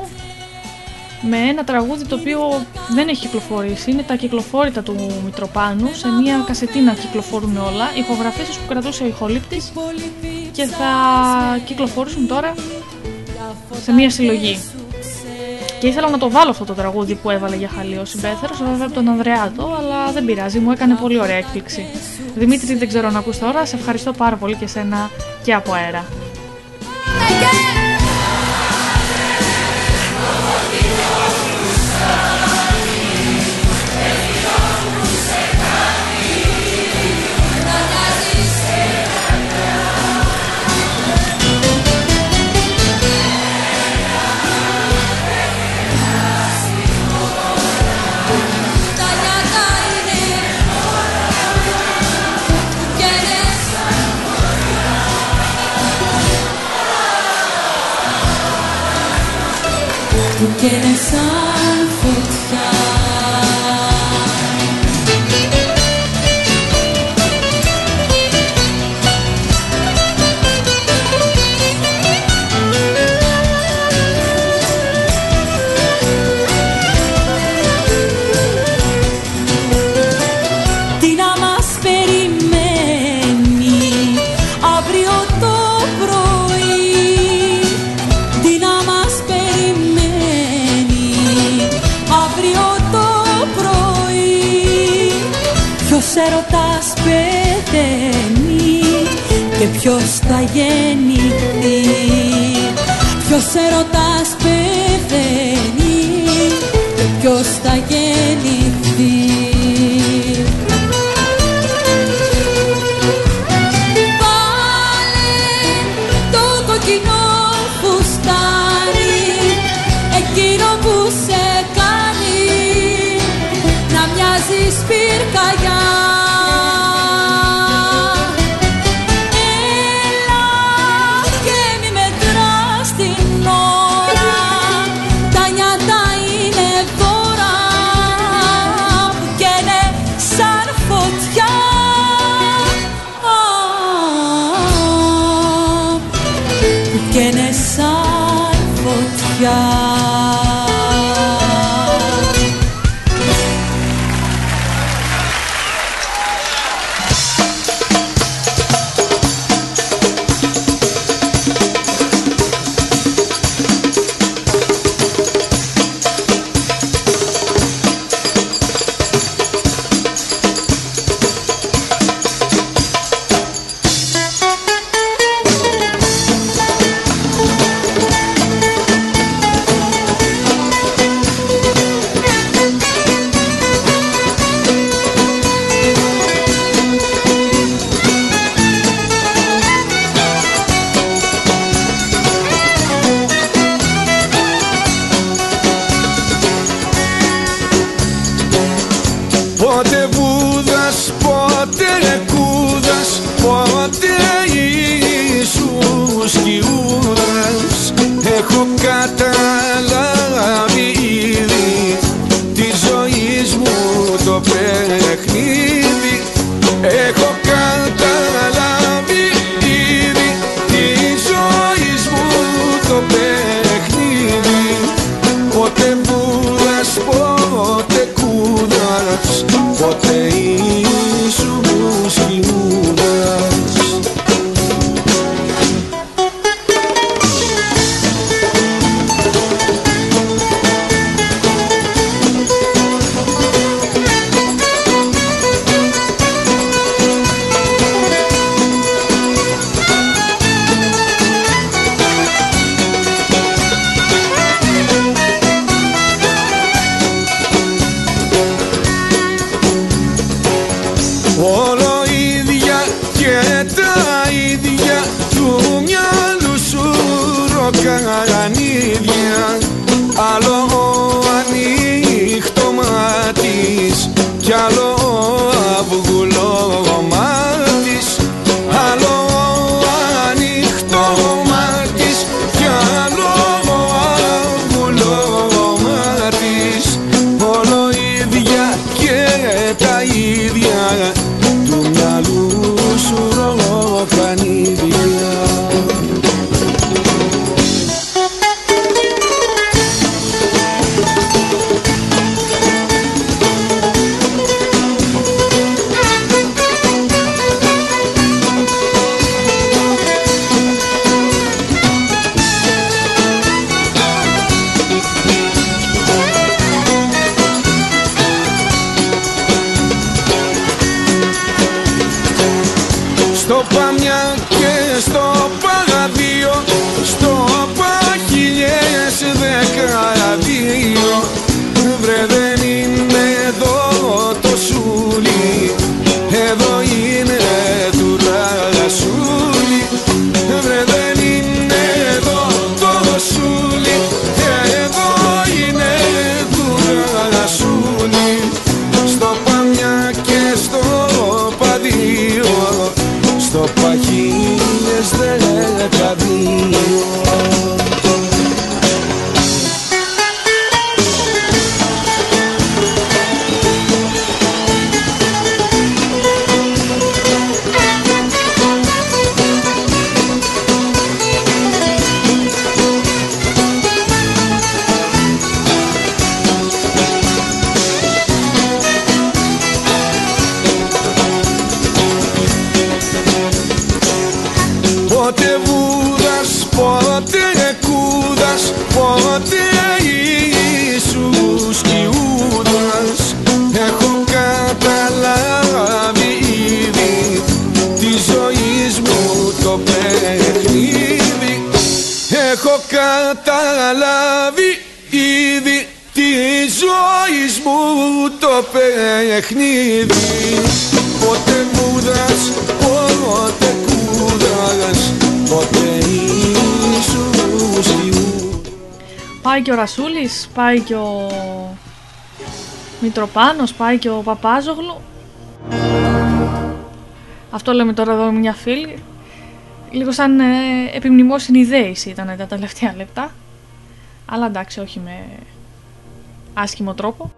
με ένα τραγούδι το οποίο δεν έχει κυκλοφορήσει. Είναι τα κυκλοφόρητα του Μητροπάνου. Σε μια κασετίνα κυκλοφορούν όλα. Ηχογραφήσεις που κρατούσε ο ηχολήπτης και θα κυκλοφορήσουν τώρα σε μια συλλογή. Και ήθελα να το βάλω αυτό το τραγούδι που έβαλε για χαλί ο Συμπέθερος, βέβαια από τον Ανδρεάτο, αλλά δεν πειράζει, μου έκανε πολύ ωραία έκπληξη. Δημήτρη, δεν ξέρω να ακούς τώρα, σε ευχαριστώ πάρα πολύ και σένα και από αέρα. Που καίνε σαν ποιος θα γεννηθεί Ποιος έρωτας πεθαίνει και ποιος θα γεννηθεί πάει και ο Μητροπάνος, πάει και ο Παπάζογλου. Αυτό λέμε τώρα εδώ μια φίλη. Λίγο σαν ε, ιδέα συνειδέηση ήταν τα τελευταία λεπτά. Αλλά εντάξει, όχι με άσχημο τρόπο.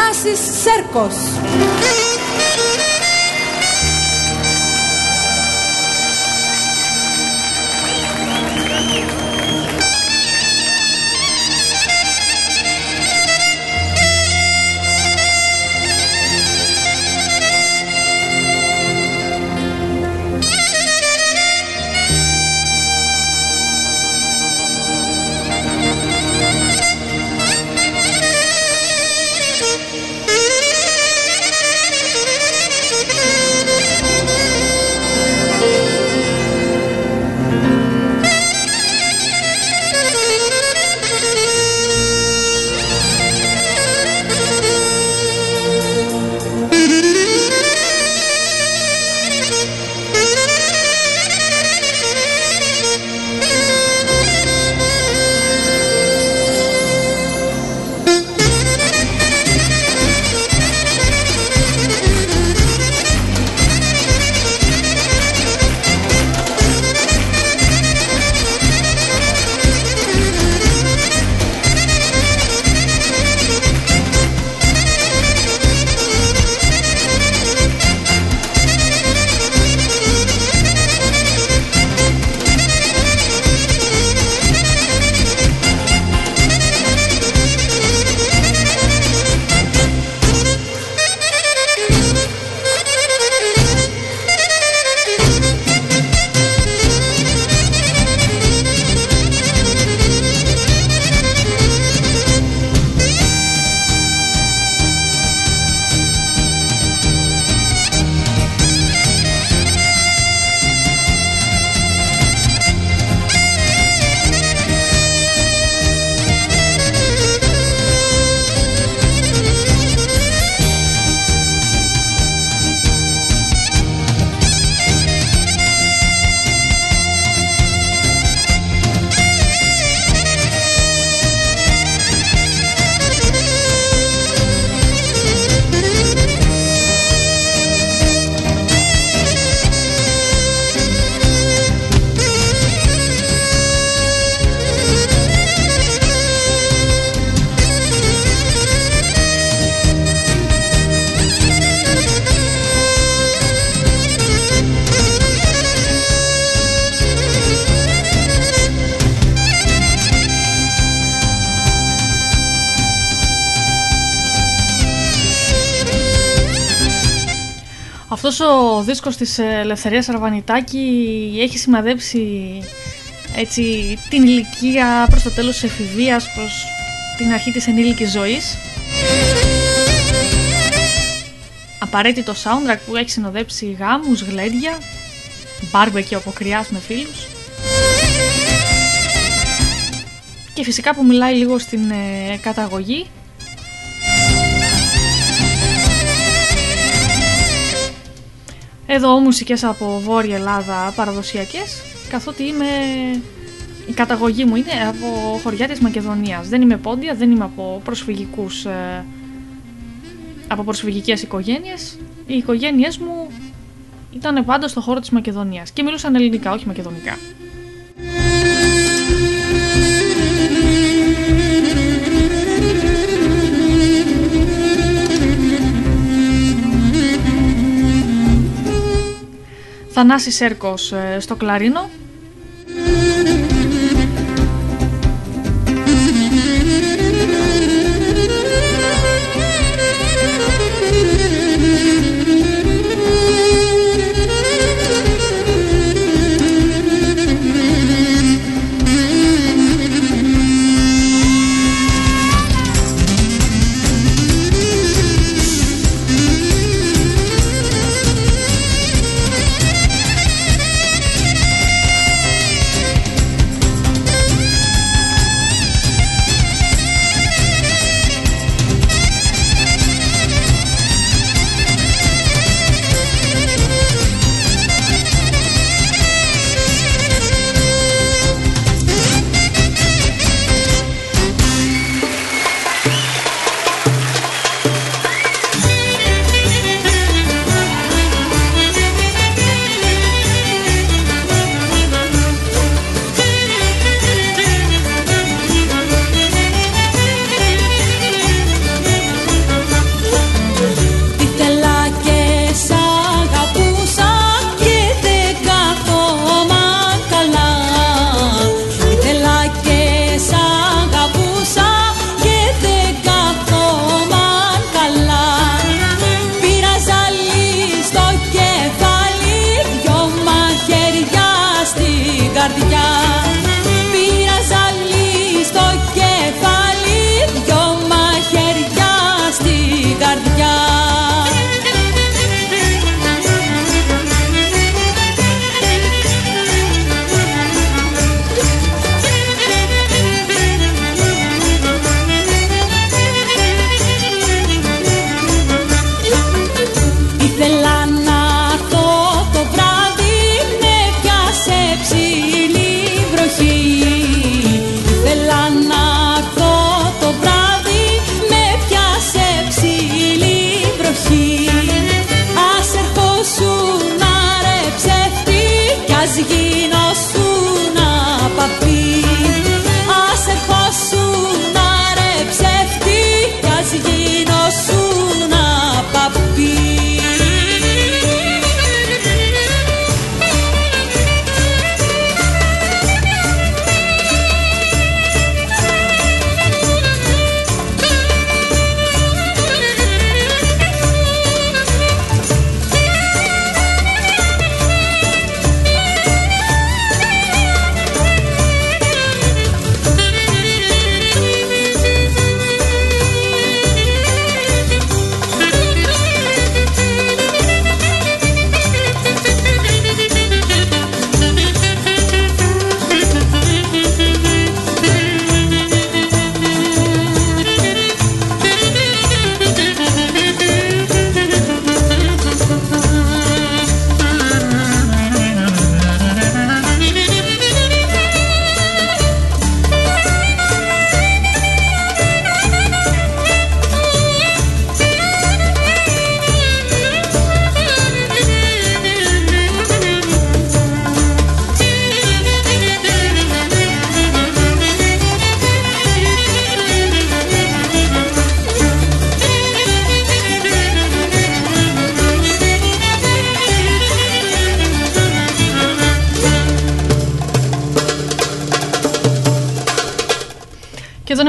nazis cercos. Ο δίσκος της Ελευθερίας Αρβανιτάκη έχει σημαδέψει έτσι, την ηλικία προς το τέλος της εφηβείας, προς την αρχή της ενήλικης ζωής. Απαραίτητο soundtrack που έχει συνοδέψει γάμους, γλέντια, μπάρμπεκι από κρυάς με φίλους. Και φυσικά που μιλάει λίγο στην ε, καταγωγή Εδώ μουσικές από Βόρεια Ελλάδα παραδοσιακές καθότι είμαι η καταγωγή μου είναι από χωριά της Μακεδονίας. Δεν είμαι πόντια, δεν είμαι από προσφυγικούς ε, από προσφυγικές οικογένειες. Οι οικογένειές μου ήταν πάντα στο χώρο της Μακεδονίας και μιλούσαν ελληνικά, όχι μακεδονικά. Θανάσης Σέρκος ε, στο κλαρίνο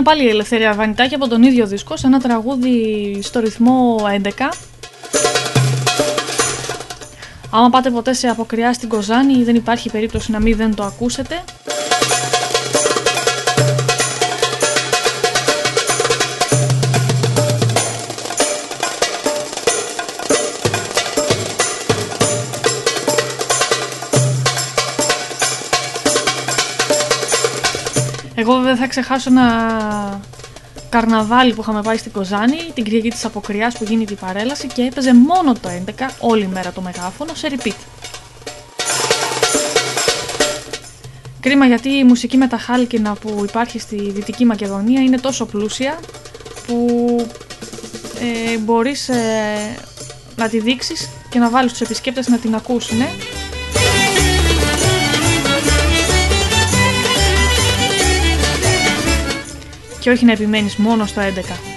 πάλι η Ελευθερία Βανιτάκη από τον ίδιο δίσκο σε ένα τραγούδι στο ρυθμό 11 Άμα πάτε ποτέ σε αποκριά στην Κοζάνη δεν υπάρχει περίπτωση να μην δεν το ακούσετε. Εγώ βέβαια θα ξεχάσω ένα καρναβάλι που είχαμε πάει στην Κοζάνη, την Κυριακή της Αποκριάς που γίνεται η παρέλαση και έπαιζε μόνο το 11 όλη μέρα το μεγάφωνο σε repeat. Κρίμα γιατί η μουσική με τα χάλκινα που υπάρχει στη Δυτική Μακεδονία είναι τόσο πλούσια που ε, μπορείς ε, να τη δείξεις και να βάλεις τους επισκέπτες να την ακούσουν. Και όχι να επιμένεις μόνο στο 11.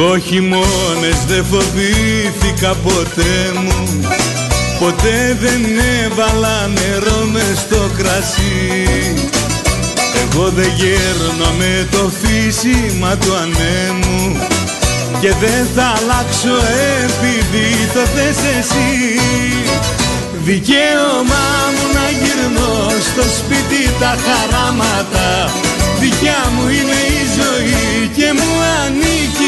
Εγώ χειμώνες δεν φοβήθηκα ποτέ μου. Ποτέ δεν έβαλα νερό μες στο κρασί. Εγώ δεν γέρνω με το φύσιμα του ανέμου. Και δεν θα αλλάξω επειδή το θες εσύ. Δικαίωμά μου να γυρνώ στο σπίτι τα χαράματα. Δικιά μου είναι η ζωή και μου ανήκει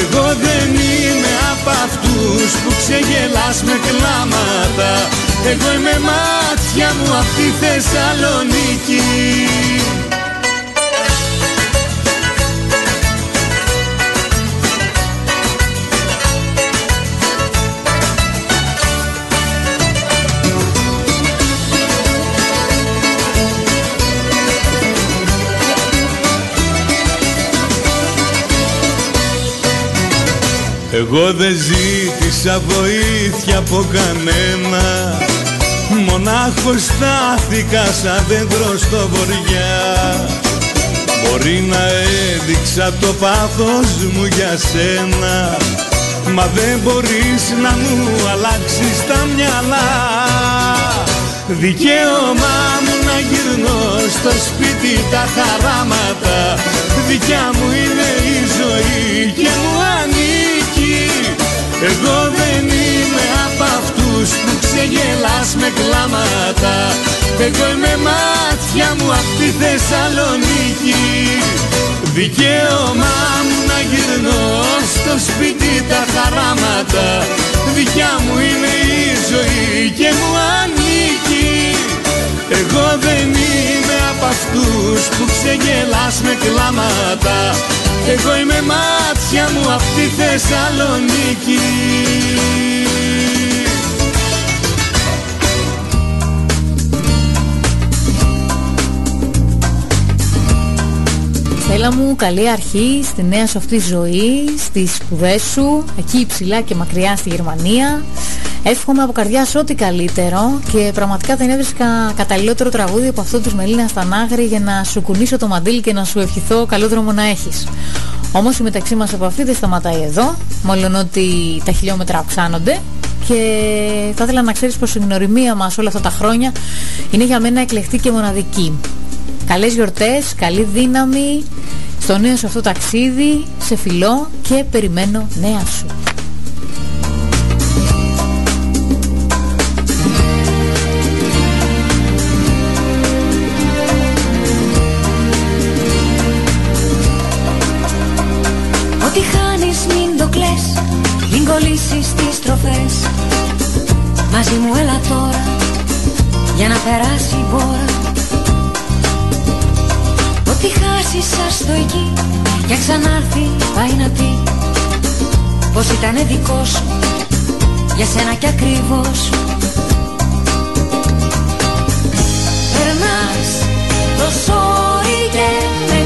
Εγώ δεν είμαι από αυτούς που ξεγελάς με κλάματα. Εγώ είμαι μάτια μου απ' τη Θεσσαλονίκη Εγώ δεν ζήτησα βοήθεια από κανένα. Μονάχος στάθηκα σαν δέντρο στο βοριά. Μπορεί να έδειξα το πάθος μου για σένα Μα δεν μπορείς να μου αλλάξεις τα μυαλά. Δικαίωμά μου να γυρνώ στο σπίτι τα χαράματα. Δικιά μου είναι η ζωή και μου ανήκει Εγώ δεν είμαι από αυτούς που ξεγελάς με κλάματα. Εγώ είμαι μάτια μου απ' τη Θεσσαλονίκη. Δικαίωμά μου να γυρνώ στο σπίτι τα χαράματα. Δικιά μου είναι η ζωή και μου ανήκει. Εγώ δεν είμαι από αυτούς που ξεγελάς με κλάματα Εγώ είμαι μάτια μου απ' τη Θεσσαλονίκη Στέλλα μου, καλή αρχή στη νέα σου αυτή ζωή, στις σπουδές σου, εκεί ψηλά και μακριά στη Γερμανία. Εύχομαι από καρδιά σου ό,τι καλύτερο και πραγματικά δεν έβρισκα καταλληλότερο τραγούδι από αυτό τους Μελίνα Στανάγρη για να σου κουνήσω το μαντίλ και να σου ευχηθώ καλό δρόμο να έχεις. Όμως η μεταξύ μας επαφή δεν σταματάει εδώ, μόλον ότι τα χιλιόμετρα αυξάνονται και θα ήθελα να ξέρεις πως η γνωριμία μας όλα αυτά τα χρόνια είναι για μένα εκλεκτή και μοναδική. Καλές γιορτές, καλή δύναμη στο νέο σου αυτό ταξίδι, σε φιλό και περιμένω νέα σου. Πως ήτανε δικός σου Για σένα κι ακριβώς. Περνάς το σόρι και μετά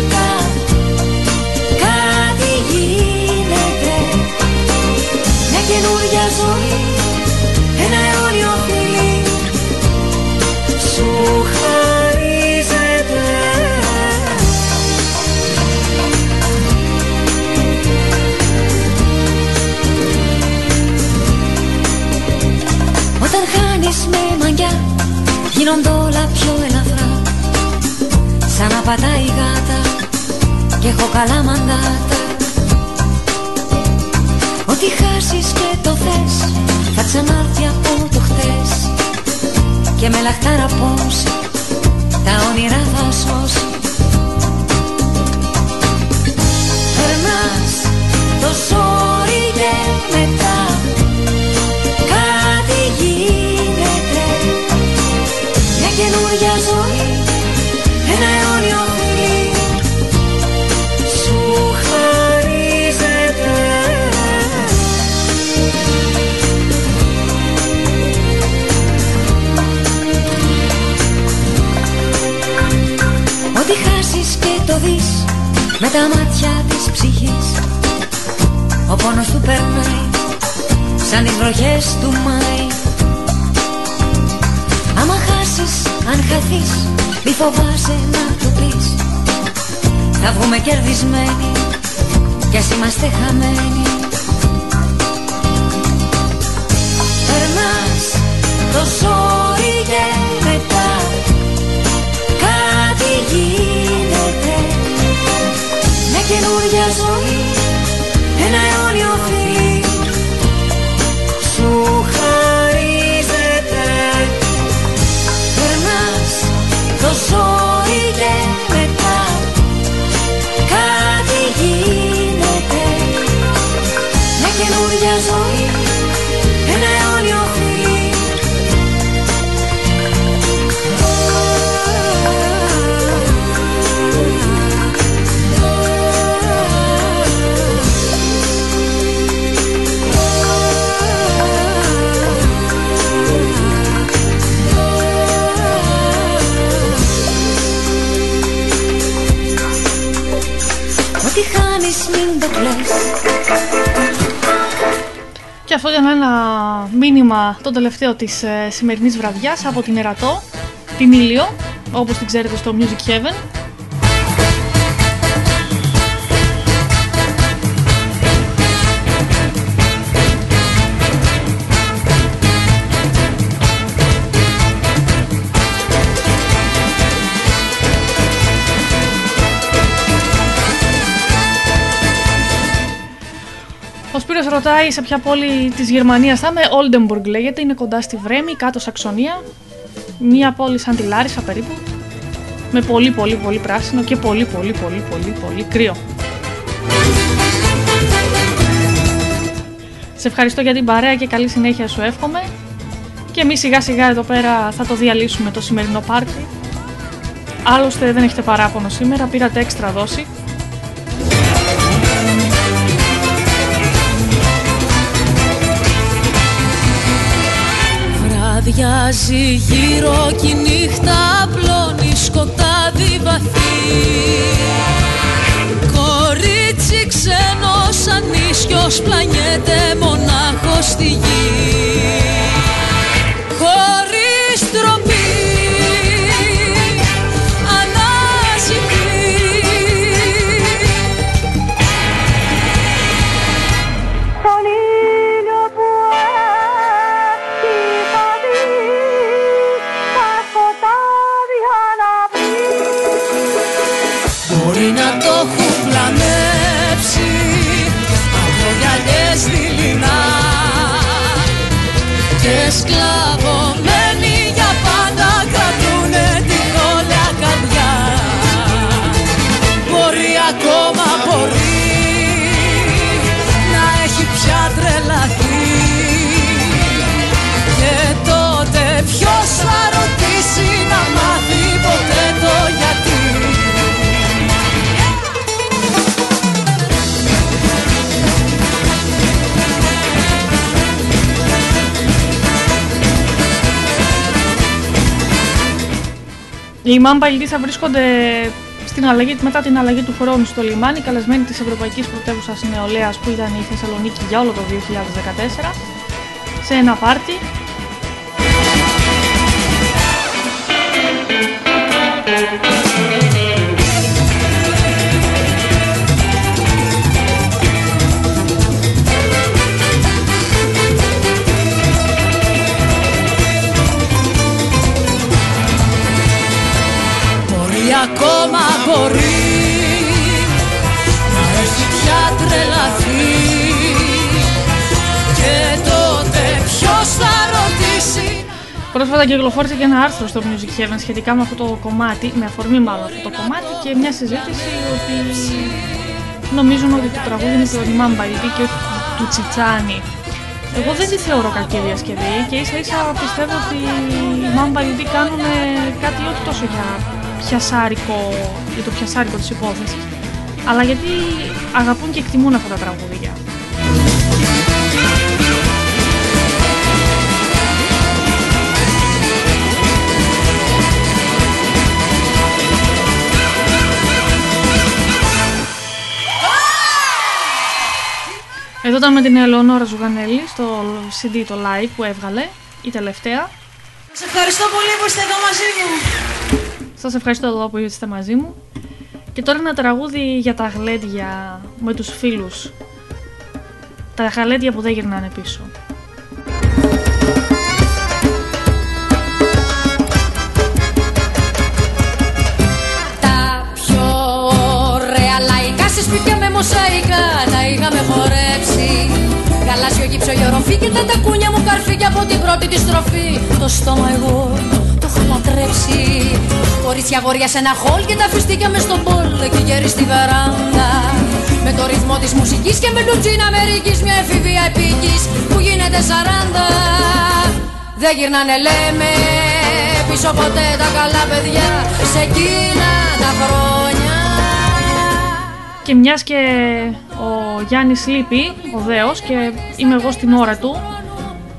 πατάει η γάτα και έχω καλά μαντάτα. Ό,τι χάσεις και το θες θα ξανάρθει από το χτες. Και με λαχτάρα πόση τα όνειρα θα σώσει σαν τις βροχές του Μάη. Άμα χάσεις, αν χαθείς, μη φοβάσαι να το πεις. Θα βγούμε κερδισμένοι κι ας είμαστε χαμένοι. Περνάς το σόρι και μετά κάτι γίνεται. Μια καινούργια ζωή, ένα αιώνιο αυτό ήταν ένα μήνυμα το τελευταίο της ε, σημερινής βραδιάς από την Ερατό, την Ήλιο, όπως την ξέρετε στο Music Heaven. Ρωτάει σε ποια πόλη της Γερμανίας θα είμαι. Oldenburg λέγεται, είναι κοντά στη Βρέμη, κάτω Σαξονία. Μία πόλη σαν τη Λάρισα περίπου. Με πολύ πολύ πολύ πράσινο και πολύ πολύ πολύ πολύ πολύ κρύο. Σε ευχαριστώ για την παρέα και καλή συνέχεια σου εύχομαι. Και εμείς σιγά σιγά εδώ πέρα θα το διαλύσουμε το σημερινό πάρτι. Άλλωστε δεν έχετε παράπονο σήμερα, πήρατε έξτρα δόση. Βραδιάζει γύρω κι η νύχτα απλώνει σκοτάδι βαθύ. Κορίτσι ξένος ανίσιος πλανιέται μονάχος στη γη Οι Μάμπαλιτοί θα βρίσκονται στην αλλαγή, μετά την αλλαγή του χρόνου στο λιμάνι, καλεσμένοι της Ευρωπαϊκής Πρωτεύουσας Νεολαίας που ήταν η Θεσσαλονίκη για όλο το 2014, σε ένα πάρτι. Μπορεί ακόμα μπορεί να έχει πια τρελαθεί και τότε ποιος θα ρωτήσει Πρόσφατα κυκλοφόρησε και ένα άρθρο στο Music Heaven σχετικά με αυτό το κομμάτι, με αφορμή μάλλον αυτό το κομμάτι και μια συζήτηση ότι νομίζουν ότι το τραγούδι είναι του Ιμάν Μπαϊλί και όχι του Τσιτσάνι. Εγώ δεν τη θεωρώ κακή διασκευή και ίσα ίσα πιστεύω ότι οι Imam Μπαϊλί κάνουν κάτι όχι τόσο για, πιασάρικο, για το πιασάρικο της υπόθεσης, αλλά γιατί αγαπούν και εκτιμούν αυτά τα τραγούδια. Εδώ ήταν με την Ελεονόρα Ζουγανέλη στο CD το live που έβγαλε, η τελευταία. Σε ευχαριστώ πολύ που είστε εδώ μαζί μου Σας ευχαριστώ εδώ που είστε μαζί μου. Και τώρα ένα τραγούδι για τα γλέντια με τους φίλους. Τα γλέντια που δεν γυρνάνε πίσω. Τα πιο ωραία λαϊκά σε σπίτια με μοσαϊκά τα είχαμε χορέψει Γαλάζιο γύψο η οροφή και τα τακούνια μου καρφί από την πρώτη τη στροφή Το στόμα εγώ το είχα λατρέψει Κορίτσια γόρια σε ένα χολ και τα φιστίκια με στον πόλ και γέρι στη βεράντα Με το ρυθμό της μουσικής και με λουτζίνα Αμερικής Μια εφηβεία επίκης που γίνεται σαράντα. Δεν γυρνάνε λέμε πίσω ποτέ τα καλά παιδιά. Σε εκείνα τα χρόνια. Και μιας και ο Γιάννης λείπει, ο Δέος, και είμαι εγώ στην ώρα του,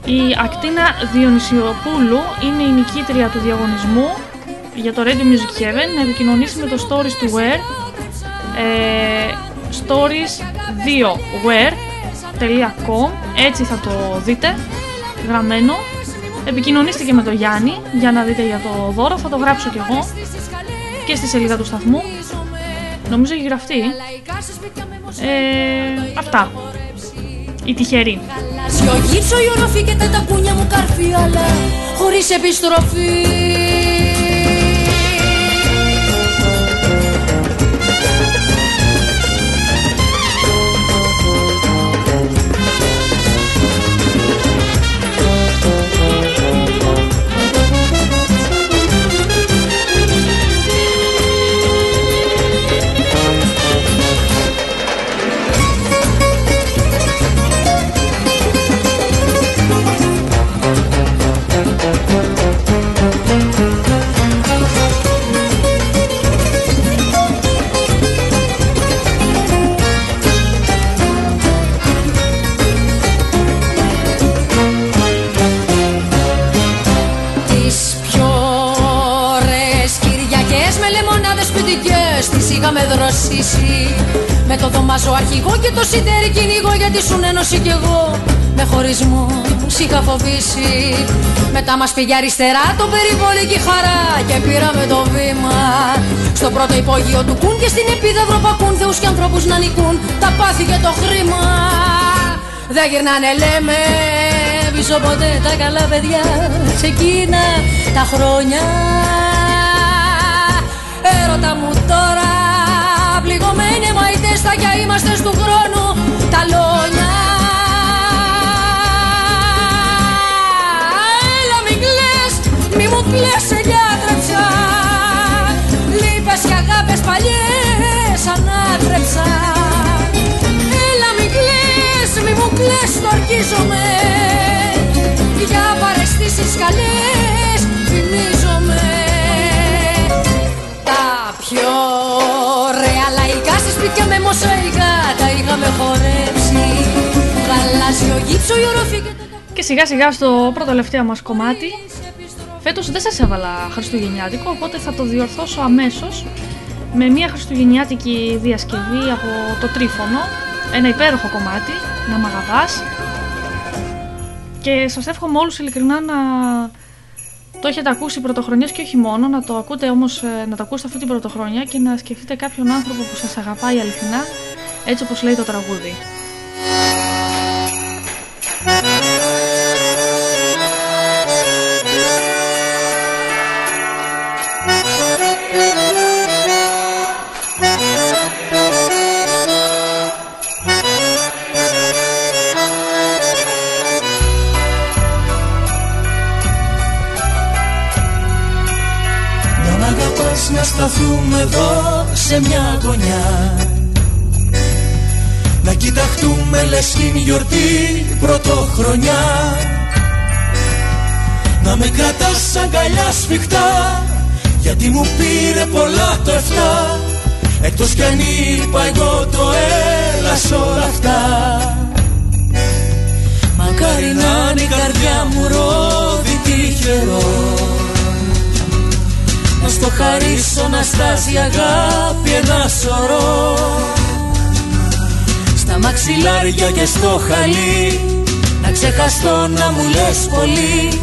η Ακτίνα Διονυσιοπούλου είναι η νικήτρια του διαγωνισμού για το Radio Music Heaven. Να επικοινωνήσει με το Stories to Wear. Ε, stories2wear.com έτσι θα το δείτε γραμμένο. Επικοινωνήστε και με τον Γιάννη για να δείτε για το δώρο. Θα το γράψω κι εγώ και στη σελίδα του σταθμού. Νομίζω έχει γραφτεί. Ε, αυτά. Η τυχερή Γαλάζιο γύψο η οροφή και τα τακούνια μου καρφί αλλά χωρίς επιστροφή είχαμε δροσίσει Με το δωμάζο αρχηγό και το σιτέρι κυνηγό Γιατί σου ένωση κι εγώ Με χωρισμό. Σ' είχα φοβήσει. Μετά μας πήγε αριστερά το περιβόλι και η χαρά Και πήραμε το βήμα. Στο πρώτο υπόγειο του κουν Και στην επίδαυρο πακούν Θεούς και ανθρώπους να νικούν Τα πάθη και το χρήμα. Δεν γυρνάνε λέμε πίσω ποτέ τα καλά παιδιά. Σε εκείνα τα χρόνια. Έρωτα μου τώρα πληγωμένοι μαϊτές θα για είμαστε του χρόνου τα λόνια Έλα μην κλαις, μη μου κλαις σε γιατρέψα Λύπες και αγάπες παλιές ανάτρεψα. Έλα μην κλαις, μη μου κλαις, το ορκίζομαι. Για παρεστήσεις καλές θυμίζομαι. Τα πιο Τα είχαμε χορέψει Γαλάζιο γύψο η οροφή και Και σιγά σιγά στο πρώτο τελευταίο μας κομμάτι. Φέτος δεν σας έβαλα χριστουγεννιάτικο Οπότε θα το διορθώσω αμέσως Με μια χριστουγεννιάτικη διασκευή από το Τρίφωνο Ένα υπέροχο κομμάτι Να μ' αγαπάς. Και σας εύχομαι όλους ειλικρινά να το έχετε ακούσει πρωτοχρονιές και όχι μόνο, να το ακούτε όμως, ε, να το ακούσετε αυτή την πρωτοχρονιά και να σκεφτείτε κάποιον άνθρωπο που σας αγαπάει αληθινά, έτσι όπως λέει το τραγούδι. Να αγαπάς να σταθούμε εδώ σε μια γωνιά κοιταχτούμε λες την γιορτή πρωτοχρονιά. Να με κρατάς αγκαλιά σφιχτά Γιατί μου πήρε πολλά το εφτά. Εκτός κι αν είπα εγώ το έλας σ' όλα αυτά. Μακάρι να είναι η καρδιά μου ρόδι τυχερό. Να στο χαρίσω να στάσει αγάπη ένα σωρό. Στα μαξιλάρια και στο χαλί. Να ξεχαστώ να μου λες πολύ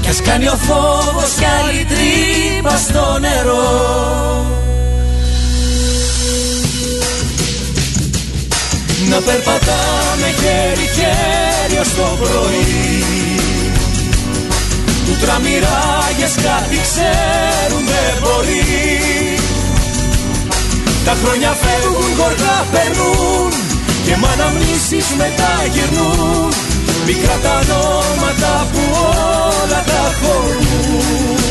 Κι ας κάνει ο φόβος κι άλλη τρύπα στο νερό. Να περπατάμε χέρι-χέρι ως το πρωί. Που τραμμυράγες κάτι ξέρουν δεν μπορεί. Τα χρόνια φεύγουν γοργά περνούν Και μ' αναμνήσεις μετά γυρνούν. Μικρά τα ονόματα που όλα τα χωρούν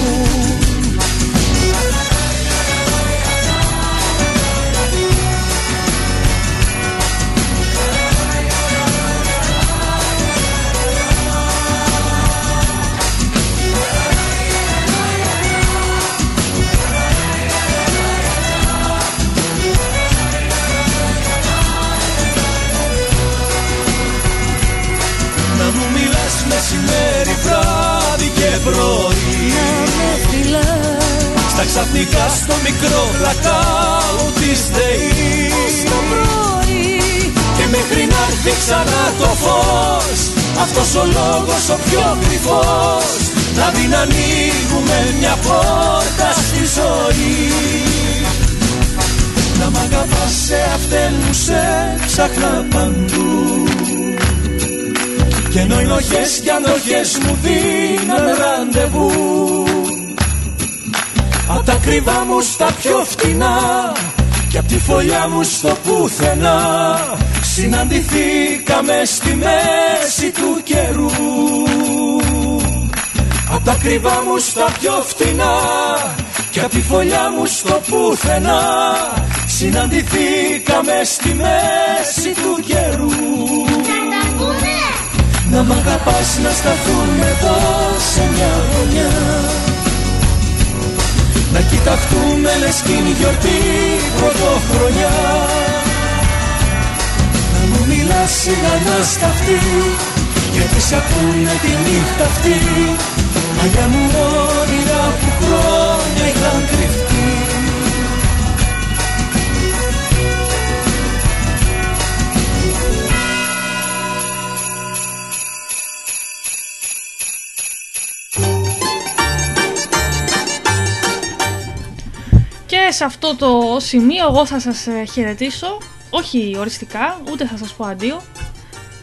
μεσημέρι, βράδυ και πρωί. Να με φυλάς Στα ξαφνικά στο μικρό πλακάου της ΔΕΗ Στο πρωί. Και μέχρι να έρθει ξανά το φως Αυτός ο λόγος ο πιο κρυφός Να δει να ανοίγουμε μια πόρτα στη ζωή. Να μ' αγαπάς σε αυτήν μου σε ψάχνα παντού και ενώ οι λοχές και ανοχές μου δίνανε ραντεβού Απ' τα κρύβα μου στα πιο φτηνά Και απ' τη φωλιά μου στο πουθενά Συναντηθήκαμε στη μέση του καιρού. Απ' τα κρύβα μου στα πιο φτηνά Και απ' τη φωλιά μου στο πουθενά Συναντηθήκαμε στη μέση του καιρού να μ' αγαπάς να σταθούμε εδώ σε μια γωνιά. Να κοιταχτούμε λες κι είναι γιορτή πρωτοχρονιά. Να μου μιλάς σιγανά στα αυτή Γιατί σ' ακούνε τη νύχτα αυτή. Μαγιά μου όνειρα που χρόνια σε αυτό το σημείο εγώ θα σας ε, χαιρετήσω, όχι οριστικά, ούτε θα σας πω αντίο,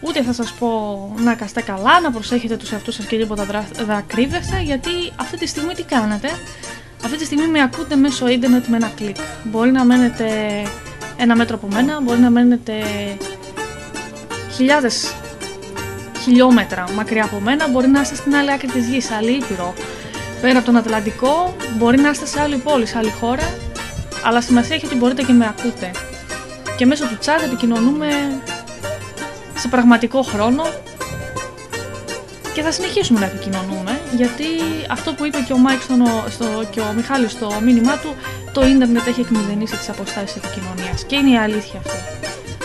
ούτε θα σας πω να καστέ καλά, να προσέχετε τους εαυτούς σας και τίποτα δρα- δακρύβεστε, γιατί αυτή τη στιγμή τι κάνετε; Αυτή τη στιγμή με ακούτε μέσω ίντερνετ με ένα κλικ. Μπορεί να μένετε ένα μέτρο από μένα, μπορεί να μένετε χιλιάδες χιλιόμετρα μακριά από μένα, μπορεί να είστε στην άλλη άκρη της γης, σε άλλη ήπειρο. Πέρα από τον Ατλαντικό, μπορεί να είστε σε άλλη πόλη, σε άλλη χώρα, αλλά σημασία έχει ότι μπορείτε και με ακούτε. Και μέσω του chat επικοινωνούμε σε πραγματικό χρόνο και θα συνεχίσουμε να επικοινωνούμε γιατί αυτό που είπε και ο Μάικ στο, στο, και ο Μιχάλης στο μήνυμά του το ίντερνετ έχει εκμηδενίσει τις αποστάσεις επικοινωνίας και είναι η αλήθεια αυτό.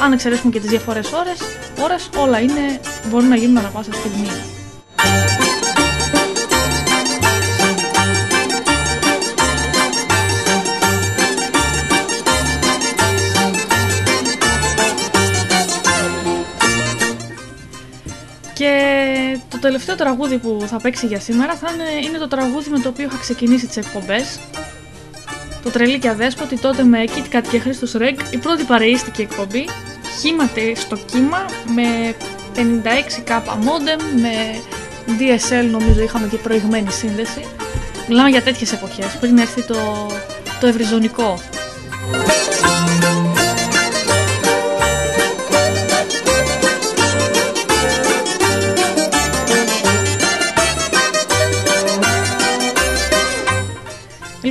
Αν εξαιρέσουμε και τις διαφορές ώρες, ώρες όλα είναι, μπορούν να γίνουν ανά πάσα στιγμή. Και το τελευταίο τραγούδι που θα παίξει για σήμερα θα είναι, είναι το τραγούδι με το οποίο είχα ξεκινήσει τις εκπομπές. Το τρελή και αδέσποτη τότε με Kit Kat και Χρήστος Ρεγκ, η πρώτη παρεΐστικη εκπομπή. Χύματε στο κύμα με 56k modem, με DSL νομίζω είχαμε και προηγμένη σύνδεση. Μιλάμε για τέτοιες εποχές, πριν έρθει το, το ευρυζωνικό.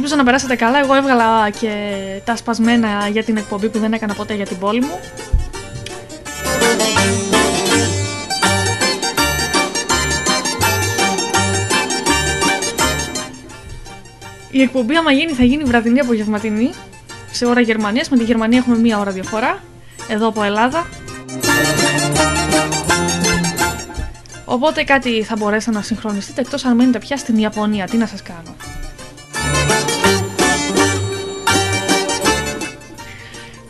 Ελπίζω Ελπίζω να περάσετε καλά. Εγώ έβγαλα και τα σπασμένα για την εκπομπή που δεν έκανα ποτέ για την πόλη μου. Η εκπομπή άμα γίνει θα γίνει βραδινή απογευματινή σε ώρα Γερμανίας. Με τη Γερμανία έχουμε μία ώρα διαφορά. Εδώ από Ελλάδα. Οπότε κάτι θα μπορέσετε να συγχρονιστείτε εκτός αν μένετε πια στην Ιαπωνία. Τι να σας κάνω.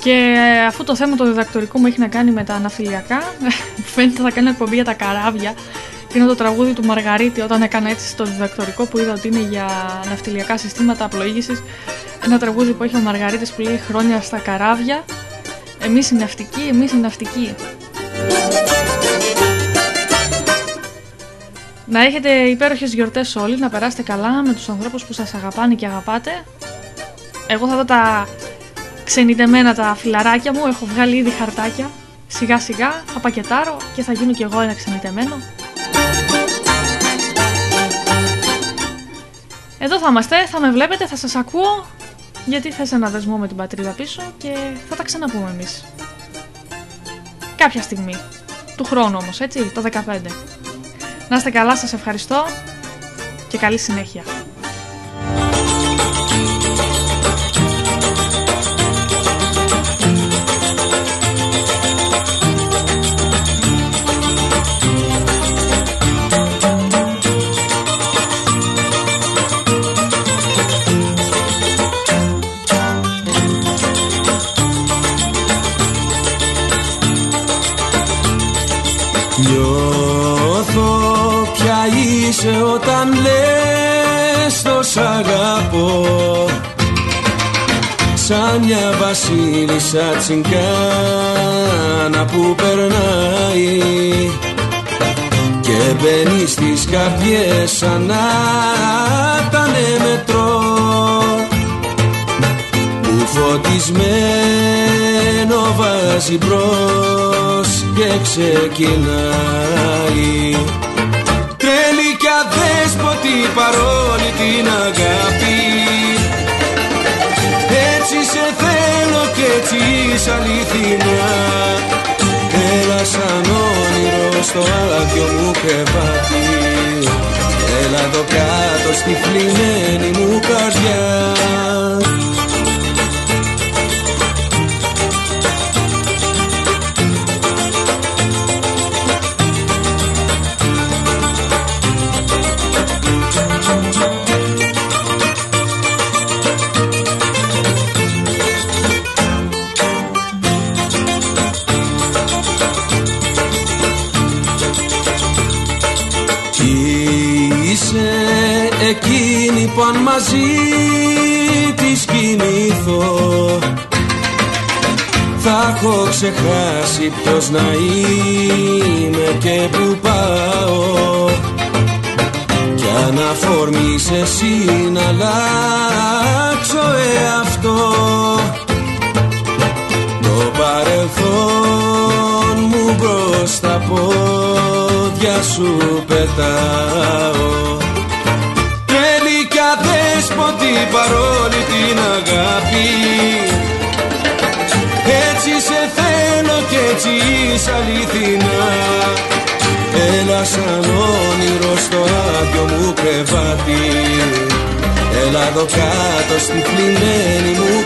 Και αφού το θέμα το διδακτορικό μου έχει να κάνει με τα αναφιλιακά, φαίνεται θα κάνω εκπομπή για τα καράβια. Είναι το τραγούδι του Μαργαρίτη όταν έκανα έτσι στο διδακτορικό που είδα ότι είναι για ναυτιλιακά συστήματα απλοήγησης. Ένα τραγούδι που έχει ο Μαργαρίτης που λέει χρόνια στα καράβια. Εμείς οι ναυτικοί, εμείς οι ναυτικοί. Να έχετε υπέροχες γιορτές όλοι, να περάσετε καλά με τους ανθρώπους που σας αγαπάνε και αγαπάτε. Εγώ θα δω τα ξενιτεμένα τα φιλαράκια μου, έχω βγάλει ήδη χαρτάκια. Σιγά σιγά θα πακετάρω και θα γίνω κι εγώ ένα ξενιτεμένο. Εδώ θα είμαστε, θα με βλέπετε, θα σας ακούω γιατί θες ένα δεσμό με την πατρίδα πίσω και θα τα ξαναπούμε εμείς. Κάποια στιγμή. Του χρόνου όμως, έτσι, το 15. Να είστε καλά, σας ευχαριστώ και καλή συνέχεια. Είσαι όταν λες το σ' αγαπώ. Σαν μια βασίλισσα τσιγκάνα που περνάει Και μπαίνει στις καρδιές σαν να ήταν μετρό Που φωτισμένο βάζει μπρος και ξεκινάει. Τρέλη κι αδέσποτη παρόλη την αγάπη. Έτσι σε θέλω κι έτσι είσαι αληθινά. Έλα σαν όνειρο στο άδειο μου κρεβάτι. Έλα εδώ κάτω στη φλημένη μου καρδιά που αν μαζί της κοιμηθώ Θα έχω ξεχάσει ποιος να είμαι και που πάω. Κι αν αφορμείς εσύ να αλλάξω εαυτό Το παρελθόν μου μπρος τα πόδια σου πετάω. Τρέλη κι αδέσποτη παρόλη την αγάπη. Έτσι σε θέλω κι έτσι είσαι αληθινά. Έλα σαν όνειρο στο άδειο μου κρεβάτι. Έλα εδώ κάτω στη φλημένη μου